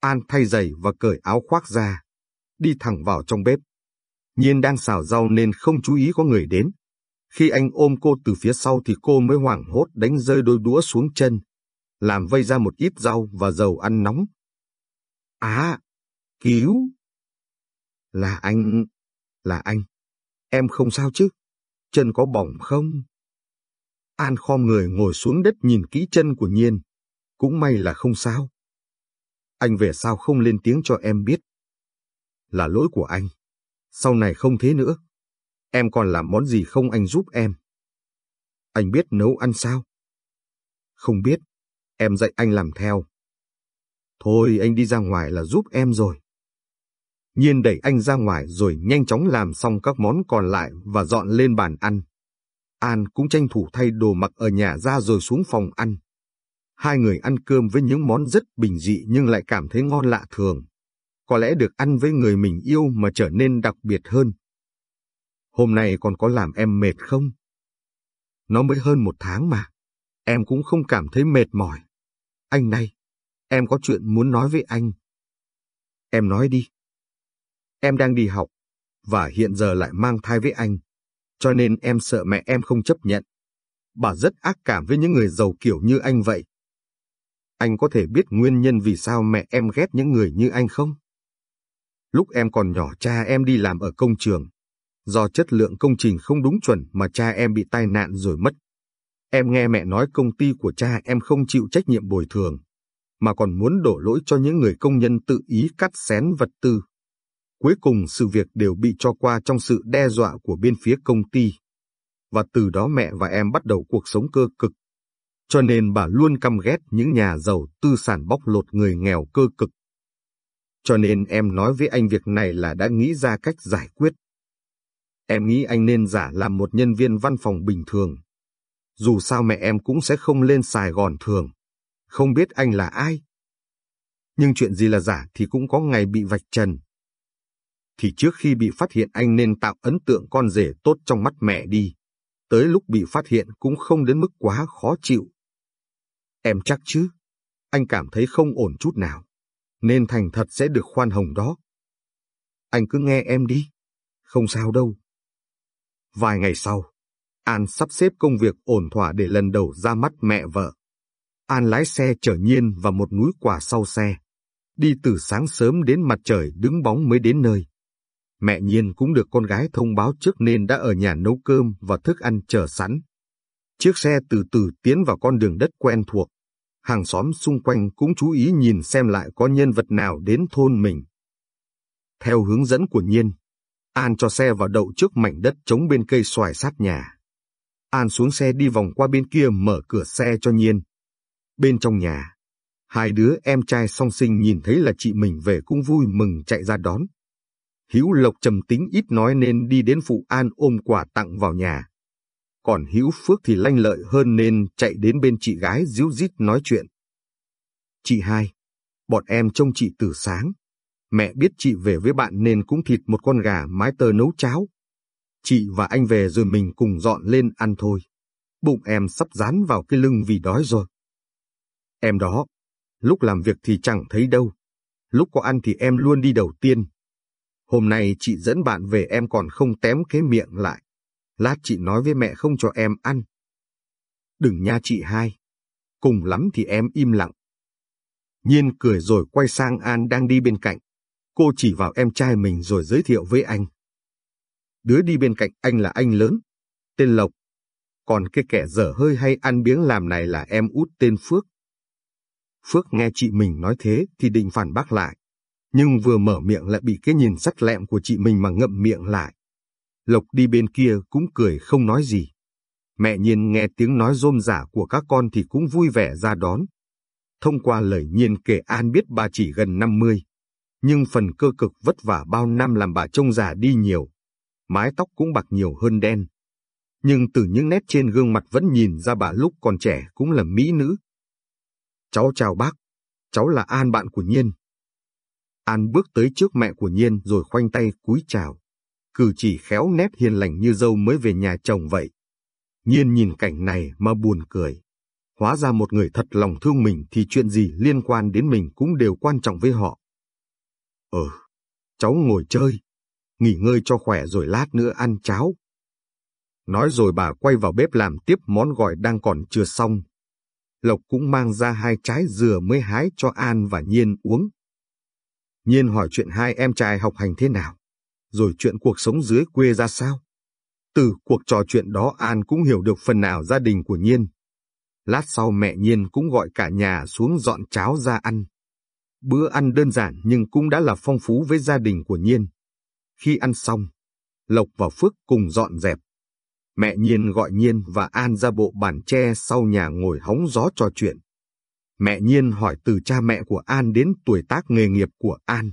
An thay giày và cởi áo khoác ra, đi thẳng vào trong bếp. Nhiên đang xào rau nên không chú ý có người đến. Khi anh ôm cô từ phía sau thì cô mới hoảng hốt đánh rơi đôi đũa xuống chân, làm vây ra một ít rau và dầu ăn nóng. Á, cứu! Là anh, là anh. Em không sao chứ? Chân có bỏng không? An khom người ngồi xuống đất nhìn kỹ chân của Nhiên. Cũng may là không sao. Anh về sao không lên tiếng cho em biết? Là lỗi của anh. Sau này không thế nữa. Em còn làm món gì không anh giúp em? Anh biết nấu ăn sao? Không biết. Em dạy anh làm theo. Thôi anh đi ra ngoài là giúp em rồi. Nhiên đẩy anh ra ngoài rồi nhanh chóng làm xong các món còn lại và dọn lên bàn ăn. An cũng tranh thủ thay đồ mặc ở nhà ra rồi xuống phòng ăn. Hai người ăn cơm với những món rất bình dị nhưng lại cảm thấy ngon lạ thường. Có lẽ được ăn với người mình yêu mà trở nên đặc biệt hơn. Hôm nay còn có làm em mệt không? Nó mới hơn một tháng mà. Em cũng không cảm thấy mệt mỏi. Anh này, em có chuyện muốn nói với anh. Em nói đi. Em đang đi học, và hiện giờ lại mang thai với anh, cho nên em sợ mẹ em không chấp nhận. Bà rất ác cảm với những người giàu kiểu như anh vậy. Anh có thể biết nguyên nhân vì sao mẹ em ghét những người như anh không? Lúc em còn nhỏ cha em đi làm ở công trường. Do chất lượng công trình không đúng chuẩn mà cha em bị tai nạn rồi mất. Em nghe mẹ nói công ty của cha em không chịu trách nhiệm bồi thường, mà còn muốn đổ lỗi cho những người công nhân tự ý cắt xén vật tư. Cuối cùng sự việc đều bị cho qua trong sự đe dọa của bên phía công ty. Và từ đó mẹ và em bắt đầu cuộc sống cơ cực. Cho nên bà luôn căm ghét những nhà giàu tư sản bóc lột người nghèo cơ cực. Cho nên em nói với anh việc này là đã nghĩ ra cách giải quyết. Em nghĩ anh nên giả làm một nhân viên văn phòng bình thường. Dù sao mẹ em cũng sẽ không lên Sài Gòn thường. Không biết anh là ai. Nhưng chuyện gì là giả thì cũng có ngày bị vạch trần thì trước khi bị phát hiện anh nên tạo ấn tượng con rể tốt trong mắt mẹ đi. Tới lúc bị phát hiện cũng không đến mức quá khó chịu. Em chắc chứ? Anh cảm thấy không ổn chút nào. Nên thành thật sẽ được khoan hồng đó. Anh cứ nghe em đi. Không sao đâu. Vài ngày sau, An sắp xếp công việc ổn thỏa để lần đầu ra mắt mẹ vợ. An lái xe chở Nhiên và một núi quả sau xe. Đi từ sáng sớm đến mặt trời đứng bóng mới đến nơi. Mẹ Nhiên cũng được con gái thông báo trước nên đã ở nhà nấu cơm và thức ăn chờ sẵn. Chiếc xe từ từ tiến vào con đường đất quen thuộc. Hàng xóm xung quanh cũng chú ý nhìn xem lại có nhân vật nào đến thôn mình. Theo hướng dẫn của Nhiên, An cho xe vào đậu trước mảnh đất chống bên cây xoài sát nhà. An xuống xe đi vòng qua bên kia mở cửa xe cho Nhiên. Bên trong nhà, hai đứa em trai song sinh nhìn thấy là chị mình về cũng vui mừng chạy ra đón. Hữu Lộc trầm tính ít nói nên đi đến phụ An ôm quà tặng vào nhà. Còn Hữu Phước thì lanh lợi hơn nên chạy đến bên chị gái díu dít nói chuyện. Chị hai, bọn em trông chị từ sáng. Mẹ biết chị về với bạn nên cũng thịt một con gà mái tơ nấu cháo. Chị và anh về rồi mình cùng dọn lên ăn thôi. Bụng em sắp dán vào cái lưng vì đói rồi. Em đó, lúc làm việc thì chẳng thấy đâu. Lúc có ăn thì em luôn đi đầu tiên. Hôm nay chị dẫn bạn về em còn không tém cái miệng lại. Lát chị nói với mẹ không cho em ăn. Đừng nha chị hai. Cùng lắm thì em im lặng. Nhiên cười rồi quay sang An đang đi bên cạnh. Cô chỉ vào em trai mình rồi giới thiệu với anh. Đứa đi bên cạnh anh là anh lớn, tên Lộc. Còn cái kẻ dở hơi hay ăn biếng làm này là em út tên Phước. Phước nghe chị mình nói thế thì định phản bác lại. Nhưng vừa mở miệng lại bị cái nhìn sắc lẹm của chị mình mà ngậm miệng lại. Lộc đi bên kia cũng cười không nói gì. Mẹ Nhiên nghe tiếng nói rôm rả của các con thì cũng vui vẻ ra đón. Thông qua lời Nhiên kể An biết bà chỉ gần 50. Nhưng phần cơ cực vất vả bao năm làm bà trông già đi nhiều. Mái tóc cũng bạc nhiều hơn đen. Nhưng từ những nét trên gương mặt vẫn nhìn ra bà lúc còn trẻ cũng là mỹ nữ. Cháu chào bác, cháu là An bạn của Nhiên. An bước tới trước mẹ của Nhiên rồi khoanh tay cúi chào. Cử chỉ khéo nét hiền lành như dâu mới về nhà chồng vậy. Nhiên nhìn cảnh này mà buồn cười. Hóa ra một người thật lòng thương mình thì chuyện gì liên quan đến mình cũng đều quan trọng với họ ờ, cháu ngồi chơi, nghỉ ngơi cho khỏe rồi lát nữa ăn cháo. Nói rồi bà quay vào bếp làm tiếp món gỏi đang còn chưa xong. Lộc cũng mang ra hai trái dừa mới hái cho An và Nhiên uống. Nhiên hỏi chuyện hai em trai học hành thế nào, rồi chuyện cuộc sống dưới quê ra sao. Từ cuộc trò chuyện đó An cũng hiểu được phần nào gia đình của Nhiên. Lát sau mẹ Nhiên cũng gọi cả nhà xuống dọn cháo ra ăn. Bữa ăn đơn giản nhưng cũng đã là phong phú với gia đình của Nhiên. Khi ăn xong, Lộc và Phước cùng dọn dẹp. Mẹ Nhiên gọi Nhiên và An ra bộ bàn tre sau nhà ngồi hóng gió trò chuyện. Mẹ Nhiên hỏi từ cha mẹ của An đến tuổi tác nghề nghiệp của An.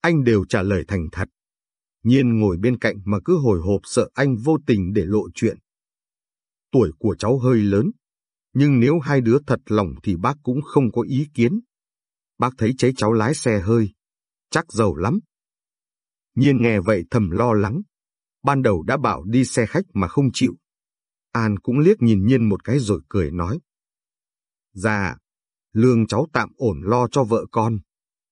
Anh đều trả lời thành thật. Nhiên ngồi bên cạnh mà cứ hồi hộp sợ anh vô tình để lộ chuyện. Tuổi của cháu hơi lớn, nhưng nếu hai đứa thật lòng thì bác cũng không có ý kiến. Bác thấy cháy cháu lái xe hơi, chắc giàu lắm. Nhiên nghe vậy thầm lo lắng. Ban đầu đã bảo đi xe khách mà không chịu. An cũng liếc nhìn Nhiên một cái rồi cười nói. Dạ, lương cháu tạm ổn lo cho vợ con.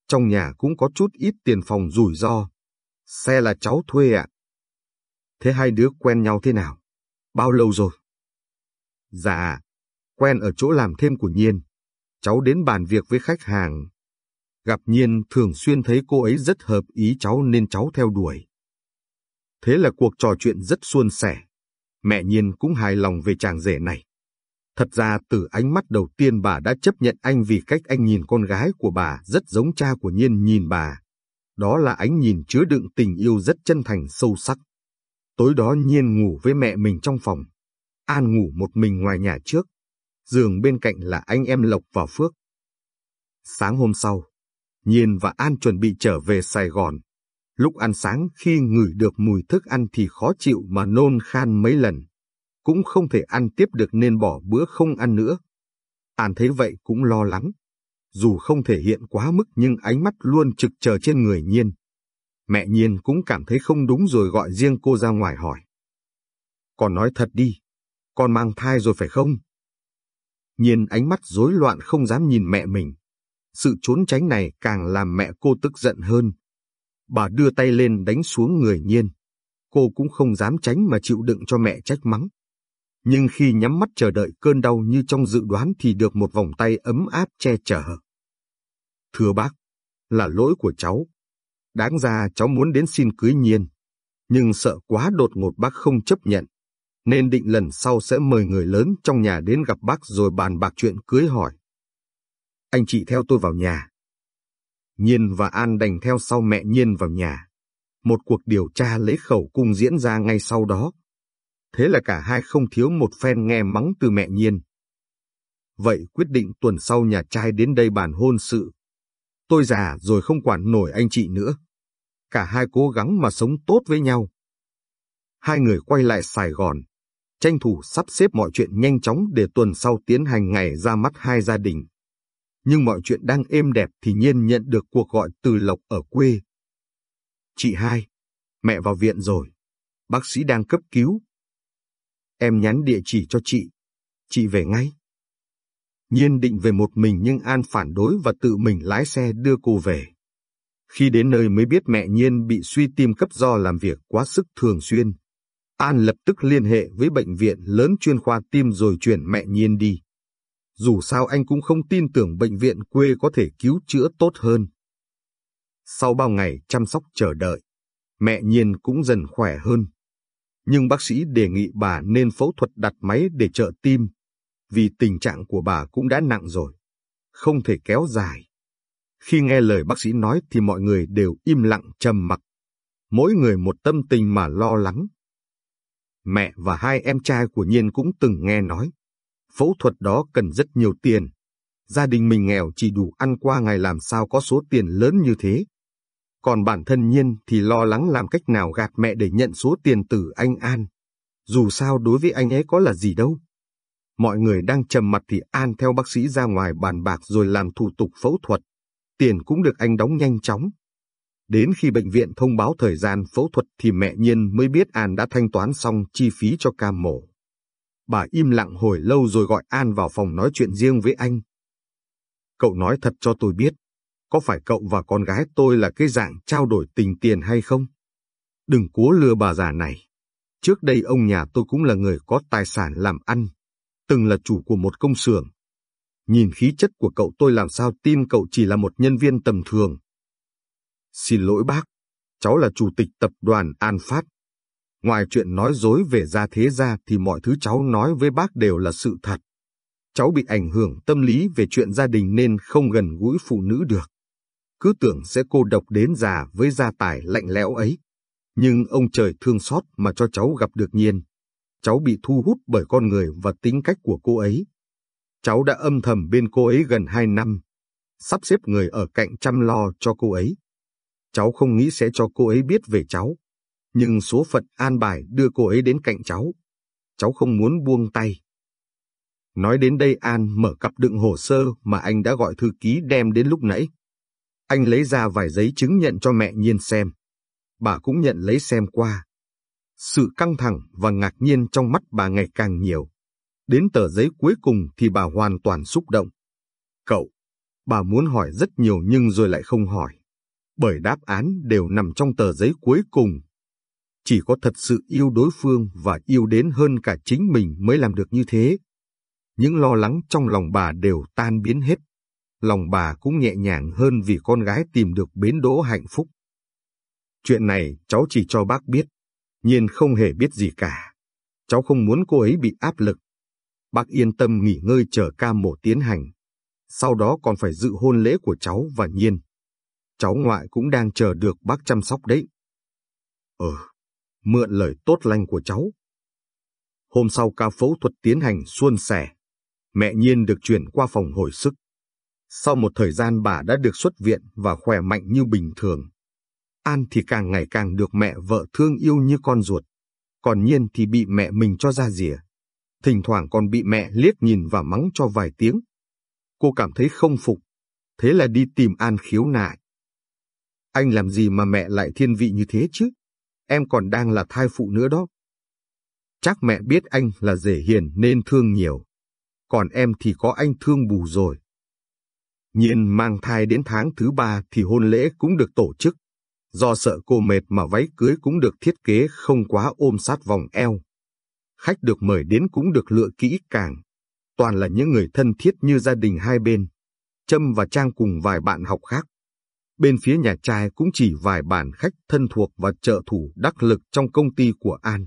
Trong nhà cũng có chút ít tiền phòng rủi ro. Xe là cháu thuê ạ. Thế hai đứa quen nhau thế nào? Bao lâu rồi? Dạ, quen ở chỗ làm thêm của Nhiên. Cháu đến bàn việc với khách hàng. Gặp Nhiên thường xuyên thấy cô ấy rất hợp ý cháu nên cháu theo đuổi. Thế là cuộc trò chuyện rất suôn sẻ. Mẹ Nhiên cũng hài lòng về chàng rể này. Thật ra từ ánh mắt đầu tiên bà đã chấp nhận anh vì cách anh nhìn con gái của bà rất giống cha của Nhiên nhìn bà. Đó là ánh nhìn chứa đựng tình yêu rất chân thành sâu sắc. Tối đó Nhiên ngủ với mẹ mình trong phòng. An ngủ một mình ngoài nhà trước. Giường bên cạnh là anh em Lộc và Phước. Sáng hôm sau, Nhiên và An chuẩn bị trở về Sài Gòn. Lúc ăn sáng khi ngửi được mùi thức ăn thì khó chịu mà nôn khan mấy lần. Cũng không thể ăn tiếp được nên bỏ bữa không ăn nữa. An thấy vậy cũng lo lắng. Dù không thể hiện quá mức nhưng ánh mắt luôn trực chờ trên người Nhiên. Mẹ Nhiên cũng cảm thấy không đúng rồi gọi riêng cô ra ngoài hỏi. Con nói thật đi, con mang thai rồi phải không? Nhiên ánh mắt rối loạn không dám nhìn mẹ mình. Sự trốn tránh này càng làm mẹ cô tức giận hơn. Bà đưa tay lên đánh xuống người Nhiên. Cô cũng không dám tránh mà chịu đựng cho mẹ trách mắng. Nhưng khi nhắm mắt chờ đợi cơn đau như trong dự đoán thì được một vòng tay ấm áp che chở. Thưa bác, là lỗi của cháu. Đáng ra cháu muốn đến xin cưới nhiên, nhưng sợ quá đột ngột bác không chấp nhận, nên định lần sau sẽ mời người lớn trong nhà đến gặp bác rồi bàn bạc chuyện cưới hỏi. Anh chị theo tôi vào nhà. Nhiên và An đành theo sau mẹ Nhiên vào nhà. Một cuộc điều tra lễ khẩu cung diễn ra ngay sau đó. Thế là cả hai không thiếu một phen nghe mắng từ mẹ Nhiên. Vậy quyết định tuần sau nhà trai đến đây bàn hôn sự. Tôi già rồi không quản nổi anh chị nữa. Cả hai cố gắng mà sống tốt với nhau. Hai người quay lại Sài Gòn, tranh thủ sắp xếp mọi chuyện nhanh chóng để tuần sau tiến hành ngày ra mắt hai gia đình. Nhưng mọi chuyện đang êm đẹp thì nhiên nhận được cuộc gọi từ Lộc ở quê. Chị hai, mẹ vào viện rồi, bác sĩ đang cấp cứu. Em nhắn địa chỉ cho chị, chị về ngay. Nhiên định về một mình nhưng An phản đối và tự mình lái xe đưa cô về. Khi đến nơi mới biết mẹ Nhiên bị suy tim cấp do làm việc quá sức thường xuyên. An lập tức liên hệ với bệnh viện lớn chuyên khoa tim rồi chuyển mẹ Nhiên đi. Dù sao anh cũng không tin tưởng bệnh viện quê có thể cứu chữa tốt hơn. Sau bao ngày chăm sóc chờ đợi, mẹ Nhiên cũng dần khỏe hơn. Nhưng bác sĩ đề nghị bà nên phẫu thuật đặt máy để trợ tim, vì tình trạng của bà cũng đã nặng rồi, không thể kéo dài. Khi nghe lời bác sĩ nói thì mọi người đều im lặng trầm mặc, mỗi người một tâm tình mà lo lắng. Mẹ và hai em trai của Nhiên cũng từng nghe nói, phẫu thuật đó cần rất nhiều tiền. Gia đình mình nghèo chỉ đủ ăn qua ngày làm sao có số tiền lớn như thế. Còn bản thân Nhiên thì lo lắng làm cách nào gạt mẹ để nhận số tiền từ anh An. Dù sao đối với anh ấy có là gì đâu. Mọi người đang trầm mặt thì An theo bác sĩ ra ngoài bàn bạc rồi làm thủ tục phẫu thuật. Tiền cũng được anh đóng nhanh chóng. Đến khi bệnh viện thông báo thời gian phẫu thuật thì mẹ Nhiên mới biết An đã thanh toán xong chi phí cho ca mổ. Bà im lặng hồi lâu rồi gọi An vào phòng nói chuyện riêng với anh. Cậu nói thật cho tôi biết, có phải cậu và con gái tôi là cái dạng trao đổi tình tiền hay không? Đừng cố lừa bà già này. Trước đây ông nhà tôi cũng là người có tài sản làm ăn, từng là chủ của một công xưởng. Nhìn khí chất của cậu tôi làm sao tin cậu chỉ là một nhân viên tầm thường. Xin lỗi bác, cháu là chủ tịch tập đoàn An Phát. Ngoài chuyện nói dối về gia thế ra thì mọi thứ cháu nói với bác đều là sự thật. Cháu bị ảnh hưởng tâm lý về chuyện gia đình nên không gần gũi phụ nữ được. Cứ tưởng sẽ cô độc đến già với gia tài lạnh lẽo ấy. Nhưng ông trời thương xót mà cho cháu gặp được nhiên. Cháu bị thu hút bởi con người và tính cách của cô ấy. Cháu đã âm thầm bên cô ấy gần hai năm, sắp xếp người ở cạnh chăm lo cho cô ấy. Cháu không nghĩ sẽ cho cô ấy biết về cháu, nhưng số phận an bài đưa cô ấy đến cạnh cháu. Cháu không muốn buông tay. Nói đến đây An mở cặp đựng hồ sơ mà anh đã gọi thư ký đem đến lúc nãy. Anh lấy ra vài giấy chứng nhận cho mẹ Nhiên xem. Bà cũng nhận lấy xem qua. Sự căng thẳng và ngạc nhiên trong mắt bà ngày càng nhiều. Đến tờ giấy cuối cùng thì bà hoàn toàn xúc động. Cậu, bà muốn hỏi rất nhiều nhưng rồi lại không hỏi. Bởi đáp án đều nằm trong tờ giấy cuối cùng. Chỉ có thật sự yêu đối phương và yêu đến hơn cả chính mình mới làm được như thế. Những lo lắng trong lòng bà đều tan biến hết. Lòng bà cũng nhẹ nhàng hơn vì con gái tìm được bến đỗ hạnh phúc. Chuyện này cháu chỉ cho bác biết, nhiên không hề biết gì cả. Cháu không muốn cô ấy bị áp lực. Bác yên tâm nghỉ ngơi chờ ca mổ tiến hành. Sau đó còn phải dự hôn lễ của cháu và nhiên. Cháu ngoại cũng đang chờ được bác chăm sóc đấy. Ờ, mượn lời tốt lành của cháu. Hôm sau ca phẫu thuật tiến hành suôn sẻ. Mẹ Nhiên được chuyển qua phòng hồi sức. Sau một thời gian bà đã được xuất viện và khỏe mạnh như bình thường. An thì càng ngày càng được mẹ vợ thương yêu như con ruột. Còn Nhiên thì bị mẹ mình cho ra rìa. Thỉnh thoảng còn bị mẹ liếc nhìn và mắng cho vài tiếng. Cô cảm thấy không phục. Thế là đi tìm An khiếu nại. Anh làm gì mà mẹ lại thiên vị như thế chứ? Em còn đang là thai phụ nữa đó. Chắc mẹ biết anh là dễ hiền nên thương nhiều. Còn em thì có anh thương bù rồi. Nhiên mang thai đến tháng thứ ba thì hôn lễ cũng được tổ chức. Do sợ cô mệt mà váy cưới cũng được thiết kế không quá ôm sát vòng eo. Khách được mời đến cũng được lựa kỹ càng, toàn là những người thân thiết như gia đình hai bên. Trâm và Trang cùng vài bạn học khác. Bên phía nhà trai cũng chỉ vài bản khách thân thuộc và trợ thủ đắc lực trong công ty của An.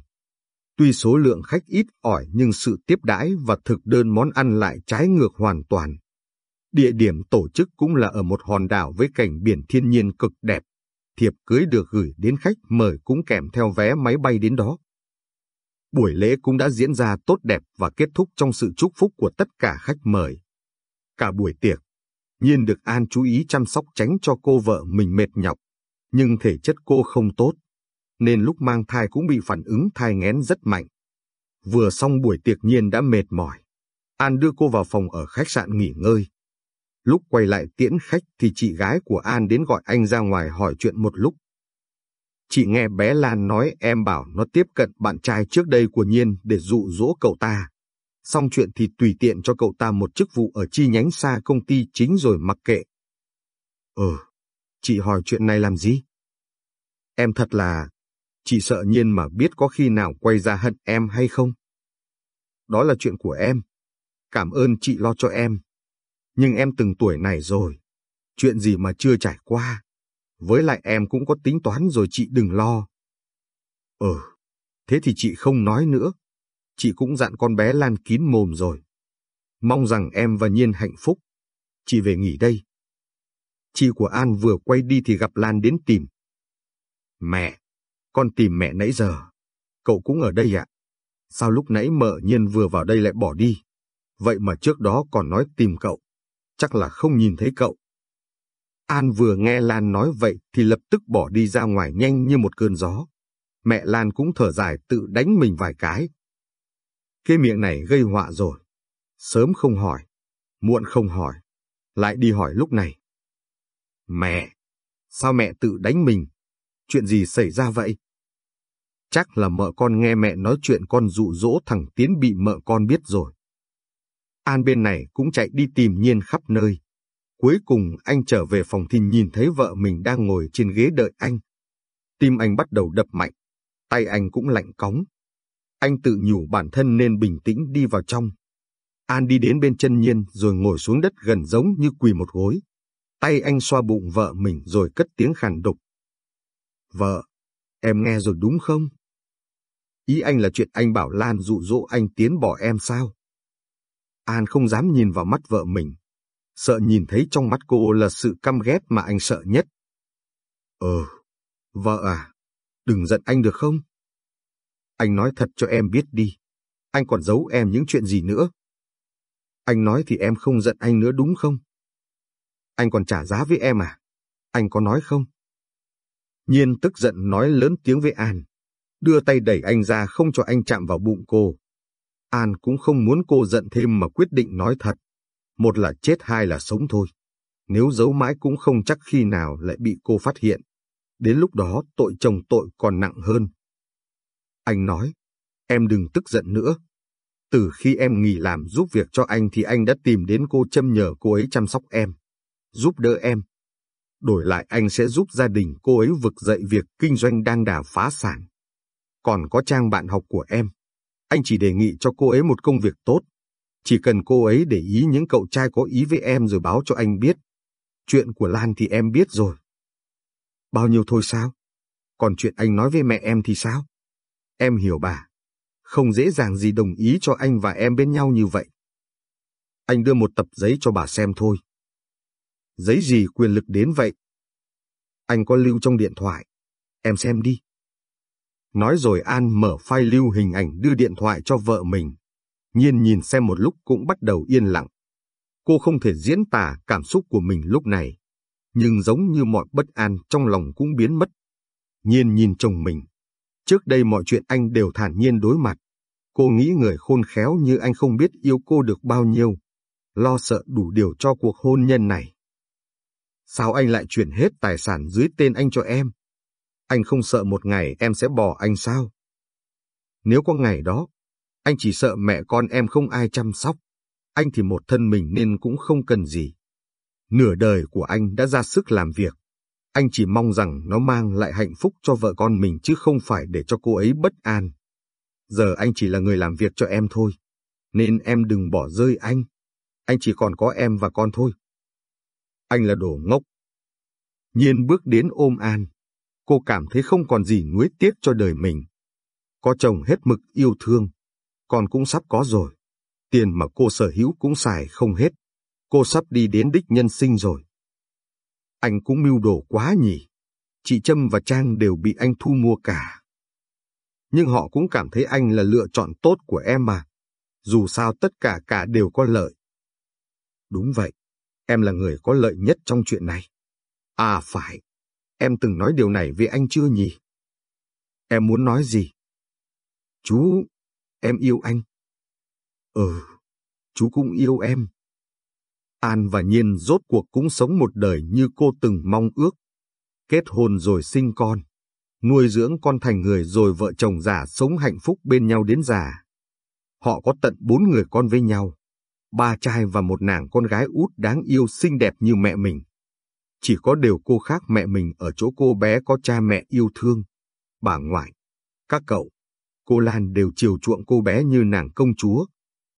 Tuy số lượng khách ít ỏi nhưng sự tiếp đãi và thực đơn món ăn lại trái ngược hoàn toàn. Địa điểm tổ chức cũng là ở một hòn đảo với cảnh biển thiên nhiên cực đẹp. Thiệp cưới được gửi đến khách mời cũng kèm theo vé máy bay đến đó. Buổi lễ cũng đã diễn ra tốt đẹp và kết thúc trong sự chúc phúc của tất cả khách mời. Cả buổi tiệc, Nhiên được An chú ý chăm sóc tránh cho cô vợ mình mệt nhọc, nhưng thể chất cô không tốt, nên lúc mang thai cũng bị phản ứng thai nghén rất mạnh. Vừa xong buổi tiệc Nhiên đã mệt mỏi. An đưa cô vào phòng ở khách sạn nghỉ ngơi. Lúc quay lại tiễn khách thì chị gái của An đến gọi anh ra ngoài hỏi chuyện một lúc. Chị nghe bé Lan nói em bảo nó tiếp cận bạn trai trước đây của Nhiên để dụ dỗ cậu ta. Xong chuyện thì tùy tiện cho cậu ta một chức vụ ở chi nhánh xa công ty chính rồi mặc kệ. Ừ, chị hỏi chuyện này làm gì? Em thật là, chị sợ Nhiên mà biết có khi nào quay ra hận em hay không? Đó là chuyện của em. Cảm ơn chị lo cho em. Nhưng em từng tuổi này rồi. Chuyện gì mà chưa trải qua. Với lại em cũng có tính toán rồi chị đừng lo. Ừ, thế thì chị không nói nữa. Chị cũng dặn con bé Lan kín mồm rồi. Mong rằng em và Nhiên hạnh phúc. Chị về nghỉ đây. Chị của An vừa quay đi thì gặp Lan đến tìm. Mẹ, con tìm mẹ nãy giờ. Cậu cũng ở đây ạ. Sao lúc nãy mợ Nhiên vừa vào đây lại bỏ đi? Vậy mà trước đó còn nói tìm cậu. Chắc là không nhìn thấy cậu. An vừa nghe Lan nói vậy thì lập tức bỏ đi ra ngoài nhanh như một cơn gió. Mẹ Lan cũng thở dài tự đánh mình vài cái. Cái miệng này gây họa rồi. Sớm không hỏi, muộn không hỏi, lại đi hỏi lúc này. Mẹ, sao mẹ tự đánh mình? Chuyện gì xảy ra vậy? Chắc là mợ con nghe mẹ nói chuyện con dụ dỗ thằng Tiến bị mợ con biết rồi. An bên này cũng chạy đi tìm nhiên khắp nơi. Cuối cùng anh trở về phòng thì nhìn thấy vợ mình đang ngồi trên ghế đợi anh. Tim anh bắt đầu đập mạnh, tay anh cũng lạnh cóng. Anh tự nhủ bản thân nên bình tĩnh đi vào trong. An đi đến bên chân nhiên rồi ngồi xuống đất gần giống như quỳ một gối. Tay anh xoa bụng vợ mình rồi cất tiếng khàn đục. Vợ, em nghe rồi đúng không? Ý anh là chuyện anh bảo Lan dụ dỗ anh tiến bỏ em sao? An không dám nhìn vào mắt vợ mình, sợ nhìn thấy trong mắt cô là sự căm ghét mà anh sợ nhất. Ờ, vợ à, đừng giận anh được không? Anh nói thật cho em biết đi, anh còn giấu em những chuyện gì nữa? Anh nói thì em không giận anh nữa đúng không? Anh còn trả giá với em à? Anh có nói không? Nhiên tức giận nói lớn tiếng với An, đưa tay đẩy anh ra không cho anh chạm vào bụng cô. An cũng không muốn cô giận thêm mà quyết định nói thật. Một là chết hai là sống thôi. Nếu giấu mãi cũng không chắc khi nào lại bị cô phát hiện. Đến lúc đó tội chồng tội còn nặng hơn. Anh nói, em đừng tức giận nữa. Từ khi em nghỉ làm giúp việc cho anh thì anh đã tìm đến cô châm nhờ cô ấy chăm sóc em, giúp đỡ em. Đổi lại anh sẽ giúp gia đình cô ấy vực dậy việc kinh doanh đang đà phá sản. Còn có trang bạn học của em, anh chỉ đề nghị cho cô ấy một công việc tốt. Chỉ cần cô ấy để ý những cậu trai có ý với em rồi báo cho anh biết. Chuyện của Lan thì em biết rồi. Bao nhiêu thôi sao? Còn chuyện anh nói với mẹ em thì sao? Em hiểu bà. Không dễ dàng gì đồng ý cho anh và em bên nhau như vậy. Anh đưa một tập giấy cho bà xem thôi. Giấy gì quyền lực đến vậy? Anh có lưu trong điện thoại. Em xem đi. Nói rồi An mở file lưu hình ảnh đưa điện thoại cho vợ mình. Nhiên nhìn xem một lúc cũng bắt đầu yên lặng. Cô không thể diễn tả cảm xúc của mình lúc này. Nhưng giống như mọi bất an trong lòng cũng biến mất. Nhiên nhìn chồng mình. Trước đây mọi chuyện anh đều thản nhiên đối mặt. Cô nghĩ người khôn khéo như anh không biết yêu cô được bao nhiêu. Lo sợ đủ điều cho cuộc hôn nhân này. Sao anh lại chuyển hết tài sản dưới tên anh cho em? Anh không sợ một ngày em sẽ bỏ anh sao? Nếu có ngày đó, anh chỉ sợ mẹ con em không ai chăm sóc. Anh thì một thân mình nên cũng không cần gì. Nửa đời của anh đã ra sức làm việc. Anh chỉ mong rằng nó mang lại hạnh phúc cho vợ con mình chứ không phải để cho cô ấy bất an. Giờ anh chỉ là người làm việc cho em thôi, nên em đừng bỏ rơi anh. Anh chỉ còn có em và con thôi. Anh là đồ ngốc. Nhiên bước đến ôm An. Cô cảm thấy không còn gì nuối tiếc cho đời mình. Có chồng hết mực yêu thương, con cũng sắp có rồi. Tiền mà cô sở hữu cũng xài không hết. Cô sắp đi đến đích nhân sinh rồi. Anh cũng mưu đồ quá nhỉ. Chị Trâm và Trang đều bị anh thu mua cả. Nhưng họ cũng cảm thấy anh là lựa chọn tốt của em mà. Dù sao tất cả cả đều có lợi. Đúng vậy, em là người có lợi nhất trong chuyện này. À phải, em từng nói điều này với anh chưa nhỉ? Em muốn nói gì? Chú, em yêu anh. Ừ, chú cũng yêu em. An và Nhiên rốt cuộc cũng sống một đời như cô từng mong ước. Kết hôn rồi sinh con, nuôi dưỡng con thành người rồi vợ chồng già sống hạnh phúc bên nhau đến già. Họ có tận bốn người con với nhau, ba trai và một nàng con gái út đáng yêu xinh đẹp như mẹ mình. Chỉ có điều cô khác mẹ mình ở chỗ cô bé có cha mẹ yêu thương, bà ngoại, các cậu, cô Lan đều chiều chuộng cô bé như nàng công chúa.